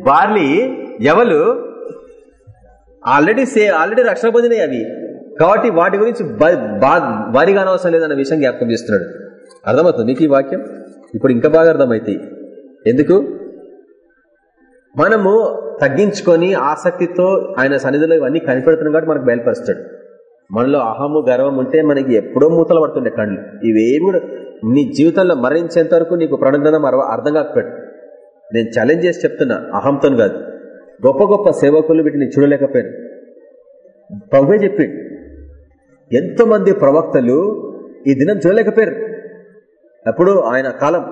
బార్లీ ఎవలు? ఆల్రెడీ సే ఆల్రెడీ రక్షణ పొందినాయి అవి. కాబట్టి వాటి గురించి వారిగా అనవసరం లేదన్న విషయం జ్ఞాపకం చేస్తున్నాడు. అర్థమవుతుంది మీకు ఈ వాక్యం? ఇప్పుడు ఇంకా బాగా అర్థమైతాయి ఎందుకు? మనము తగ్గించుకొని ఆసక్తితో ఆయన సన్నిధిలో ఇవన్నీ కనిపెడుతున్నాం కాబట్టి మనకు బయలుపరుస్తాడు. మనలో అహము గర్వం ఉంటే మనకి ఎప్పుడో మూతలు పడుతుండే కళ్ళు. ఇవేమి కూడా నీ జీవితంలో మరణించేంత వరకు నీకు ప్రణగ్నం అర్థం కాకపోయాడు. నేను ఛాలెంజ్ చేసి చెప్తున్నా అహంతో కాదు. గొప్ప గొప్ప సేవకులు వీటిని చూడలేకపోయారు. ప్రభువే చెప్పి ఎంతో మంది ప్రవక్తలు ఈ దినం చూడలేకపోయారు. అప్పుడు ఆయన కాలం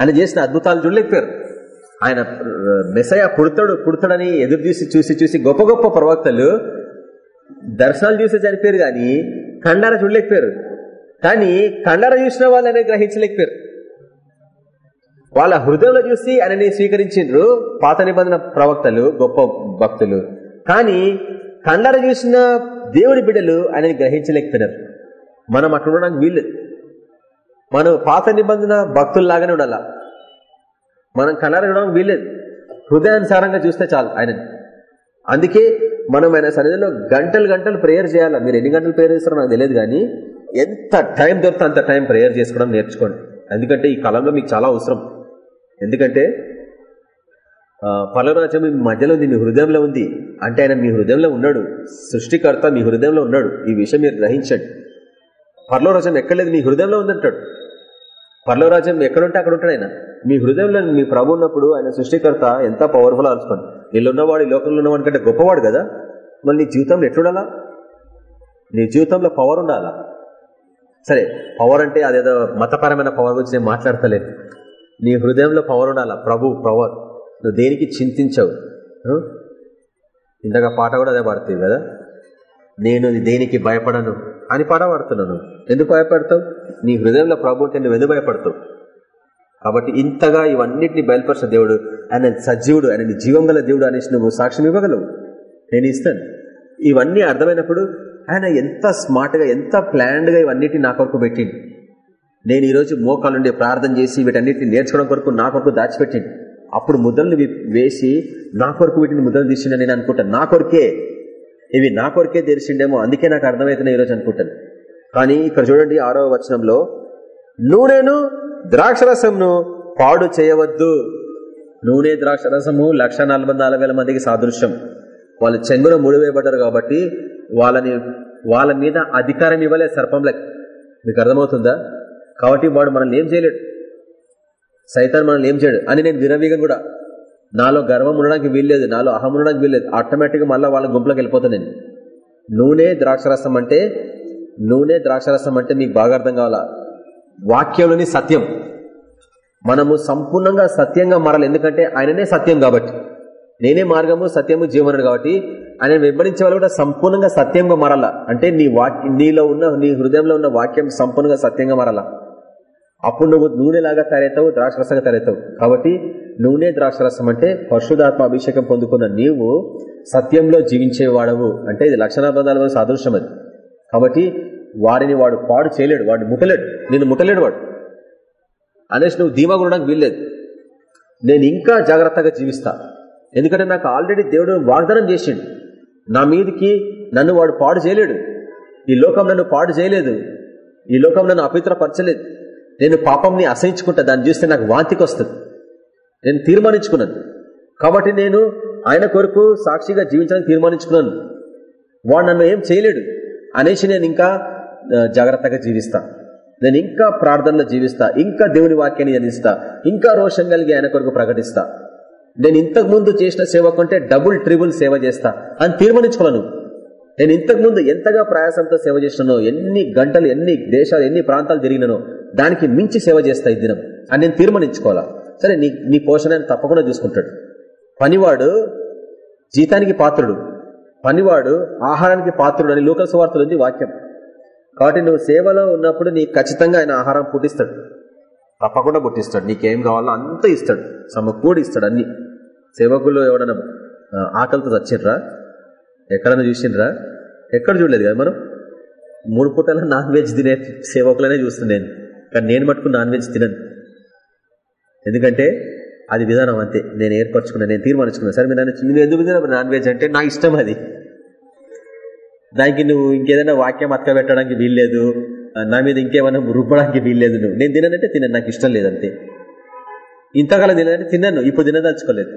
ఆయన చేసిన అద్భుతాలు చూడలేకపోయారు. ఆయన మెసయ పుడతాడు పుడతాడని ఎదురు చూసి చూసి చూసి గొప్ప గొప్ప ప్రవక్తలు దర్శనాలు చూసి చనిపోయారు కానీ కండార చూడలేకపోయారు. కానీ కండార చూసిన వాళ్ళని గ్రహించలేకపోయారు. వాళ్ళ హృదయంలో చూసి ఆయనని స్వీకరించిండ్రు. పాత నిబంధన ప్రవక్తలు గొప్ప భక్తులు. కానీ కండార చూసిన దేవుడి బిడ్డలు ఆయనని గ్రహించలేకపోయినారు. మనం అట్లా ఉండడానికి వీల్లేదు మనం పాత నిబంధన భక్తుల్లాగానే ఉండాల? మనం కండర చూడడానికి వీల్లేదు హృదయానుసారంగా చూస్తే చాలు ఆయనని. అందుకే మనం ఆయన సన్నిధిలో గంటలు గంటలు ప్రేయర్ చేయాలా? మీరు ఎన్ని గంటలు ప్రేయర్ చేస్తారో నాకు తెలియదు కానీ ఎంత టైం దొరికితే అంత టైం ప్రేయర్ చేసుకోవడం నేర్చుకోండి. ఎందుకంటే ఈ కాలంలో మీకు చాలా అవసరం. ఎందుకంటే పలరాజ్యం మీ మధ్యలో ఉంది మీ హృదయంలో ఉంది. అంటే ఆయన మీ హృదయంలో ఉన్నాడు. సృష్టికర్త మీ హృదయంలో ఉన్నాడు. ఈ విషయం మీరు గ్రహించండి. పర్లోరాజ్యం ఎక్కడలేదు మీ హృదయంలో ఉందంటాడు. పర్లోరాజ్యం ఎక్కడుంటే అక్కడ ఉంటాడు ఆయన. మీ హృదయంలో మీ ప్రభు ఉన్నప్పుడు ఆయన సృష్టికర్త ఎంత పవర్ఫుల్ ఆలోచుకోండి వీళ్ళున్నవాడు ఈ లోకంలో ఉన్నవాడి కంటే గొప్పవాడు కదా. మళ్ళీ నీ జీవితంలో ఎట్లుండాలా? నీ జీవితంలో పవర్ ఉండాలా? సరే పవర్ అంటే అదేదో మతపరమైన పవర్ గురించి నేను మాట్లాడతలేదు. నీ హృదయంలో పవర్ ఉండాలా? ప్రభు పవర్ నువ్వు దేనికి చింతించవు? ఇంతగా పాట కూడా అదే పాడుతుంది కదా? నేను దేనికి భయపడను? అని పాట పాడుతున్నాను ఎందుకు భయపడతావు? నీ హృదయంలో ప్రభు అంటే నువ్వు ఎందుకు భయపడతావు? కాబట్టి ఇంతగా ఇవన్నిటిని బయలుపరిచిన దేవుడు ఆయన సజీవుడు ఆయన జీవం దేవుడు అనేసి నువ్వు సాక్ష్యం ఇవ్వగలవు. నేను ఇస్తాను. ఇవన్నీ అర్థమైనప్పుడు ఆయన ఎంత స్మార్ట్గా ఎంత ప్లాన్డ్గా ఇవన్నిటిని నా కొరకు పెట్టింది నేను ఈరోజు మోకాల నుండి ప్రార్థన చేసి వీటన్నిటిని నేర్చుకోవడం కొరకు నా కొరకు దాచిపెట్టింది. అప్పుడు ముద్రలు వేసి నా కొరకు వీటిని ముద్రలు తీసిండే నేను అనుకుంటాను నా కొరకే ఇవి నా కొరకే తెరిచిండేమో అందుకే నాకు అర్థమవుతున్నాయి ఈరోజు అనుకుంటాను. కానీ ఇక్కడ చూడండి ఆరో వచనంలో నూనెను ద్రాక్షరసంను పాడు చేయవద్దు. నూనె ద్రాక్షరసము లక్ష మందికి సాదృశ్యం. వాళ్ళు చెంగున ముడివేయబడ్డారు కాబట్టి వాళ్ళని వాళ్ళ మీద అధికారం ఇవ్వలే సర్పంలకు మీకు అర్థమవుతుందా? కాబట్టి వాడు మనల్ని ఏం చేయలేడు. సైతాన్ మనల్ని ఏం చేయడు. అని నేను విరవీగా కూడా. నాలో గర్వం ఉండడానికి వీల్లేదు. నాలో అహం ఉండడానికి వీల్లేదు. ఆటోమేటిక్గా మళ్ళీ వాళ్ళ గుంపులోకి వెళ్ళిపోతాను నేను. నూనె ద్రాక్షరసం అంటే నూనె ద్రాక్షరసం అంటే మీకు బాగా అర్థం కావాలా? వాక్యంలోని సత్యం. మనము సంపూర్ణంగా సత్యంగా మారాలి. ఎందుకంటే ఆయననే సత్యం కాబట్టి. నేనే మార్గము సత్యము జీవనుడు కాబట్టి ఆయన వెంబడించే వాళ్ళు కూడా సంపూర్ణంగా సత్యంగా మారాలా? అంటే నీ వాక్య నీలో ఉన్న నీ హృదయంలో ఉన్న వాక్యం సంపూర్ణంగా సత్యంగా మారాలా? అప్పుడు నువ్వు నూనెలాగా తయారవుతావు ద్రాక్షరసంగా తయారవుతావు. కాబట్టి నూనె ద్రాక్షరసం అంటే పరిశుధాత్మ అభిషేకం పొందుకున్న నీవు సత్యంలో జీవించేవాడవు. అంటే ఇది లక్షణాబంధాల సాదృశ్యం అది. కాబట్టి వారిని వాడు పాడు చేయలేడు వాడు ముట్టలేడు. నిన్ను ముట్టలేడు వాడు. అనేసి నువ్వు ధీమా ఉండడానికి వీల్లేదు. నేను ఇంకా జాగ్రత్తగా జీవిస్తా. ఎందుకంటే నాకు ఆల్రెడీ దేవుడు వాగ్దానం చేసిండు. నా మీదికి నన్ను వాడు పాడు చేయలేడు. ఈ లోకం నన్ను పాడు చేయలేదు. ఈ లోకం నన్ను అపిత్రపరచలేదు నేను పాపంని అసహించుకుంటా దాన్ని చూస్తే నాకు వాంతికి వస్తుంది. నేను తీర్మానించుకున్నాను. కాబట్టి నేను ఆయన కొరకు సాక్షిగా జీవించాలని తీర్మానించుకున్నాను. వాడు నన్ను ఏం చేయలేడు అనేసి నేను ఇంకా జాగ్రత్తగా జీవిస్తా. నేను ఇంకా ప్రార్థనలో జీవిస్తా ఇంకా దేవుని వాక్యాన్ని అందిస్తా ఇంకా రోషం కలిగి ఆయన కొరకు ప్రకటిస్తా. నేను ఇంతకు ముందు చేసిన సేవ కంటే డబుల్ ట్రిబుల్ సేవ చేస్తా అని తీర్మానించుకోను నేను ఇంతకు ముందు ఎంతగా ప్రయాసంతో సేవ చేసినానో ఎన్ని గంటలు ఎన్ని దేశాలు ఎన్ని ప్రాంతాలు తిరిగినో దానికి మించి సేవ చేస్తాయి దినం. అని నేను తీర్మానించుకోవాలా? సరే నీ నీ పోషణ తప్పకుండా చూసుకుంటాడు. పనివాడు జీతానికి పాత్రుడు. పనివాడు ఆహారానికి పాత్రుడు అని లోకల్ సువార్తలు ఉంది వాక్యం. కాబట్టి నువ్వు సేవలో ఉన్నప్పుడు నీకు ఖచ్చితంగా ఆయన ఆహారం పుట్టిస్తాడు. తప్పకుండా పుట్టిస్తాడు. నీకేం కావాలో అంత ఇస్తాడు. సమకూడి ఇస్తాడు అన్ని. సేవకులు ఎవడన్నా ఆకలితో చచ్చిండ్రా ఎక్కడన్నా చూసిండ్రా? ఎక్కడ చూడలేదు కదా మనం? మూడు పూటల నాన్ వెజ్ తినే సేవకులనే చూస్తున్నాను కానీ నేను మటుకు నాన్ వెజ్ తినను. ఎందుకంటే అది విధానం అంతే. నేను ఏర్పరచుకున్నా నేను తీర్మానించుకున్నాను సరే మీరు మీరు ఎందుకు తిన నాన్ వెజ్ అంటే నా ఇష్టం అది. దానికి నువ్వు ఇంకేదైనా వాక్యం అక్క పెట్టడానికి వీల్లేదు. నా మీద ఇంకేమైనా రుబ్బడానికి వీల్లేదు నువ్వు. నేను తిననంటే తినను నాకు ఇష్టం లేదంతే ఇంతకాలం తినదంటే తిన్నాను ఇప్పుడు తినదలుచుకోలేదు.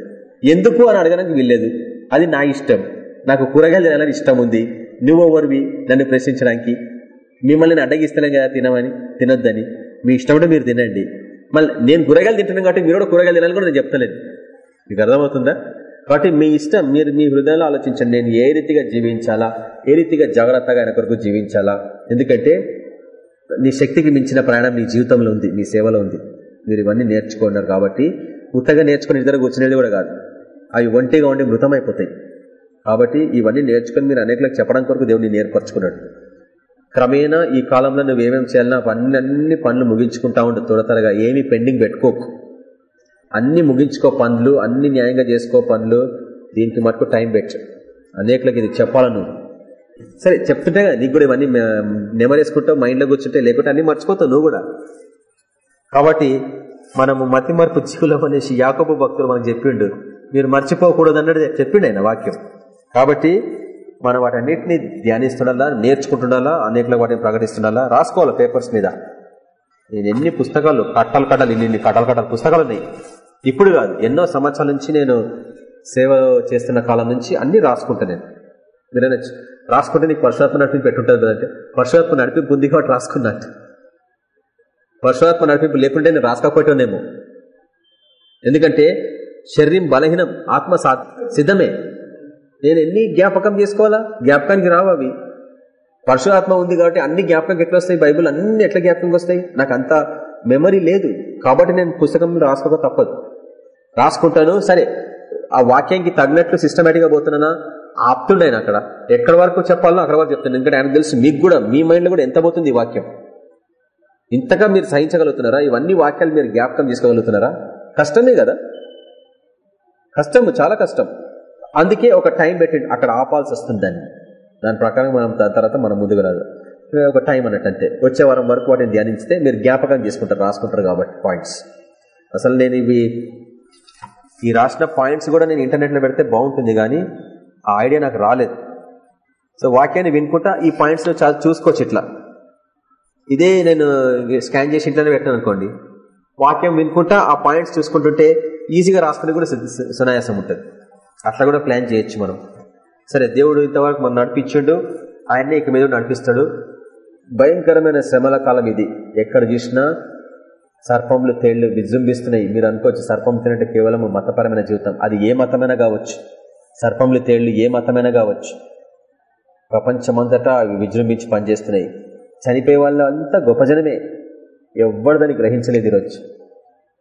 ఎందుకు అని అడగడానికి వీల్లేదు. అది నా ఇష్టం. నాకు కూరగాయలు తినాలని ఇష్టం ఉంది. నువ్వు ఎవరివి నన్ను ప్రశ్నించడానికి. మిమ్మల్ని అడ్డగిస్తున్నాం కదా తినమని తినొద్దని. మీ ఇష్టం మీరు తినండి. మళ్ళీ నేను కూరగాయలు తింటున్నాను కాబట్టి మీరు కూడా కూరగాయలు తినాలని కూడా నేను చెప్తలేదు. మీకు అర్థమవుతుందా? కాబట్టి మీ ఇష్టం మీరు మీ హృదయంలో ఆలోచించండి. నేను ఏ రీతిగా జీవించాలా? ఏ రీతిగా జాగ్రత్తగా ఆయన కొరకు జీవించాలా? ఎందుకంటే నీ శక్తికి మించిన ప్రయాణం నీ జీవితంలో ఉంది మీ సేవలో ఉంది. మీరు ఇవన్నీ నేర్చుకున్నారు కాబట్టి ఉత్తగా నేర్చుకుని ఇద్దరు కూర్చునేది కూడా కాదు. అవి ఒంటిగా ఉండి మృతమైపోతాయి. కాబట్టి ఇవన్నీ నేర్చుకుని మీరు అనేకలకు చెప్పడం కొరకు దేవుడిని నేర్పరచుకున్నాడు క్రమేణా ఈ కాలంలో నువ్వు ఏమేమి చేయాలన్నా అన్ని అన్ని పనులు ముగించుకుంటా ఉండు త్వర త్వరగా ఏమి పెండింగ్ పెట్టుకోకు. అన్ని ముగించుకో పనులు అన్ని న్యాయంగా చేసుకో పనులు దీనికి మటుకు టైం పెట్టు. అనేకలకు ఇది చెప్పాలను సరే చెప్తుంటే నీకు కూడా ఇవన్నీ నెమరేసుకుంటావు మైండ్లో కూర్చుంటే లేకుంటే అన్ని మర్చిపోతావు నువ్వు కూడా. కాబట్టి మనము మతి మార్పు జీవులం అనేసి యాకపు భక్తులు మనకు చెప్పిండు. మీరు మర్చిపోకూడదు అన్నది చెప్పిండు ఆయన వాక్యం. కాబట్టి మనం వాటన్నిటిని ధ్యానిస్తుండాలా నేర్చుకుంటుండాలా అనేకలు వాటిని ప్రకటిస్తుండాలా? రాసుకోవాలి పేపర్స్ మీద? నేను ఎన్ని పుస్తకాలు కట్టలు కట్టాలి ఇన్ని కట్టలు కట్టాలి పుస్తకాలు ఉన్నాయి. ఇప్పుడు కాదు ఎన్నో సంవత్సరాల నుంచి నేను సేవ చేస్తున్న కాలం నుంచి అన్ని రాసుకుంటా నేను. మీరైనా రాసుకుంటే నీకు పరశురాత్మ నడిపి పెట్టుంటుంది అంటే పరశురాత్మ నడిపి ఉంది కాబట్టి రాసుకున్నట్టు. పరశురాత్మ నడిపింపు లేకుంటే నేను రాసుకోకపోయేమో ఎందుకంటే శరీరం బలహీనం ఆత్మ సిద్ధమే. నేను ఎన్ని జ్ఞాపకం చేసుకోవాలా? జ్ఞాపకానికి రావు అవి. పరశురాత్మ ఉంది కాబట్టి అన్ని జ్ఞాపకం ఎట్లా వస్తాయి? బైబుల్ అన్ని ఎట్లా జ్ఞాపకం వస్తాయి? నాకు అంత మెమరీ లేదు. కాబట్టి నేను పుస్తకం రాసుకోక తప్పదు. రాసుకుంటాను. సరే ఆ వాక్యానికి తగినట్లు సిస్టమేటిక్గా పోతున్నానా? ఆప్తుండేను అక్కడ. ఎక్కడి వరకు చెప్పాలో అక్కడ వరకు చెప్తాను ఎందుకంటే ఆయన తెలుసు మీకు కూడా మీ మైండ్లో కూడా ఎంత పోతుంది ఈ వాక్యం? ఇంతగా మీరు సహించగలుగుతున్నారా? ఇవన్నీ వాక్యాలు మీరు జ్ఞాపకం చేసుకోగలుగుతున్నారా? కష్టమే కదా? కష్టము చాలా కష్టం. అందుకే ఒక టైం పెట్టి అక్కడ ఆపాల్సి వస్తుంది దాన్ని. దాని ప్రకారం మనం దాని తర్వాత మనం ముందుకు రాదు. ఒక టైం అన్నట్టు అంతే వచ్చే వారం వరకు వాటిని ధ్యానించితే మీరు జ్ఞాపకం చేసుకుంటారు రాసుకుంటారు కాబట్టి పాయింట్స్. అసలు నేను ఇవి ఈ రాసిన పాయింట్స్ కూడా నేను ఇంటర్నెట్లో పెడితే బాగుంటుంది కానీ ఆ ఐడియా నాకు రాలేదు. సో వాక్యాన్ని వినుకుంటా ఈ పాయింట్స్ చూసుకోవచ్చు ఇట్లా. ఇదే నేను స్కాన్ చేసి ఇంట్లోనే పెట్టాను అనుకోండి. వాక్యం వినుకుంటా ఆ పాయింట్స్ చూసుకుంటుంటే ఈజీగా రాసుకుని కూడా సునాయాసం ఉంటుంది. అట్లా కూడా ప్లాన్ చేయొచ్చు మనం. సరే దేవుడు ఇంతవరకు మనం నడిపించాడు. ఆయన్నే ఇక మీద నడిపిస్తాడు. భయంకరమైన శ్రమల కాలం ఇది. ఎక్కడ చూసినా సర్పంలు తేళ్ళు విజృంభిస్తున్నాయి. మీరు అనుకోవచ్చు సర్పం తినట్టు కేవలం మతపరమైన జీవితం. అది ఏ మతమైనా కావచ్చు. సర్పంలు తేళ్ళు ఏ మతమైనా కావచ్చు. ప్రపంచమంతటా అవి విజృంభించి పనిచేస్తున్నాయి. చనిపోయే వాళ్ళంతా గొప్ప జనమే. ఎవ్వరు దాన్ని గ్రహించలేదు ఈరోజు.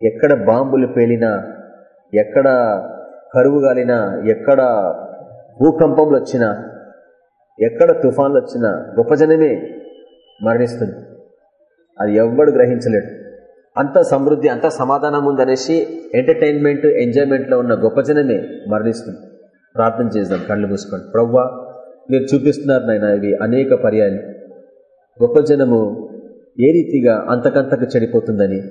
ఎక్కడ బాంబులు పేలినా ఎక్కడ కరువు గాలిన ఎక్కడ భూకంపంలు వచ్చినా ఎక్కడ తుఫాన్లు వచ్చినా గొప్ప జనమే మరణిస్తుంది. అది ఎవ్వడు గ్రహించలేడు. అంత సమృద్ధి అంత సమాధానం ఉందనేసి ఎంటర్టైన్మెంట్ ఎంజాయ్మెంట్లో ఉన్న గొప్ప జనమే మరణిస్తుంది. ప్రార్థన చేద్దాం కళ్ళు మూసుకోండి. ప్రవ్వా మీరు చూపిస్తున్నారు నాయన ఇవి అనేక పర్యాలు. గొప్ప జనము ఏ రీతిగా అంతకంతకు చెడిపోతుందని.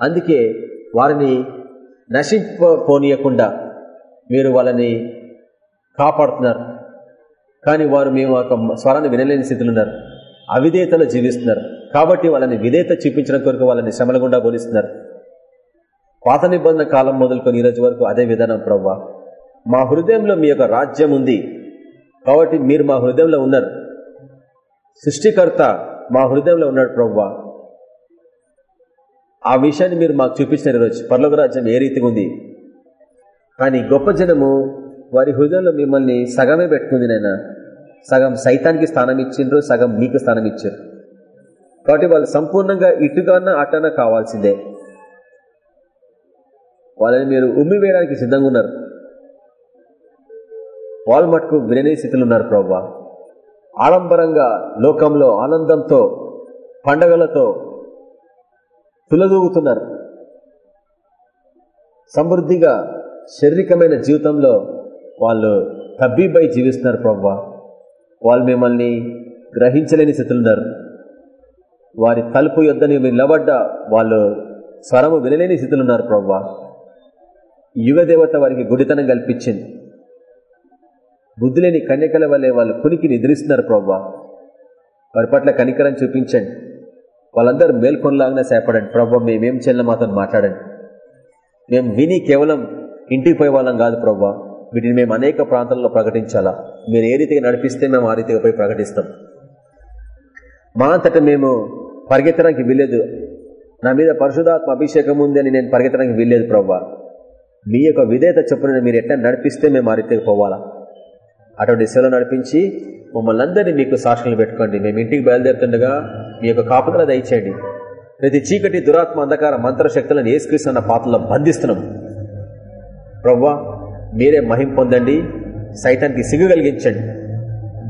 అందుకే వారిని నశింపపోనీయకుండా మీరు వాళ్ళని కాపాడుతున్నారు. కానీ వారు మేము ఒక స్వరాన్ని వినలేని స్థితిలో ఉన్నారు. అవిధేతలో జీవిస్తున్నారు. కాబట్టి వాళ్ళని విధేత చూపించడం కొరకు వాళ్ళని శ్రమల పోలిస్తున్నారు పాత నిబంధన కాలం మొదలుకొని ఈ రోజు వరకు అదే విధానం ప్రవ్వా. మా హృదయంలో మీ యొక్క రాజ్యం ఉంది. కాబట్టి మీరు మా హృదయంలో ఉన్నారు. సృష్టికర్త మా హృదయంలో ఉన్నాడు ప్రవ్వా. ఆ విషయాన్ని మీరు మాకు చూపించినారు ఈరోజు. పర్లోక రాజ్యం ఏ రీతిగా ఉంది? కానీ గొప్ప జనము వారి హృదయంలో మిమ్మల్ని సగమే పెట్టుకుంది నాయన. సగం సైతానికి స్థానం ఇచ్చిండ్రు సగం మీకు స్థానం ఇచ్చారు. కాబట్టి వాళ్ళు సంపూర్ణంగా ఇటుగాన అటన కావాల్సిందే. వాళ్ళని మీరు ఉమ్మి వేయడానికి సిద్ధంగా ఉన్నారు. వాళ్ళు మటుకు వినని స్థితిలో ఉన్నారు ప్రభా. ఆడంబరంగా లోకంలో ఆనందంతో పండగలతో తులదూగుతున్నారు. సమృద్ధిగా శారీరకమైన జీవితంలో వాళ్ళు తబ్బీబై జీవిస్తున్నారు ప్రవ్వా. వాళ్ళు మిమ్మల్ని గ్రహించలేని స్థితులున్నారు వారి తలుపు యొద్దని నిలబడ్డ వాళ్ళు స్వరము వినలేని స్థితులున్నారు ప్రవ్వా. యుగదేవత వారికి గుడితనం కల్పించింది. బుద్ధి లేని కన్యకల వల్లే వాళ్ళు కునికి నిద్రిస్తున్నారు ప్రవ్వా. వారి పట్ల కనికరం చూపించండి. వాళ్ళందరూ మేల్కొనలాగానే సేపడండి. ప్రభావ మేమేం చెల్ల మాతో మాట్లాడండి. మేము విని కేవలం ఇంటికి పోయే వాళ్ళం కాదు ప్రభావ వీటిని మేము అనేక ప్రాంతాల్లో ప్రకటించాలా? మీరు ఏ రీతిగా నడిపిస్తే మేము ఆ రీతిగా పోయి ప్రకటిస్తాం. మా అంతటా మేము పరిగెత్తడానికి వీల్లేదు. నా మీద పరిశుధాత్మ అభిషేకం ఉంది అని నేను పరిగెత్తడానికి వీల్లేదు ప్రవ్వా మీ యొక్క విధేయత చెప్పున మీరు ఎట్లా నడిపిస్తే మేము ఆ రీతికి పోవాలా? అటువంటి సెలవు నడిపించి మమ్మల్ని అందరినీ మీకు సాక్షులు పెట్టుకోండి. మేము ఇంటికి బయలుదేరుతుండగా మీ యొక్క కాపుదల దయచేయండి. ప్రతి చీకటి దురాత్మ అంధకార మంత్రశక్తులను ఏసుక్రీస్తున్న పాత్రలో బంధిస్తున్నాం. ప్రవ్వా మీరే మహిం పొందండి సైతానికి సిగ్గు కలిగించండి.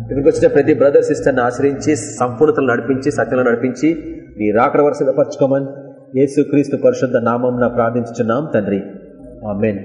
ఇక్కడికి వచ్చిన ప్రతి బ్రదర్ సిస్టర్ని ఆశ్రయించి సంపూర్ణతలు నడిపించి సత్యంలో నడిపించి మీ రాకడ వరుసగా పరచుకోమని యేసు క్రీస్తు పరిశుద్ధ నామం ప్రార్థించుతున్నాం తండ్రి. ఆమెన్.